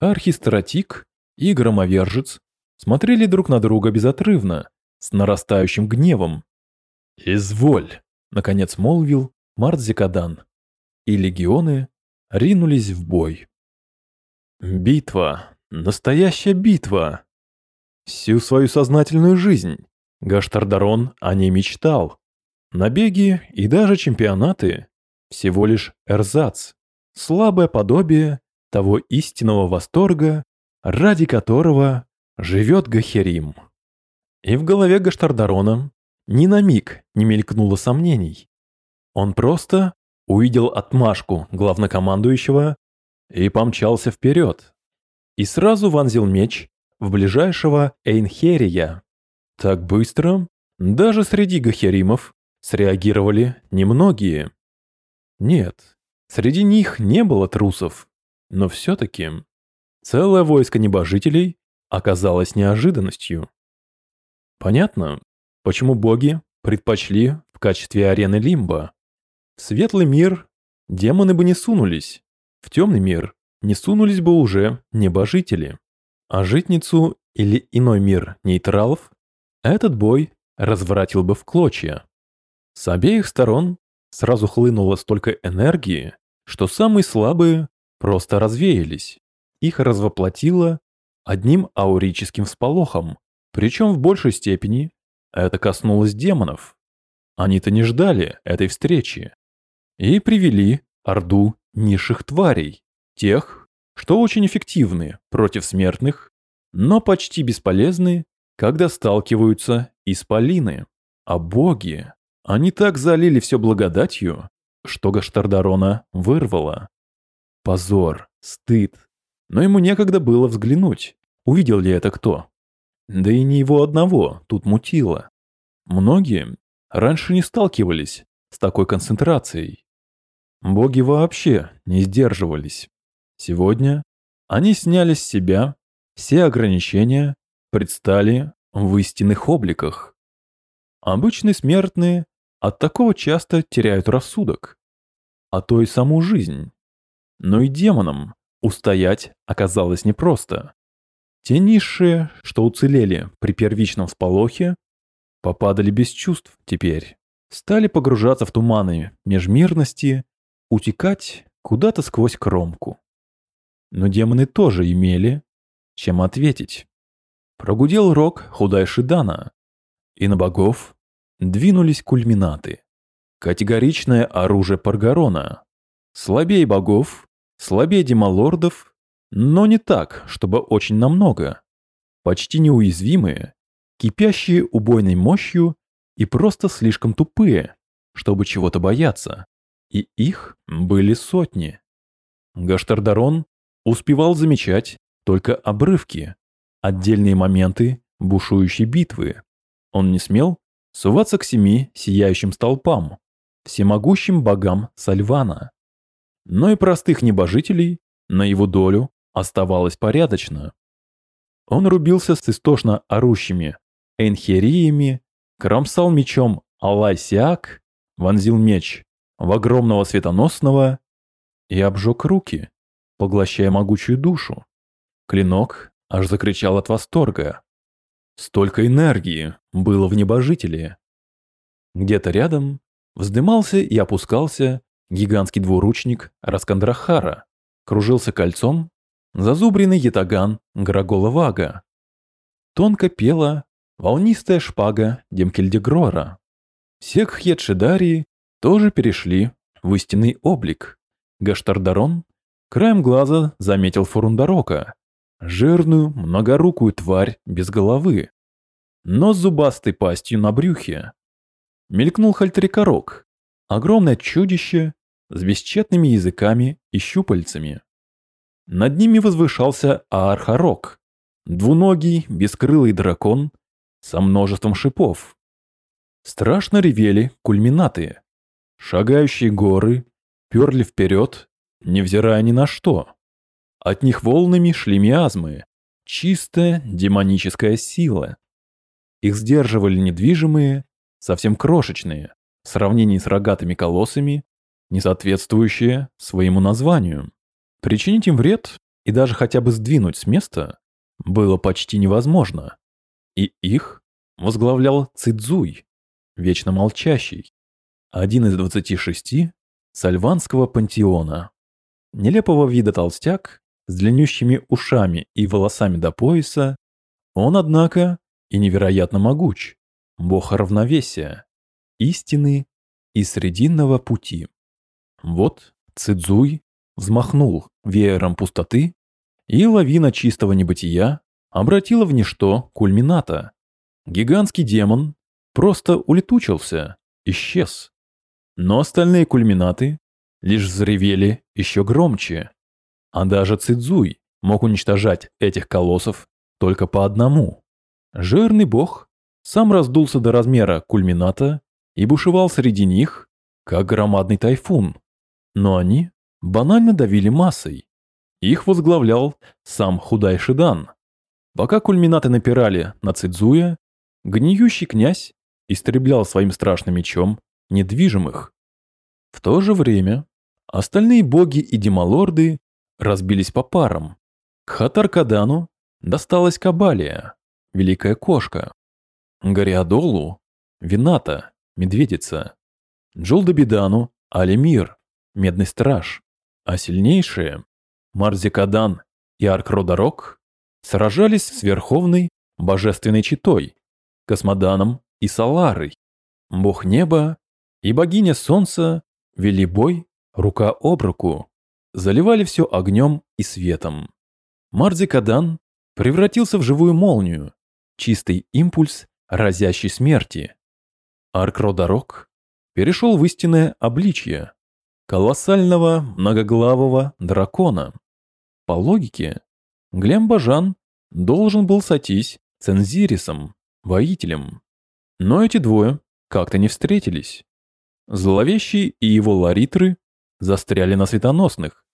Архистратик и Громовержец смотрели друг на друга безотрывно, с нарастающим гневом. «Изволь!» — наконец молвил Мардзикадан. И легионы ринулись в бой. Битва. Настоящая битва. Всю свою сознательную жизнь Гаштардарон о ней мечтал. Набеги и даже чемпионаты – всего лишь эрзац, слабое подобие того истинного восторга, ради которого живет Гахерим. И в голове Гаштардарона ни на миг не мелькнуло сомнений. Он просто увидел отмашку главнокомандующего и помчался вперед. И сразу вонзил меч в ближайшего Эйнхерия. Так быстро даже среди гахеримов среагировали немногие. Нет, среди них не было трусов, но все-таки целое войско небожителей оказалось неожиданностью. Понятно, почему боги предпочли в качестве арены Лимба. В светлый мир демоны бы не сунулись, в темный мир не сунулись бы уже небожители. А житницу или иной мир нейтралов этот бой разворотил бы в клочья. С обеих сторон сразу хлынуло столько энергии, что самые слабые просто развеялись. Их развоплотило одним аурическим всполохом, причем в большей степени это коснулось демонов. Они-то не ждали этой встречи. И привели орду низших тварей, тех, что очень эффективны против смертных, но почти бесполезны, когда сталкиваются исполины. А боги, они так залили все благодатью, что Гаштардарона вырвало. Позор, стыд. Но ему некогда было взглянуть, увидел ли это кто. Да и не его одного тут мутило. Многие раньше не сталкивались с такой концентрацией. Боги вообще не сдерживались. Сегодня они сняли с себя все ограничения, предстали в истинных обликах. Обычные смертные от такого часто теряют рассудок, а то и саму жизнь. Но и демонам устоять оказалось непросто. Те низшие, что уцелели при первичном всполохе, попадали без чувств теперь, стали погружаться в туманы межмирности, утекать куда-то сквозь кромку. Но демоны тоже имели, чем ответить. Прогудел рог худайши Дана, и на богов двинулись кульминаты. Категоричное оружие Паргарона. Слабее богов, слабее демалордов, но не так, чтобы очень намного. Почти неуязвимые, кипящие убойной мощью и просто слишком тупые, чтобы чего-то бояться. И их были сотни. Гаштардарон успевал замечать только обрывки, отдельные моменты бушующей битвы. Он не смел суваться к семи сияющим столпам, всемогущим богам Сальвана. Но и простых небожителей на его долю оставалось порядочно. Он рубился с истошно орущими энхериями, кромсал мечом Алай-Сиак, вонзил меч в огромного светоносного и обжег руки, поглощая могучую душу. Клинок аж закричал от восторга. Столько энергии было в небожителе. Где-то рядом вздымался и опускался гигантский двуручник Раскандрахара, кружился кольцом зазубренный ятаган Грагола Вага. Тонко пела волнистая шпага Демкельдегрора. Все кхьедшидарии тоже перешли в истинный облик. Гаштардарон краем глаза заметил Фурундарока, жирную, многорукую тварь без головы, но с зубастой пастью на брюхе. Мелькнул Хальтрикорок, огромное чудище с бесчетными языками и щупальцами. Над ними возвышался Аархарок, двуногий, бескрылый дракон со множеством шипов. Страшно ревели кульминаты. Шагающие горы перли вперед, невзирая ни на что. От них волнами шли миазмы, чистая демоническая сила. Их сдерживали недвижимые, совсем крошечные, в сравнении с рогатыми колоссами, не соответствующие своему названию. Причинить им вред и даже хотя бы сдвинуть с места было почти невозможно. И их возглавлял Цидзуй, вечно молчащий, один из двадцати шести сальванского пантеона. Нелепого вида толстяк с длиннющими ушами и волосами до пояса, он, однако, и невероятно могуч, бог равновесия, истины и срединного пути. Вот Цидзуй взмахнул веером пустоты, и лавина чистого небытия обратила в ничто кульмината. Гигантский демон просто улетучился, исчез. Но остальные кульминаты лишь взревели еще громче. А даже Цидзуй мог уничтожать этих колоссов только по одному. Жирный бог сам раздулся до размера кульмината и бушевал среди них, как громадный тайфун. Но они банально давили массой. Их возглавлял сам Худай Шидан. Пока кульминаты напирали на Цидзуя, гниющий князь истреблял своим страшным мечом недвижимых. В то же время остальные боги и демалорды разбились по парам. К Хатаркадану досталась Кабалия, великая кошка. Гориадолу – Вината, медведица. Джолдобидану – Алимир, медный страж. А сильнейшие – Марзикадан и Аркродарок сражались с Верховной Божественной Читой, Космоданом и Саларой. Бог неба и богиня солнца вели бой рука об руку, заливали все огнем и светом. Марзикадан превратился в живую молнию, чистый импульс разящей смерти. Аркродарок перешел в истинное обличье колоссального многоглавого дракона. По логике, Глембажан должен был сойтись с Энзирисом, воителем. Но эти двое как-то не встретились. Зловещий и его ларитры застряли на светоносных.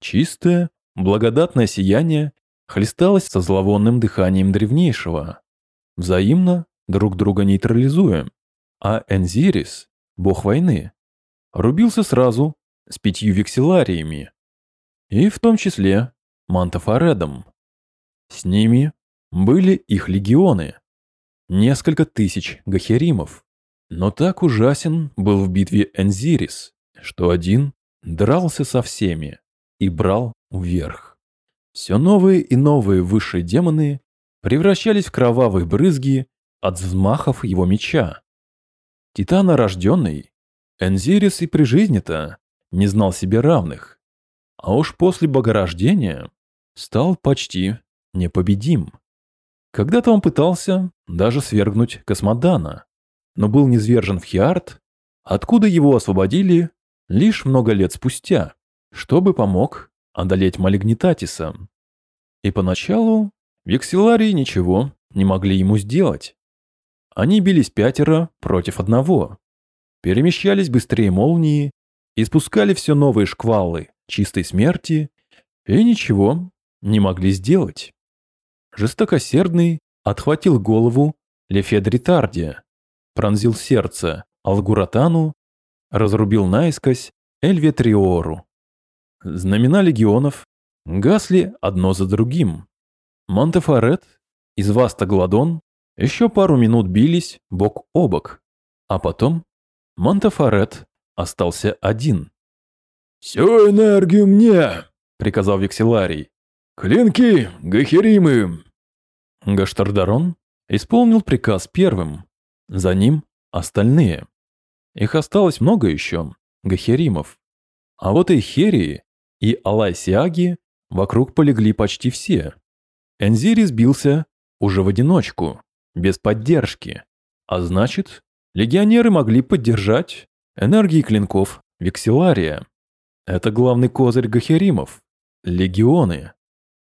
Чистое, благодатное сияние хлесталось со зловонным дыханием древнейшего, взаимно друг друга нейтрализуя. А Энзирис, бог войны, рубился сразу с пятью векселариями, и в том числе Мантафаредом. С ними были их легионы, несколько тысяч гахеримов. Но так ужасен был в битве Энзирис, что один дрался со всеми и брал вверх. Все новые и новые высшие демоны превращались в кровавые брызги от взмахов его меча. Титана рожденный, Энзирис и при жизни-то не знал себе равных, а уж после богорождения стал почти непобедим. Когда-то он пытался даже свергнуть Космодана, но был низвержен в Хиарт, откуда его освободили лишь много лет спустя, чтобы помог одолеть Малигнитатиса. И поначалу Векселарии ничего не могли ему сделать. Они бились пятеро против одного, перемещались быстрее молнии и спускали все новые шквалы чистой смерти и ничего не могли сделать. Жестокосердный отхватил голову Лефедритарде, пронзил сердце Алгуратану, разрубил наискось Эльветриору. Знамена легионов гасли одно за другим. Монтефорет и Зваста Гладон еще пару минут бились бок о бок, а потом Монтефорет остался один. «Всю энергию мне!» — приказал Векселарий. «Клинки, гахеримы!» Гаштардарон исполнил приказ первым, за ним остальные. Их осталось много еще, гахеримов. А вот и Херии и Алайсиаги вокруг полегли почти все. Энзири сбился уже в одиночку, без поддержки. А значит, легионеры могли поддержать энергии клинков Векселария. Это главный козырь гахеримов. Легионы.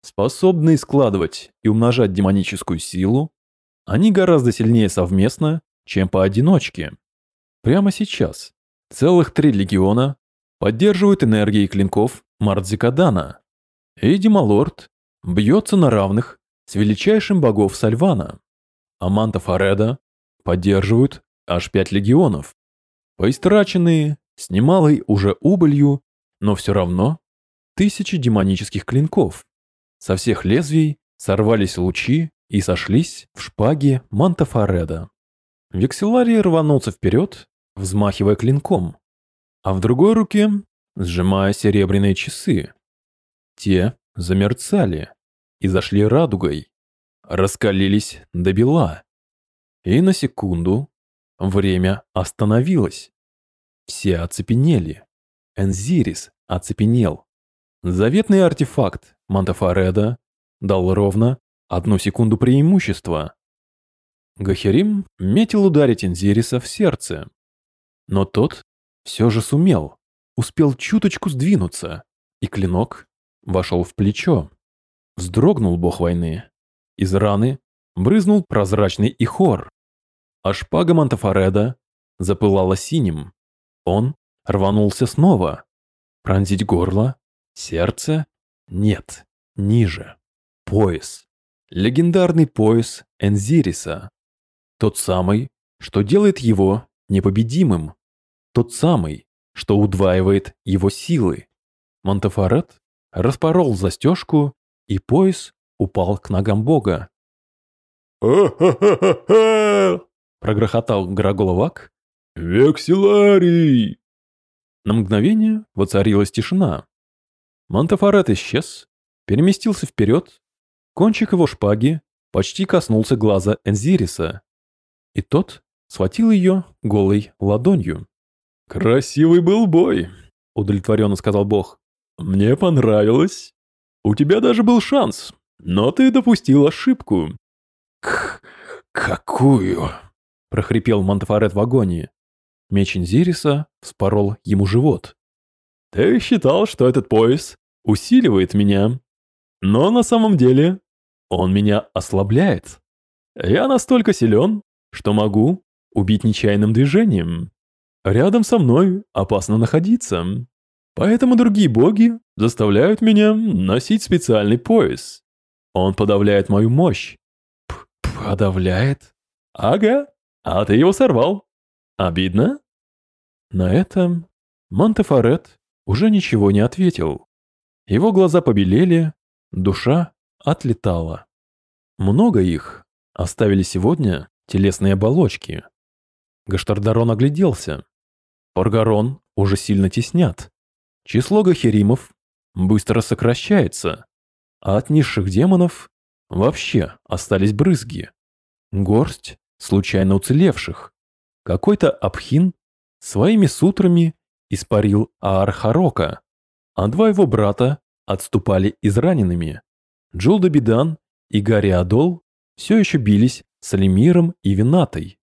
Способные складывать и умножать демоническую силу, они гораздо сильнее совместно, чем поодиночке. Прямо сейчас целых три легиона поддерживают энергией клинков Мардзикадана. И Демалорд бьется на равных с величайшим богов Сальвана. А Манта Фареда поддерживают аж пять легионов. Поистраченные, с немалой уже убылью, но все равно тысячи демонических клинков. Со всех лезвий сорвались лучи и сошлись в шпаге Мантафареда. Векселарий рванулся вперед, взмахивая клинком, а в другой руке сжимая серебряные часы. Те замерцали и зашли радугой, раскалились до бела. И на секунду время остановилось. Все оцепенели. Энзирис оцепенел. Заветный артефакт Монтефареда дал ровно одну секунду преимущества. Гахерим метил ударить Энзириса в сердце. Но тот все же сумел, успел чуточку сдвинуться, и клинок вошел в плечо. Вздрогнул бог войны. Из раны брызнул прозрачный ихор. А шпага Монтефареда запылала синим. Он рванулся снова. Пронзить горло? Сердце? Нет, ниже. Пояс. Легендарный пояс Энзириса. Тот самый, что делает его непобедимым. Тот самый, что удваивает его силы. Монтефорет распорол застежку, и пояс упал к ногам бога. «Ха-ха-ха-ха!» *laughs* Прогрохотал Граголовак. «Векселарий!» На мгновение воцарилась тишина. Монтефорет исчез, переместился вперед, кончик его шпаги почти коснулся глаза Энзириса, и тот схватил ее голой ладонью. «Красивый был бой», — удовлетворенно сказал бог. «Мне понравилось. У тебя даже был шанс, но ты допустил ошибку». «К... какую?» — прохрипел Монтефорет в агонии. Меч Инзириса вспорол ему живот. «Ты считал, что этот пояс усиливает меня, но на самом деле он меня ослабляет. Я настолько силен, что могу убить нечаянным движением. Рядом со мной опасно находиться. Поэтому другие боги заставляют меня носить специальный пояс. Он подавляет мою мощь. П подавляет? Ага, а ты его сорвал. Обидно? На этом Монтефорет уже ничего не ответил. Его глаза побелели, душа отлетала. Много их оставили сегодня телесные оболочки. Гаштардарон огляделся. Паргарон уже сильно теснят. Число гахеримов быстро сокращается, а от низших демонов вообще остались брызги. Горсть случайно уцелевших. Какой-то Абхин своими сутрами испарил Аархарока, а два его брата отступали израненными. Джулдабидан и Гарри Адол все еще бились с Алимиром и Винатой,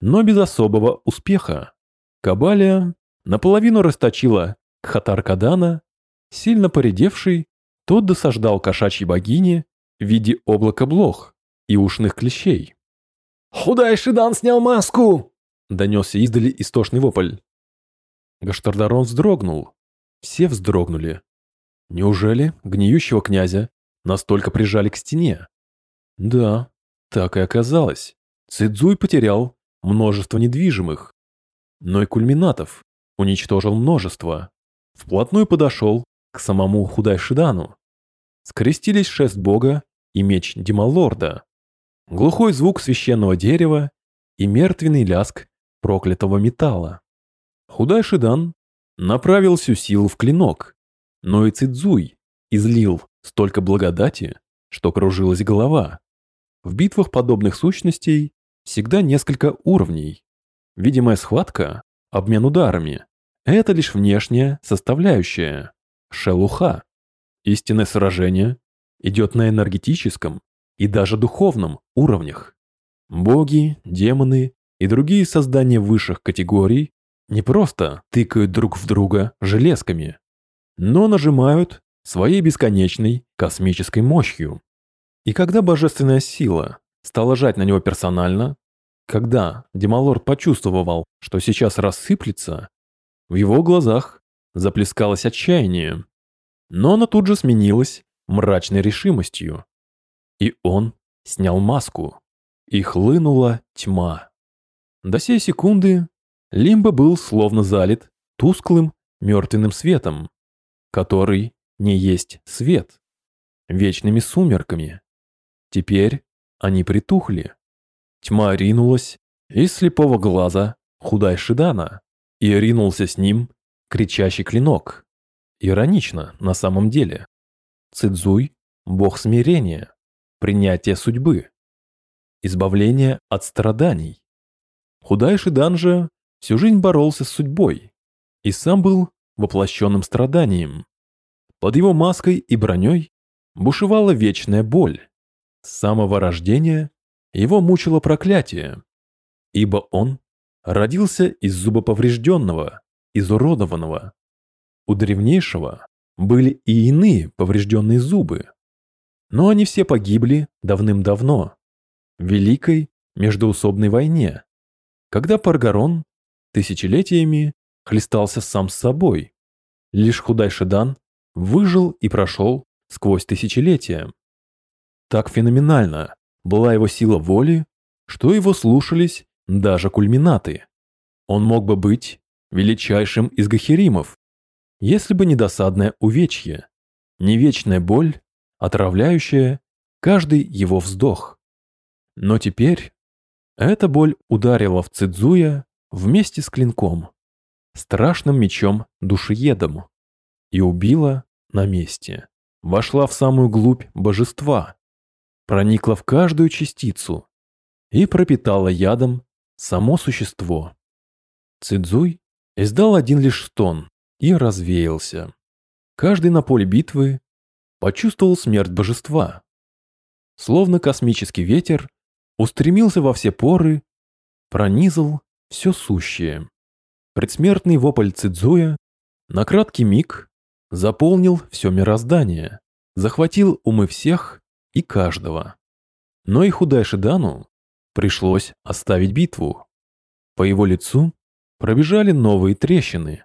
но без особого успеха. Кабалия наполовину расточила Кхатар-Кадана, сильно поредевший, тот досаждал кошачьей богине в виде облака блох и ушных клещей. «Худай Шидан снял маску!» — донесся издали истошный вопль. Гаштардарон вздрогнул. Все вздрогнули. Неужели гниющего князя настолько прижали к стене? Да, так и оказалось. Цидзуй потерял множество недвижимых, но и кульминатов уничтожил множество. Вплотную подошел к самому Худайшидану. Скрестились шест бога и меч Демалорда. Глухой звук священного дерева и мертвенный ляск проклятого металла. Худайшидан направил всю силу в клинок, но и Цидзуй излил столько благодати, что кружилась голова. В битвах подобных сущностей всегда несколько уровней. Видимая схватка, обмен ударами – это лишь внешняя составляющая, шелуха. Истинное сражение идет на энергетическом и даже духовном уровнях. Боги, демоны и другие создания высших категорий не просто тыкают друг в друга железками, но нажимают своей бесконечной космической мощью. И когда божественная сила стала жать на него персонально, когда Демалорд почувствовал, что сейчас рассыплется, в его глазах заплескалось отчаяние, но оно тут же сменилось мрачной решимостью. И он снял маску, и хлынула тьма. До сей секунды Лимба был словно залит тусклым мертвенным светом, который не есть свет, вечными сумерками. Теперь они притухли. Тьма ринулась из слепого глаза худай Шидана и ринулся с ним кричащий клинок. Иронично на самом деле. Цидзуй – бог смирения, принятия судьбы, избавление от страданий. Худай Шидан же всю жизнь боролся с судьбой и сам был воплощенным страданием. Под его маской и броней бушевала вечная боль. С самого рождения его мучило проклятие, ибо он родился из зубоповрежденного, изуродованного. У древнейшего были и иные поврежденные зубы, но они все погибли давным-давно, в Великой междоусобной войне, когда Паргарон тысячелетиями хлестался сам с собой. Лишь Худай Шедан выжил и прошел сквозь тысячелетия. Так феноменально была его сила воли, что его слушались даже кульминаты. Он мог бы быть величайшим из гахеримов, если бы не досадное увечье, не вечная боль, отравляющая каждый его вздох. Но теперь эта боль ударила в Цидзуя вместе с клинком, страшным мечом-душеедом, и убила на месте. Вошла в самую глубь божества, проникла в каждую частицу и пропитала ядом само существо. Цидзуй издал один лишь стон и развеялся. Каждый на поле битвы почувствовал смерть божества. Словно космический ветер устремился во все поры, пронизал все сущее. Предсмертный вопль Цидзуя на краткий миг заполнил все мироздание, захватил умы всех и каждого. Но и Худай Шидану пришлось оставить битву. По его лицу пробежали новые трещины.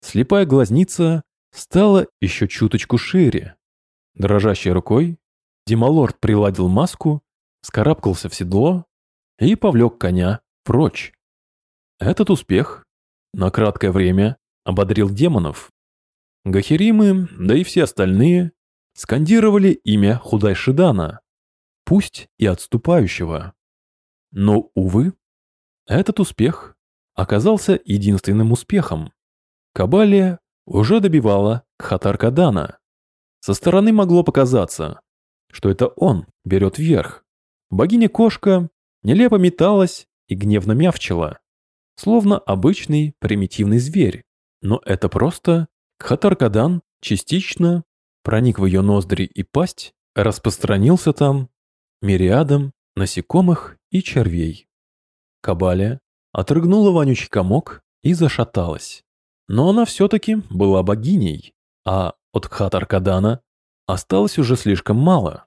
Слепая глазница стала еще чуточку шире. Дрожащей рукой Дималорд приладил маску, скарабкался в седло и повлек коня прочь. Этот успех на краткое время ободрил демонов. Гахеримы, да и все остальные, скандировали имя Худайшидана, пусть и отступающего. Но, увы, этот успех оказался единственным успехом. Кабалия уже добивала Хатаркадана. Со стороны могло показаться, что это он берет верх. Богиня-кошка нелепо металась и гневно мявчила, словно обычный примитивный зверь. Но это просто Кхатаркадан частично проник в ее ноздри и пасть, распространился там мириадом насекомых и червей. Кабалия отрыгнула вонючий комок и зашаталась. Но она все-таки была богиней, а от Кхатаркадана осталось уже слишком мало.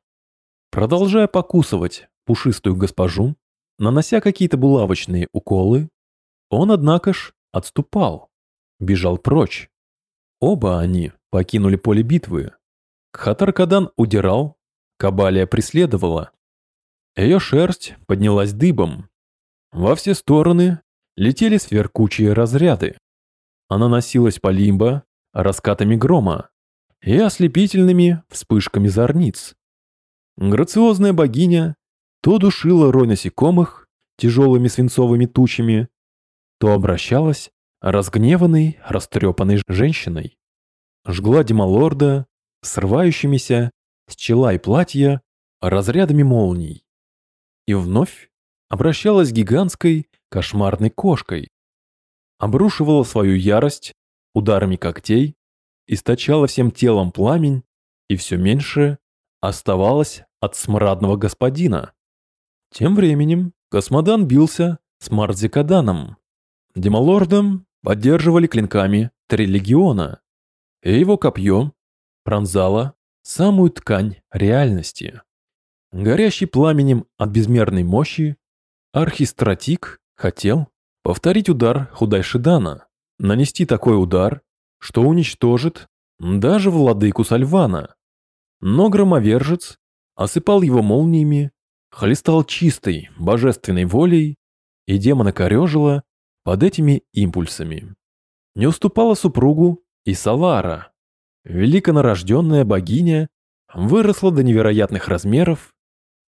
Продолжая покусывать пушистую госпожу, нанося какие-то булавочные уколы, он, однако ж, отступал, бежал прочь. Оба они покинули поле битвы. Кхатаркадан удирал, Кабалия преследовала. Ее шерсть поднялась дыбом. Во все стороны летели сверкучие разряды. Она носилась по лимбо раскатами грома и ослепительными вспышками зорниц. Грациозная богиня то душила рой насекомых тяжелыми свинцовыми тучами, то обращалась разгневанной, растрепанной женщиной. Жгла Демалорда срывающимися с чела и платья разрядами молний. И вновь обращалась гигантской кошмарной кошкой. Обрушивала свою ярость ударами когтей, источала всем телом пламень и все меньше оставалось от смрадного господина. Тем временем Космодан бился с Марзикаданом. Демалордом поддерживали клинками три легиона, и его копье пронзало самую ткань реальности. Горящий пламенем от безмерной мощи, архистратик хотел повторить удар Худайшидана, нанести такой удар, что уничтожит даже владыку Сальвана. Но громовержец осыпал его молниями, хлестал чистой, божественной волей, и демона корежило под этими импульсами. Не уступала супругу и Салара. Великонарожденная богиня выросла до невероятных размеров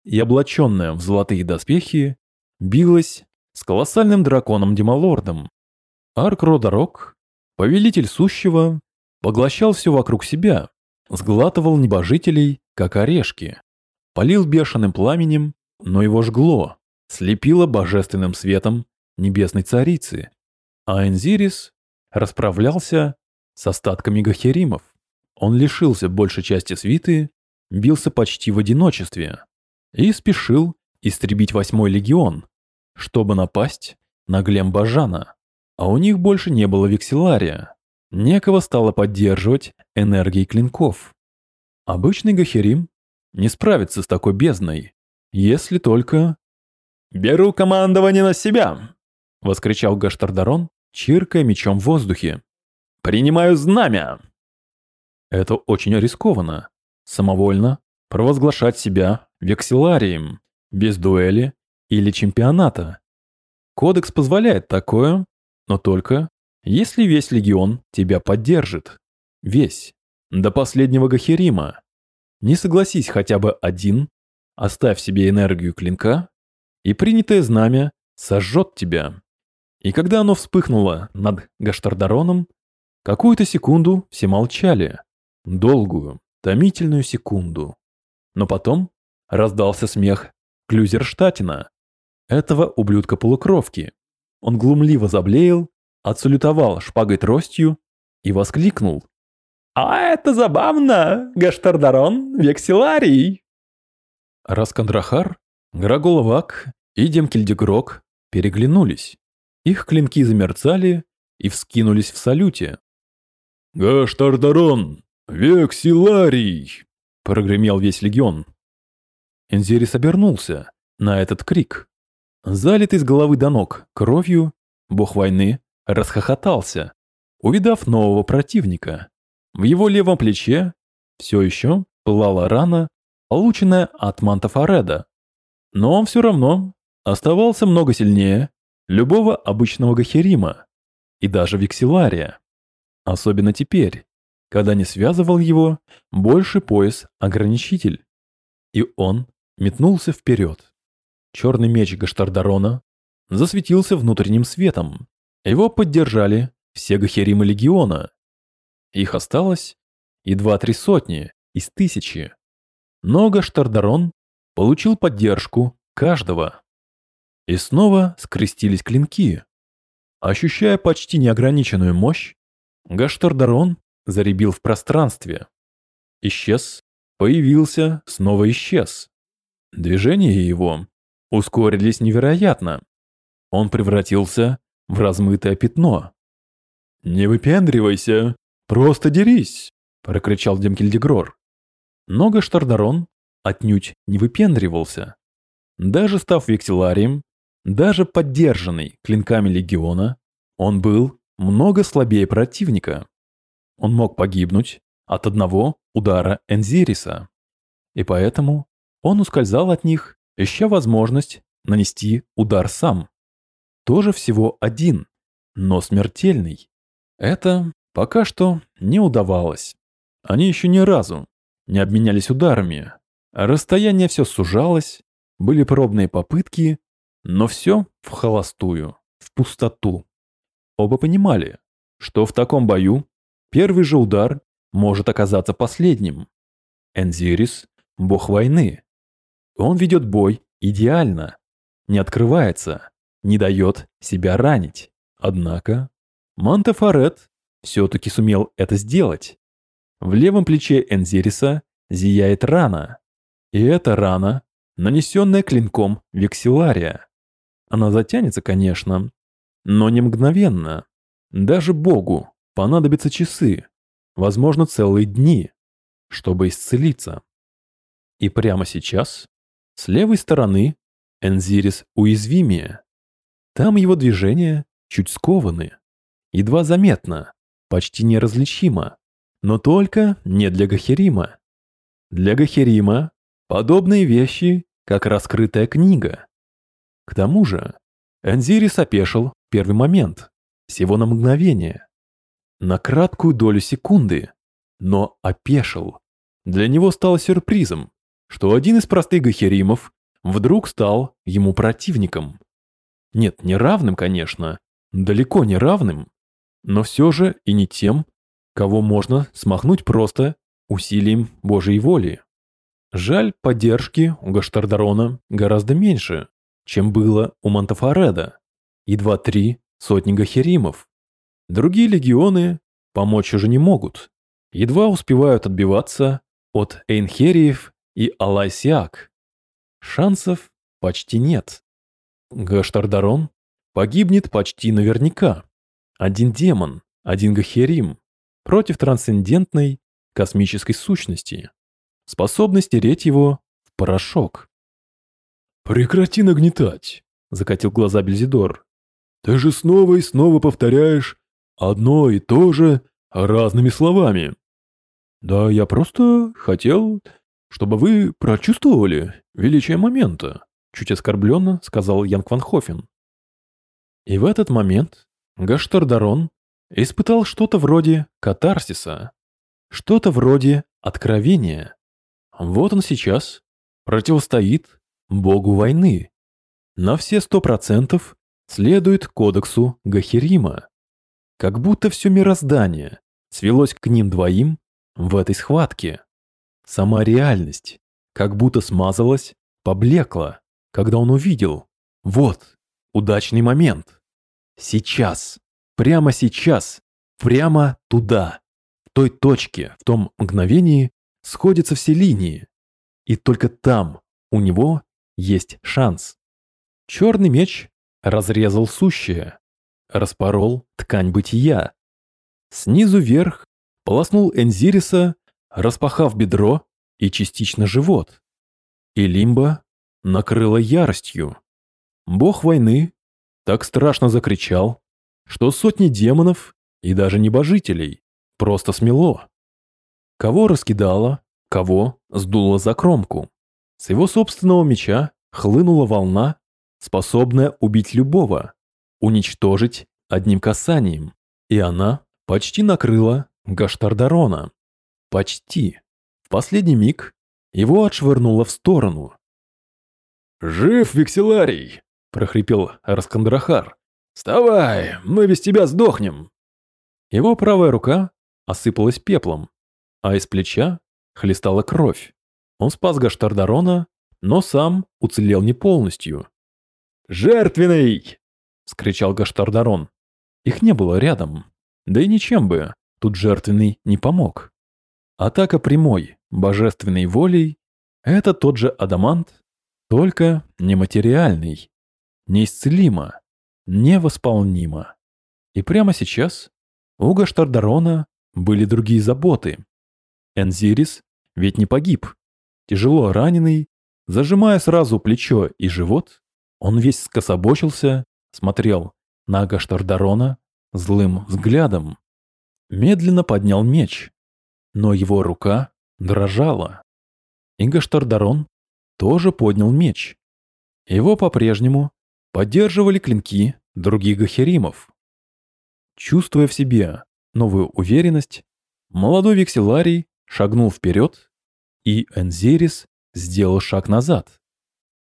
и, облаченная в золотые доспехи, билась с колоссальным драконом Демалордом. Арк Родарок, повелитель сущего, поглощал все вокруг себя, сглатывал небожителей, как орешки, полил бешеным пламенем, но его жгло, слепило божественным светом небесной царицы, а Энзирис расправлялся с остатками гахеримов. Он лишился большей части свиты, бился почти в одиночестве и спешил истребить восьмой легион, чтобы напасть на Глембажана. А у них больше не было векселария. Некого стало поддерживать энергией клинков. Обычный Гахерим не справится с такой бездной, если только... «Беру командование на себя!» — воскричал Гаштардарон, чиркая мечом в воздухе. «Принимаю знамя!» Это очень рискованно. Самовольно провозглашать себя векселарием, без дуэли или чемпионата. Кодекс позволяет такое, но только если весь легион тебя поддержит. Весь. До последнего Гахерима. Не согласись хотя бы один, оставь себе энергию клинка, и принятое знамя сожжет тебя. И когда оно вспыхнуло над Гаштардароном, какую-то секунду все молчали. Долгую, томительную секунду. Но потом раздался смех Клюзерштатина, этого ублюдка-полукровки. Он глумливо заблеял, отсалютовал шпагой-тростью и воскликнул. «А это забавно, Гаштардарон Векселарий!» Раскандрахар, Граголовак и Демкельдегрок переглянулись. Их клинки замерцали и вскинулись в салюте. «Гаштардарон! Векселарий!» – прогремел весь легион. Энзерис обернулся на этот крик. Залитый с головы до ног кровью, бог войны расхохотался, увидав нового противника. В его левом плече все еще пылала рана, полученная от Мантафареда. Но он все равно оставался много сильнее любого обычного Гахерима и даже Викселария. Особенно теперь, когда не связывал его больше пояс-ограничитель. И он метнулся вперед. Черный меч Гаштардарона засветился внутренним светом. Его поддержали все Гахеримы Легиона. Их осталось едва-три сотни из тысячи. Но Гаштардарон получил поддержку каждого. И снова скрестились клинки. Ощущая почти неограниченную мощь, Гаштардарон заребил в пространстве. Исчез, появился, снова исчез. Движения его ускорились невероятно. Он превратился в размытое пятно. «Не выпендривайся, просто дерись!» – прокричал Демкельдегрор. Но Гаштардарон отнюдь не выпендривался. Даже став векселарием, даже поддержанный клинками легиона, он был много слабее противника. Он мог погибнуть от одного удара Энзириса. И поэтому он ускользал от них ища возможность нанести удар сам. Тоже всего один, но смертельный. Это пока что не удавалось. Они еще ни разу не обменялись ударами. Расстояние все сужалось, были пробные попытки, но все в холостую, в пустоту. Оба понимали, что в таком бою первый же удар может оказаться последним. Энзирис – бог войны, он ведет бой идеально, не открывается, не дает себя ранить. Однако Мантефорет все-таки сумел это сделать. В левом плече Энзириса зияет рана. И эта рана, нанесенная клинком векселария. Она затянется, конечно, но не мгновенно. Даже Богу понадобятся часы, возможно, целые дни, чтобы исцелиться. И прямо сейчас с левой стороны Энзирис уязвимее. Там его движения чуть скованы. Едва заметно, почти неразличимо. Но только не для Гахерима. Для Гахерима подобные вещи, как раскрытая книга. К тому же, Энзирис опешил первый момент, всего на мгновение. На краткую долю секунды, но опешил. Для него стало сюрпризом, что один из простых гахеримов вдруг стал ему противником. Нет, не равным, конечно, далеко не равным, но все же и не тем, кого можно смахнуть просто усилием Божьей воли. Жаль, поддержки у Гаштардарона гораздо меньше, чем было у Мантафареда, едва три сотни гахеримов. Другие легионы помочь уже не могут, едва успевают отбиваться от Эйнхериев и Алайсиак. Шансов почти нет. Гаштардарон погибнет почти наверняка. Один демон, один Гахерим против трансцендентной космической сущности, способный стереть его в порошок. «Прекрати нагнетать», — закатил глаза Бельзидор. «Ты же снова и снова повторяешь одно и то же разными словами». «Да я просто хотел чтобы вы прочувствовали величие момента. чуть оскорбленно сказал Янг Ван Хофен. И в этот момент Гаштардарон испытал что-то вроде катарсиса, что-то вроде откровения. Вот он сейчас противостоит богу войны. На все сто процентов следует кодексу Гахирима. Как будто все мироздание свелось к ним двоим в этой схватке. Сама реальность как будто смазалась, поблекла, когда он увидел. Вот, удачный момент. Сейчас, прямо сейчас, прямо туда, в той точке, в том мгновении сходятся все линии. И только там у него есть шанс. Черный меч разрезал сущее, распорол ткань бытия. Снизу вверх полоснул Энзириса, распахав бедро и частично живот. И Лимба накрыла яростью. Бог войны так страшно закричал, что сотни демонов и даже небожителей просто смело. Кого раскидало, кого сдуло за кромку. С его собственного меча хлынула волна, способная убить любого, уничтожить одним касанием, и она почти накрыла Гаштардарона. Почти. В последний миг его отшвырнуло в сторону. «Жив, Викселарий!» – прохрипел Раскандрахар. «Вставай, мы без тебя сдохнем!» Его правая рука осыпалась пеплом, а из плеча хлестала кровь. Он спас Гаштардарона, но сам уцелел не полностью. «Жертвенный!» – скричал Гаштардарон. Их не было рядом, да и ничем бы тут жертвенный не помог. Атака прямой, божественной волей – это тот же адамант, только нематериальный, неисцелимо, невосполнимо. И прямо сейчас у Гаштардарона были другие заботы. Энзирис ведь не погиб. Тяжело раненый, зажимая сразу плечо и живот, он весь скособочился, смотрел на Гаштардарона злым взглядом. Медленно поднял меч, но его рука дрожала. Ингоштардарон тоже поднял меч. Его по-прежнему поддерживали клинки других гахеримов. Чувствуя в себе новую уверенность, молодой Викселарий шагнул вперед, и Энзерис сделал шаг назад.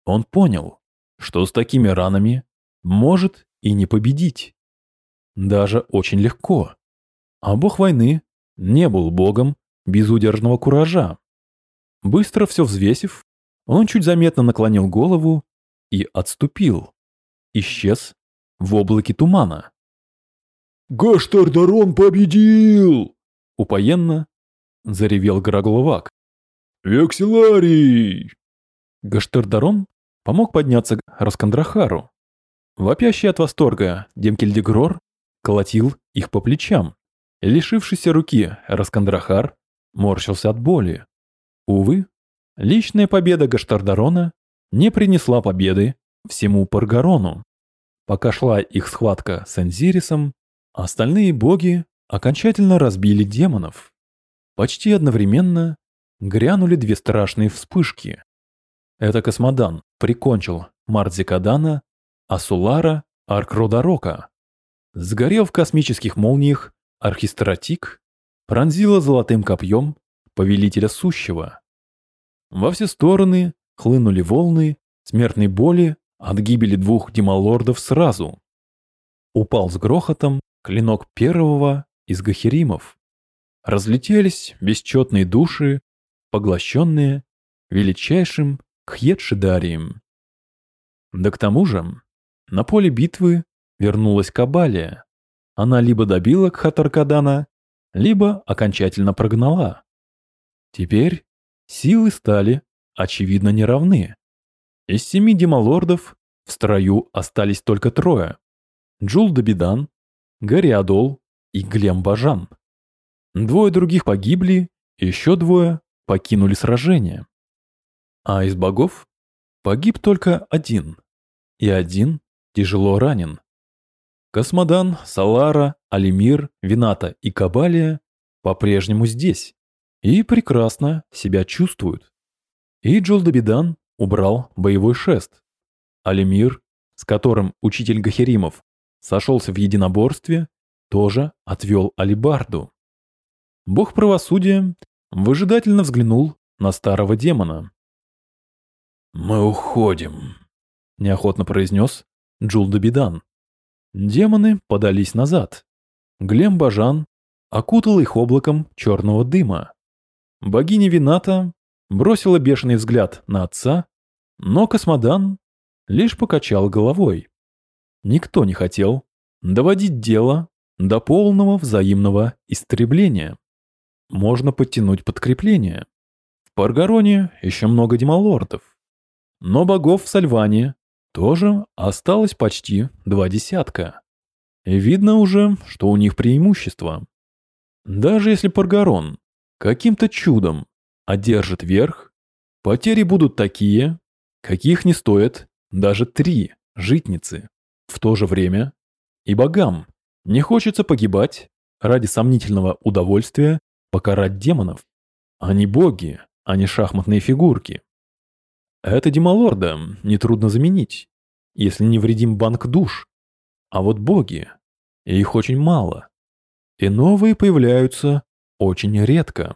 Он понял, что с такими ранами может и не победить. Даже очень легко. А бог войны не был богом безудержного куража. Быстро все взвесив, он чуть заметно наклонил голову и отступил. Исчез в облаке тумана. «Гаштардарон победил!» Упоенно заревел Грагловак. «Векселарий!» Гаштардарон помог подняться Раскандрахару. Вопящий от восторга Демкельдегрор колотил их по плечам. Лишившийся руки Раскандрахар морщился от боли. Увы, личная победа Гаштардарона не принесла победы всему Паргарону. Пока шла их схватка с Энзирисом, остальные боги окончательно разбили демонов. Почти одновременно грянули две страшные вспышки. Это Космодан прикончил Мардзикадана, а Сулара – Аркродарока. Сгорел в космических молниях Архистратик, пронзила золотым копьем повелителя сущего. Во все стороны хлынули волны смертной боли от гибели двух демалордов сразу. Упал с грохотом клинок первого из гахеримов. Разлетелись бесчетные души, поглощенные величайшим Кхьедшидарием. Да к тому же, на поле битвы вернулась Кабалия. Она либо добила Кхатаркадана, либо окончательно прогнала. Теперь силы стали, очевидно, неравны. Из семи демалордов в строю остались только трое. Джул Добидан, Гориадол и Глем Бажан. Двое других погибли, еще двое покинули сражение. А из богов погиб только один, и один тяжело ранен. Космодан, Салара, Алимир, Вината и Кабалия по-прежнему здесь и прекрасно себя чувствуют. И Джулдабидан убрал боевой шест, Алимир, с которым учитель Гахеримов сошелся в единоборстве, тоже отвел алебарду. Бог правосудия выжидательно взглянул на старого демона. «Мы уходим», — неохотно произнес Джулдабидан. Демоны подались назад. Глем-бажан окутал их облаком черного дыма. Богиня Вината бросила бешеный взгляд на отца, но Космодан лишь покачал головой. Никто не хотел доводить дело до полного взаимного истребления. Можно подтянуть подкрепление. В Паргароне еще много демалордов. Но богов в Сальване тоже осталось почти два десятка. Видно уже, что у них преимущество. Даже если Паргарон каким-то чудом одержит верх, потери будут такие, каких не стоят даже три житницы. В то же время и богам не хочется погибать ради сомнительного удовольствия покарать демонов. Они боги, а не шахматные фигурки. Это Демалорда нетрудно заменить, если не вредим банк душ. А вот боги, их очень мало. И новые появляются очень редко.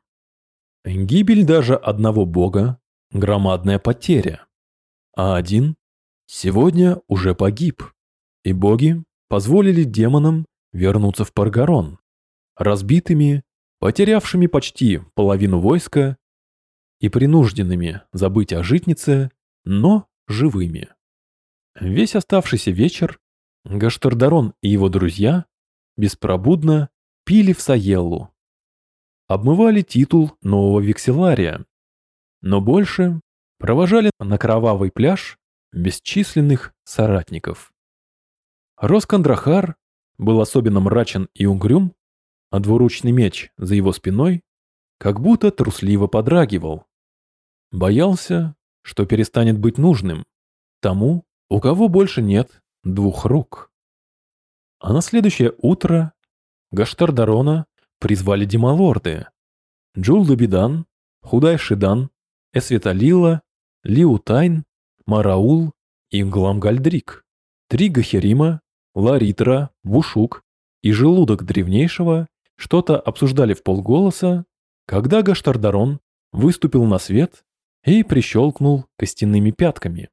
Гибель даже одного бога – громадная потеря. А один сегодня уже погиб. И боги позволили демонам вернуться в Паргарон, разбитыми, потерявшими почти половину войска и принужденными забыть о житнице, но живыми. Весь оставшийся вечер Гаштардарон и его друзья беспробудно пили в Саеллу. Обмывали титул нового векселария, но больше провожали на кровавый пляж бесчисленных соратников. Роскандрахар был особенно мрачен и угрюм, а двуручный меч за его спиной как будто трусливо подрагивал. Боялся, что перестанет быть нужным тому, у кого больше нет двух рук. А на следующее утро Гаштардарона призвали демалорды. Джулдабидан, Худай Шидан, Эсветалила, Лиутайн, Мараул и Гламгальдрик. Три Гахерима, Ларитра, Бушук и Желудок Древнейшего что-то обсуждали в полголоса, когда Гаштардарон выступил на свет и прищелкнул костяными пятками.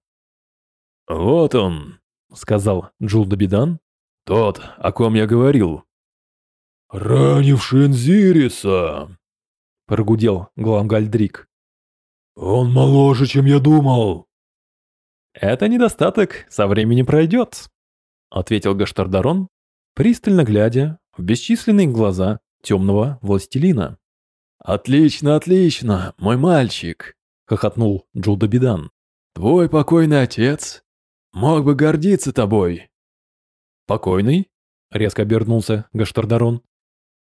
«Вот он», — сказал Джулдабидан, — «тот, о ком я говорил». «Ранивший Энзириса», — прогудел Гламгальдрик. «Он моложе, чем я думал». «Это недостаток, со временем пройдет», — ответил Гаштардарон, пристально глядя в бесчисленные глаза темного властелина. «Отлично, отлично, мой мальчик!» — хохотнул Джулдабидан. «Твой покойный отец мог бы гордиться тобой». «Покойный?» — резко обернулся Гаштардарон.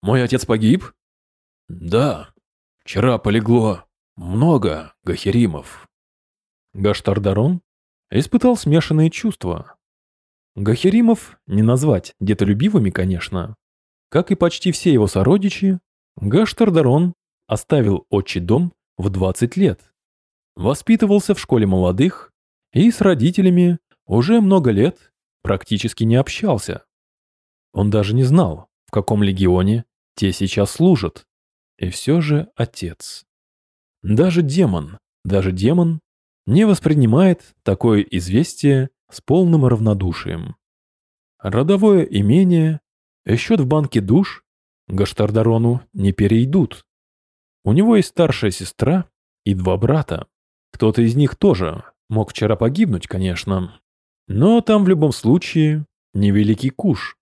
«Мой отец погиб?» «Да, вчера полегло много гахеримов». Гаштардарон испытал смешанные чувства. Гахеримов не назвать детолюбивыми, конечно. Как и почти все его сородичи, Гаштардарон оставил отчий дом в 20 лет. Воспитывался в школе молодых и с родителями уже много лет практически не общался. Он даже не знал, в каком легионе те сейчас служат. И все же отец. Даже демон, даже демон не воспринимает такое известие с полным равнодушием. Родовое имение и счет в банке душ Гаштардарону не перейдут. У него есть старшая сестра и два брата. Кто-то из них тоже мог вчера погибнуть, конечно. Но там в любом случае невеликий куш.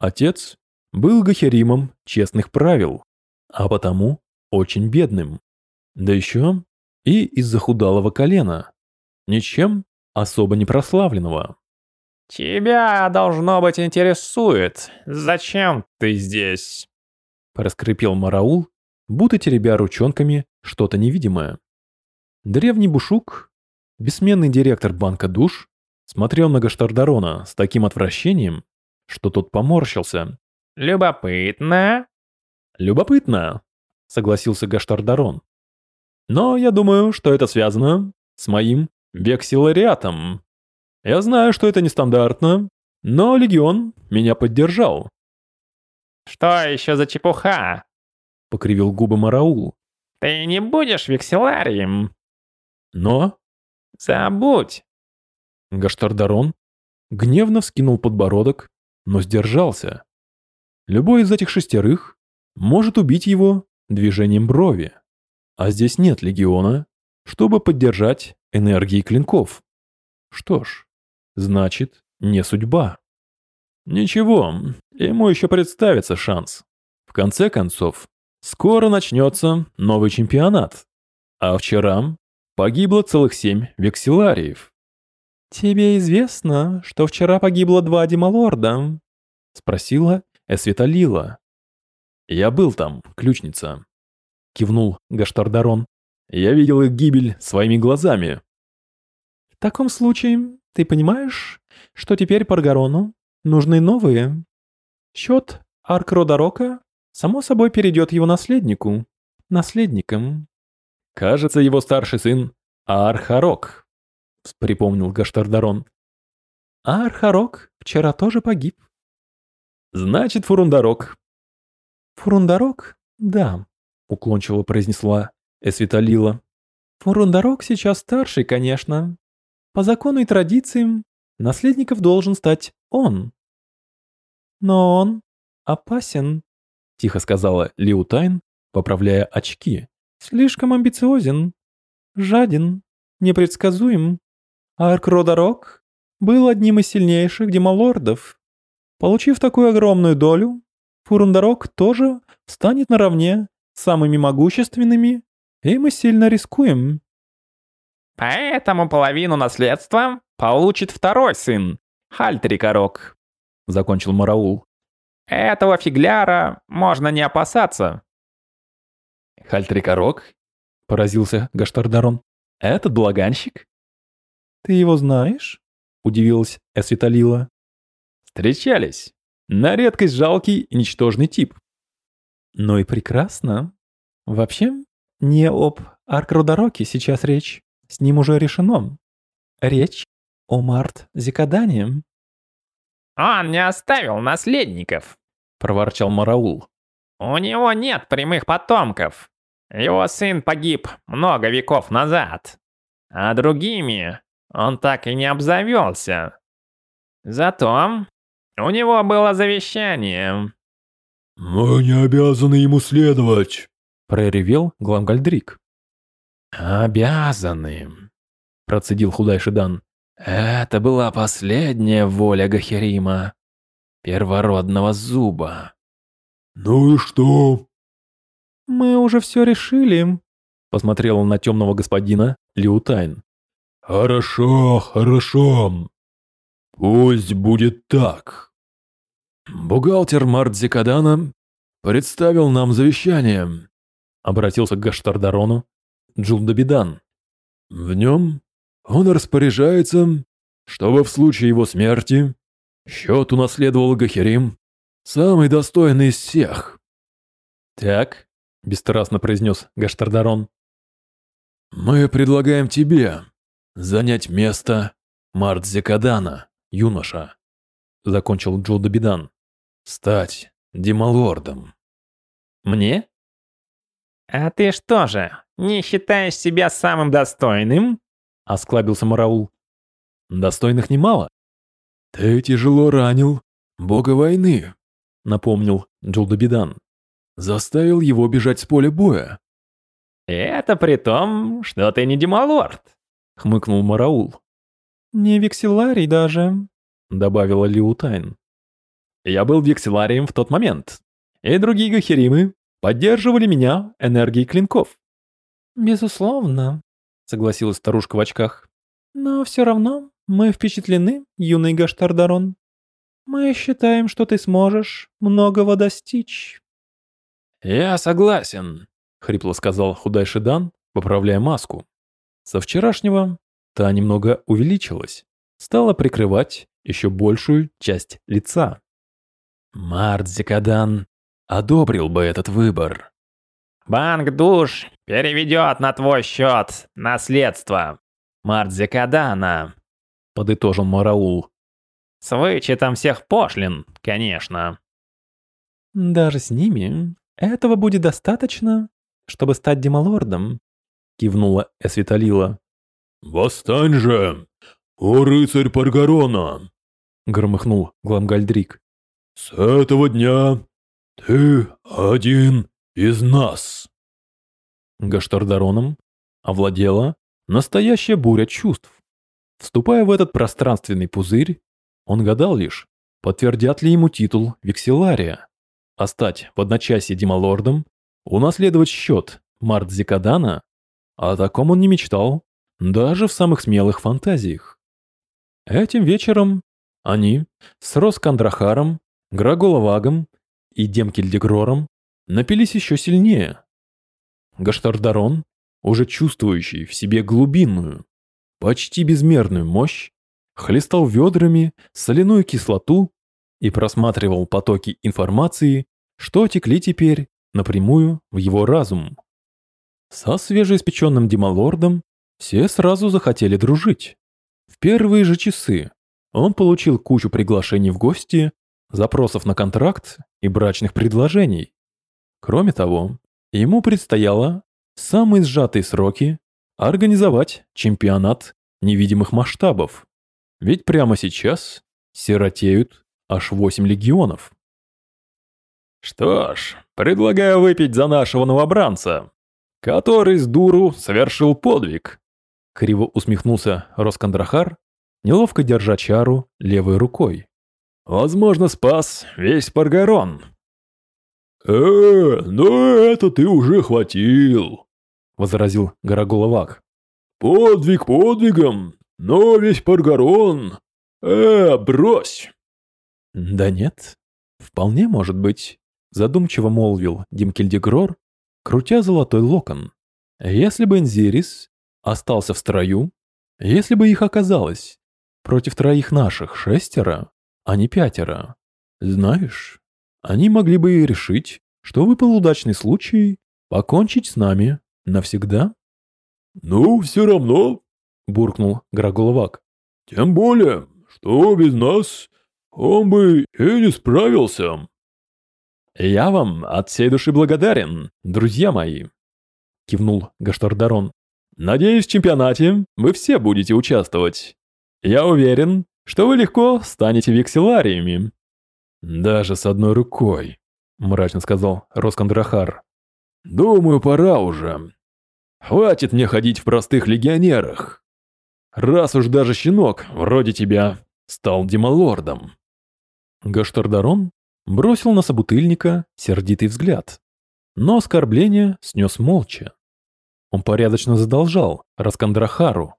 Отец был гахеримом честных правил, а потому очень бедным. Да еще и из-за худалого колена. Ничем особо не прославленного. «Тебя, должно быть, интересует. Зачем ты здесь?» Проскрипел Мараул, будто теребя ручонками что-то невидимое. Древний Бушук, бессменный директор банка душ, смотрел на Гаштардарона с таким отвращением, что тот поморщился. «Любопытно?» «Любопытно», — согласился Гаштардарон. «Но я думаю, что это связано с моим вексилариатом». Я знаю, что это нестандартно, но Легион меня поддержал. «Что еще за чепуха?» — покривил губы Мараул. «Ты не будешь векселарием?» «Но...» «Забудь!» Гаштардарон гневно вскинул подбородок, но сдержался. Любой из этих шестерых может убить его движением брови. А здесь нет легиона, чтобы поддержать энергии клинков. Что ж, значит, не судьба. Ничего, ему еще представится шанс. В конце концов, скоро начнется новый чемпионат. А вчера погибло целых семь векселариев. «Тебе известно, что вчера погибло два демалорда?» — спросила Эсвиталила. «Я был там, ключница», — кивнул Гаштардарон. «Я видел их гибель своими глазами». «В таком случае, ты понимаешь, что теперь Паргарону нужны новые? Счет Аркродарока, само собой, перейдет его наследнику, наследникам». «Кажется, его старший сын Архарок», — припомнил Гаштардарон. «Архарок вчера тоже погиб». «Значит, Фурундарок «Фурундарок? Да», — уклончиво произнесла Эсвиталила. «Фурундарок сейчас старший, конечно. По закону и традициям наследников должен стать он. Но он опасен», — тихо сказала Лиутайн, поправляя очки. «Слишком амбициозен, жаден, непредсказуем. Аркродарок был одним из сильнейших демалордов. Получив такую огромную долю, Фурундарок тоже станет наравне с самыми могущественными, и мы сильно рискуем. Поэтому половину наследства получит второй сын, Хальтрикорок, закончил Мараул. Этого фигляра можно не опасаться. Хальтрикорок? Поразился Гаштардарон. Этот благанщик? Ты его знаешь? Удивилась Эсвиталила. Встречались. На редкость жалкий и ничтожный тип. Ну и прекрасно. Вообще, не об Аркрудороке сейчас речь. С ним уже решено. Речь о Март Зикадане. «Он не оставил наследников», — проворчал Мараул. «У него нет прямых потомков. Его сын погиб много веков назад. А другими он так и не обзавелся. Зато у него было завещание. «Мы не обязаны ему следовать», — проревел Гламгальдрик. «Обязаны», — процедил худайший Дан. «Это была последняя воля Гахерима, первородного зуба». «Ну и что?» «Мы уже все решили», — посмотрел на темного господина Лиутайн. «Хорошо, хорошо. Пусть будет так». «Бухгалтер Март представил нам завещание», — обратился к Гаштардарону Джулдабидан. «В нем он распоряжается, чтобы в случае его смерти счет унаследовал Гахерим, самый достойный из всех». «Так», — бесстрастно произнес Гаштардарон, «мы предлагаем тебе занять место Март Зикадана, юноша», — закончил Джулдабидан стать демалордом. Мне? А ты что же, не считаешь себя самым достойным? Осклабился Мараул. Достойных немало. Ты тяжело ранил бога войны, напомнил Джулдабидан. Заставил его бежать с поля боя. Это при том, что ты не демалорд, хмыкнул Мараул. Не векселарий даже, добавила Лиутайн. Я был векселарием в тот момент, и другие гахеримы поддерживали меня энергией клинков. «Безусловно», — согласилась старушка в очках. «Но все равно мы впечатлены, юный Гаштардарон. Мы считаем, что ты сможешь многого достичь». «Я согласен», — хрипло сказал худайший Дан, поправляя маску. Со вчерашнего та немного увеличилась, стала прикрывать еще большую часть лица. Март Зикадан одобрил бы этот выбор. «Банк душ переведет на твой счет наследство Март Зикадана», подытожил Мараул. С вычетом всех пошлин, конечно. Даже с ними этого будет достаточно, чтобы стать демалордом, кивнула Эсвиталила. «Восстань же, о рыцарь Паргарона!» громыхнул Гламгальдрик. «С этого дня ты один из нас!» Гаштардароном овладела настоящая буря чувств. Вступая в этот пространственный пузырь, он гадал лишь, подтвердят ли ему титул Викселария, а стать в одночасье Дималордом, унаследовать счет Март Зикадана, о таком он не мечтал, даже в самых смелых фантазиях. Этим вечером они с Роскандрахаром, Граголовагом и Демкельдегрором напились еще сильнее. Гаштардарон, уже чувствующий в себе глубинную, почти безмерную мощь, хлестал ведрами соляную кислоту и просматривал потоки информации, что текли теперь напрямую в его разум. Со свежеиспеченным демалордом все сразу захотели дружить. В первые же часы он получил кучу приглашений в гости, запросов на контракт и брачных предложений. Кроме того, ему предстояло в самые сжатые сроки организовать чемпионат невидимых масштабов. Ведь прямо сейчас сиротеют аж восемь легионов. Что ж, предлагаю выпить за нашего новобранца, который с дуру совершил подвиг. Криво усмехнулся Роскандрахар, неловко держа чару левой рукой. Возможно, спас весь Паргарон. «Э, ну это ты уже хватил», — возразил Гороголовак. «Подвиг подвигом, но весь Паргарон... Э, брось!» «Да нет, вполне может быть», — задумчиво молвил Димкельдегрор, крутя золотой локон. «Если бы Энзирис остался в строю, если бы их оказалось против троих наших шестеро, а не пятеро, знаешь, они могли бы и решить, что выпал удачный случай покончить с нами навсегда. «Ну, все равно», — буркнул Граголовак. «Тем более, что без нас он бы и не справился». «Я вам от всей души благодарен, друзья мои», — кивнул Гаштардарон. «Надеюсь, в чемпионате вы все будете участвовать. Я уверен, что вы легко станете векселариями». «Даже с одной рукой», — мрачно сказал Роскандрахар. «Думаю, пора уже. Хватит мне ходить в простых легионерах. Раз уж даже щенок, вроде тебя, стал демалордом». Гаштардарон бросил на собутыльника сердитый взгляд, но оскорбление снес молча. Он порядочно задолжал Раскандрахару,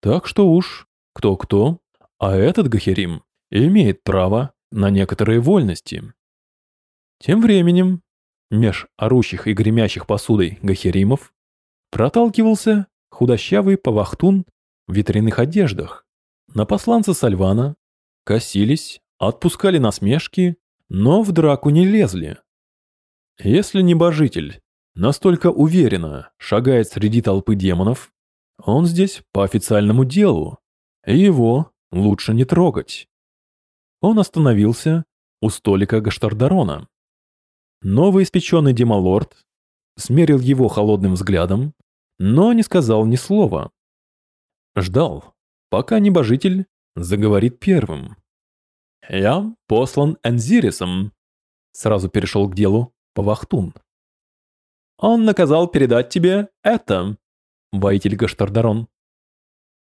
так что уж кто-кто, а этот Гахерим имеет право на некоторые вольности. Тем временем, меж орущих и гремящих посудой Гахеримов проталкивался худощавый повахтун в ветряных одеждах. На посланца Сальвана косились, отпускали насмешки, но в драку не лезли. Если небожитель настолько уверенно шагает среди толпы демонов, он здесь по официальному делу, и его лучше не трогать. Он остановился у столика Гаштардарона. Новый испеченный демалорд смерил его холодным взглядом, но не сказал ни слова. Ждал, пока небожитель заговорит первым. «Я послан Энзирисом», — сразу перешел к делу Павахтун. «Он наказал передать тебе это», — воитель Гаштардарон.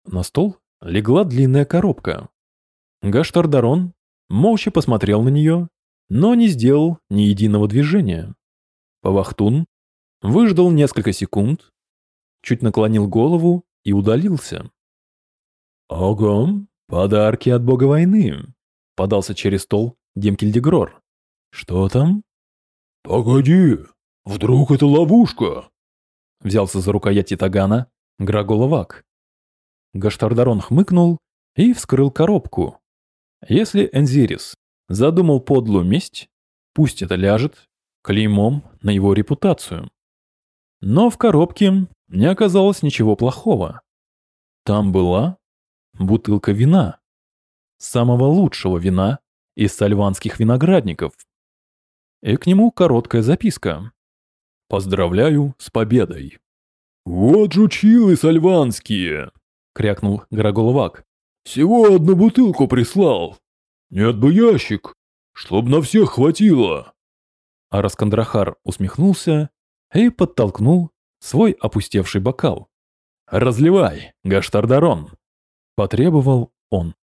На стол легла длинная коробка. Гаштардарон молча посмотрел на нее, но не сделал ни единого движения. Павахтун выждал несколько секунд, чуть наклонил голову и удалился. «Ого, подарки от бога войны!» — подался через стол Демкельдегрор. «Что там?» «Погоди, вдруг это ловушка?» Взялся за рукоять Тагана Граголовак. Гаштардарон хмыкнул и вскрыл коробку. Если Энзирис задумал подлую месть, пусть это ляжет клеймом на его репутацию. Но в коробке не оказалось ничего плохого. Там была бутылка вина. Самого лучшего вина из сальванских виноградников. И к нему короткая записка. «Поздравляю с победой». «Вот жучилы сальванские!» — крякнул Граголовак. «Всего одну бутылку прислал. Нет бы ящик, чтоб на всех хватило». А Раскандрахар усмехнулся и подтолкнул свой опустевший бокал. «Разливай, Гаштардарон!» – потребовал он.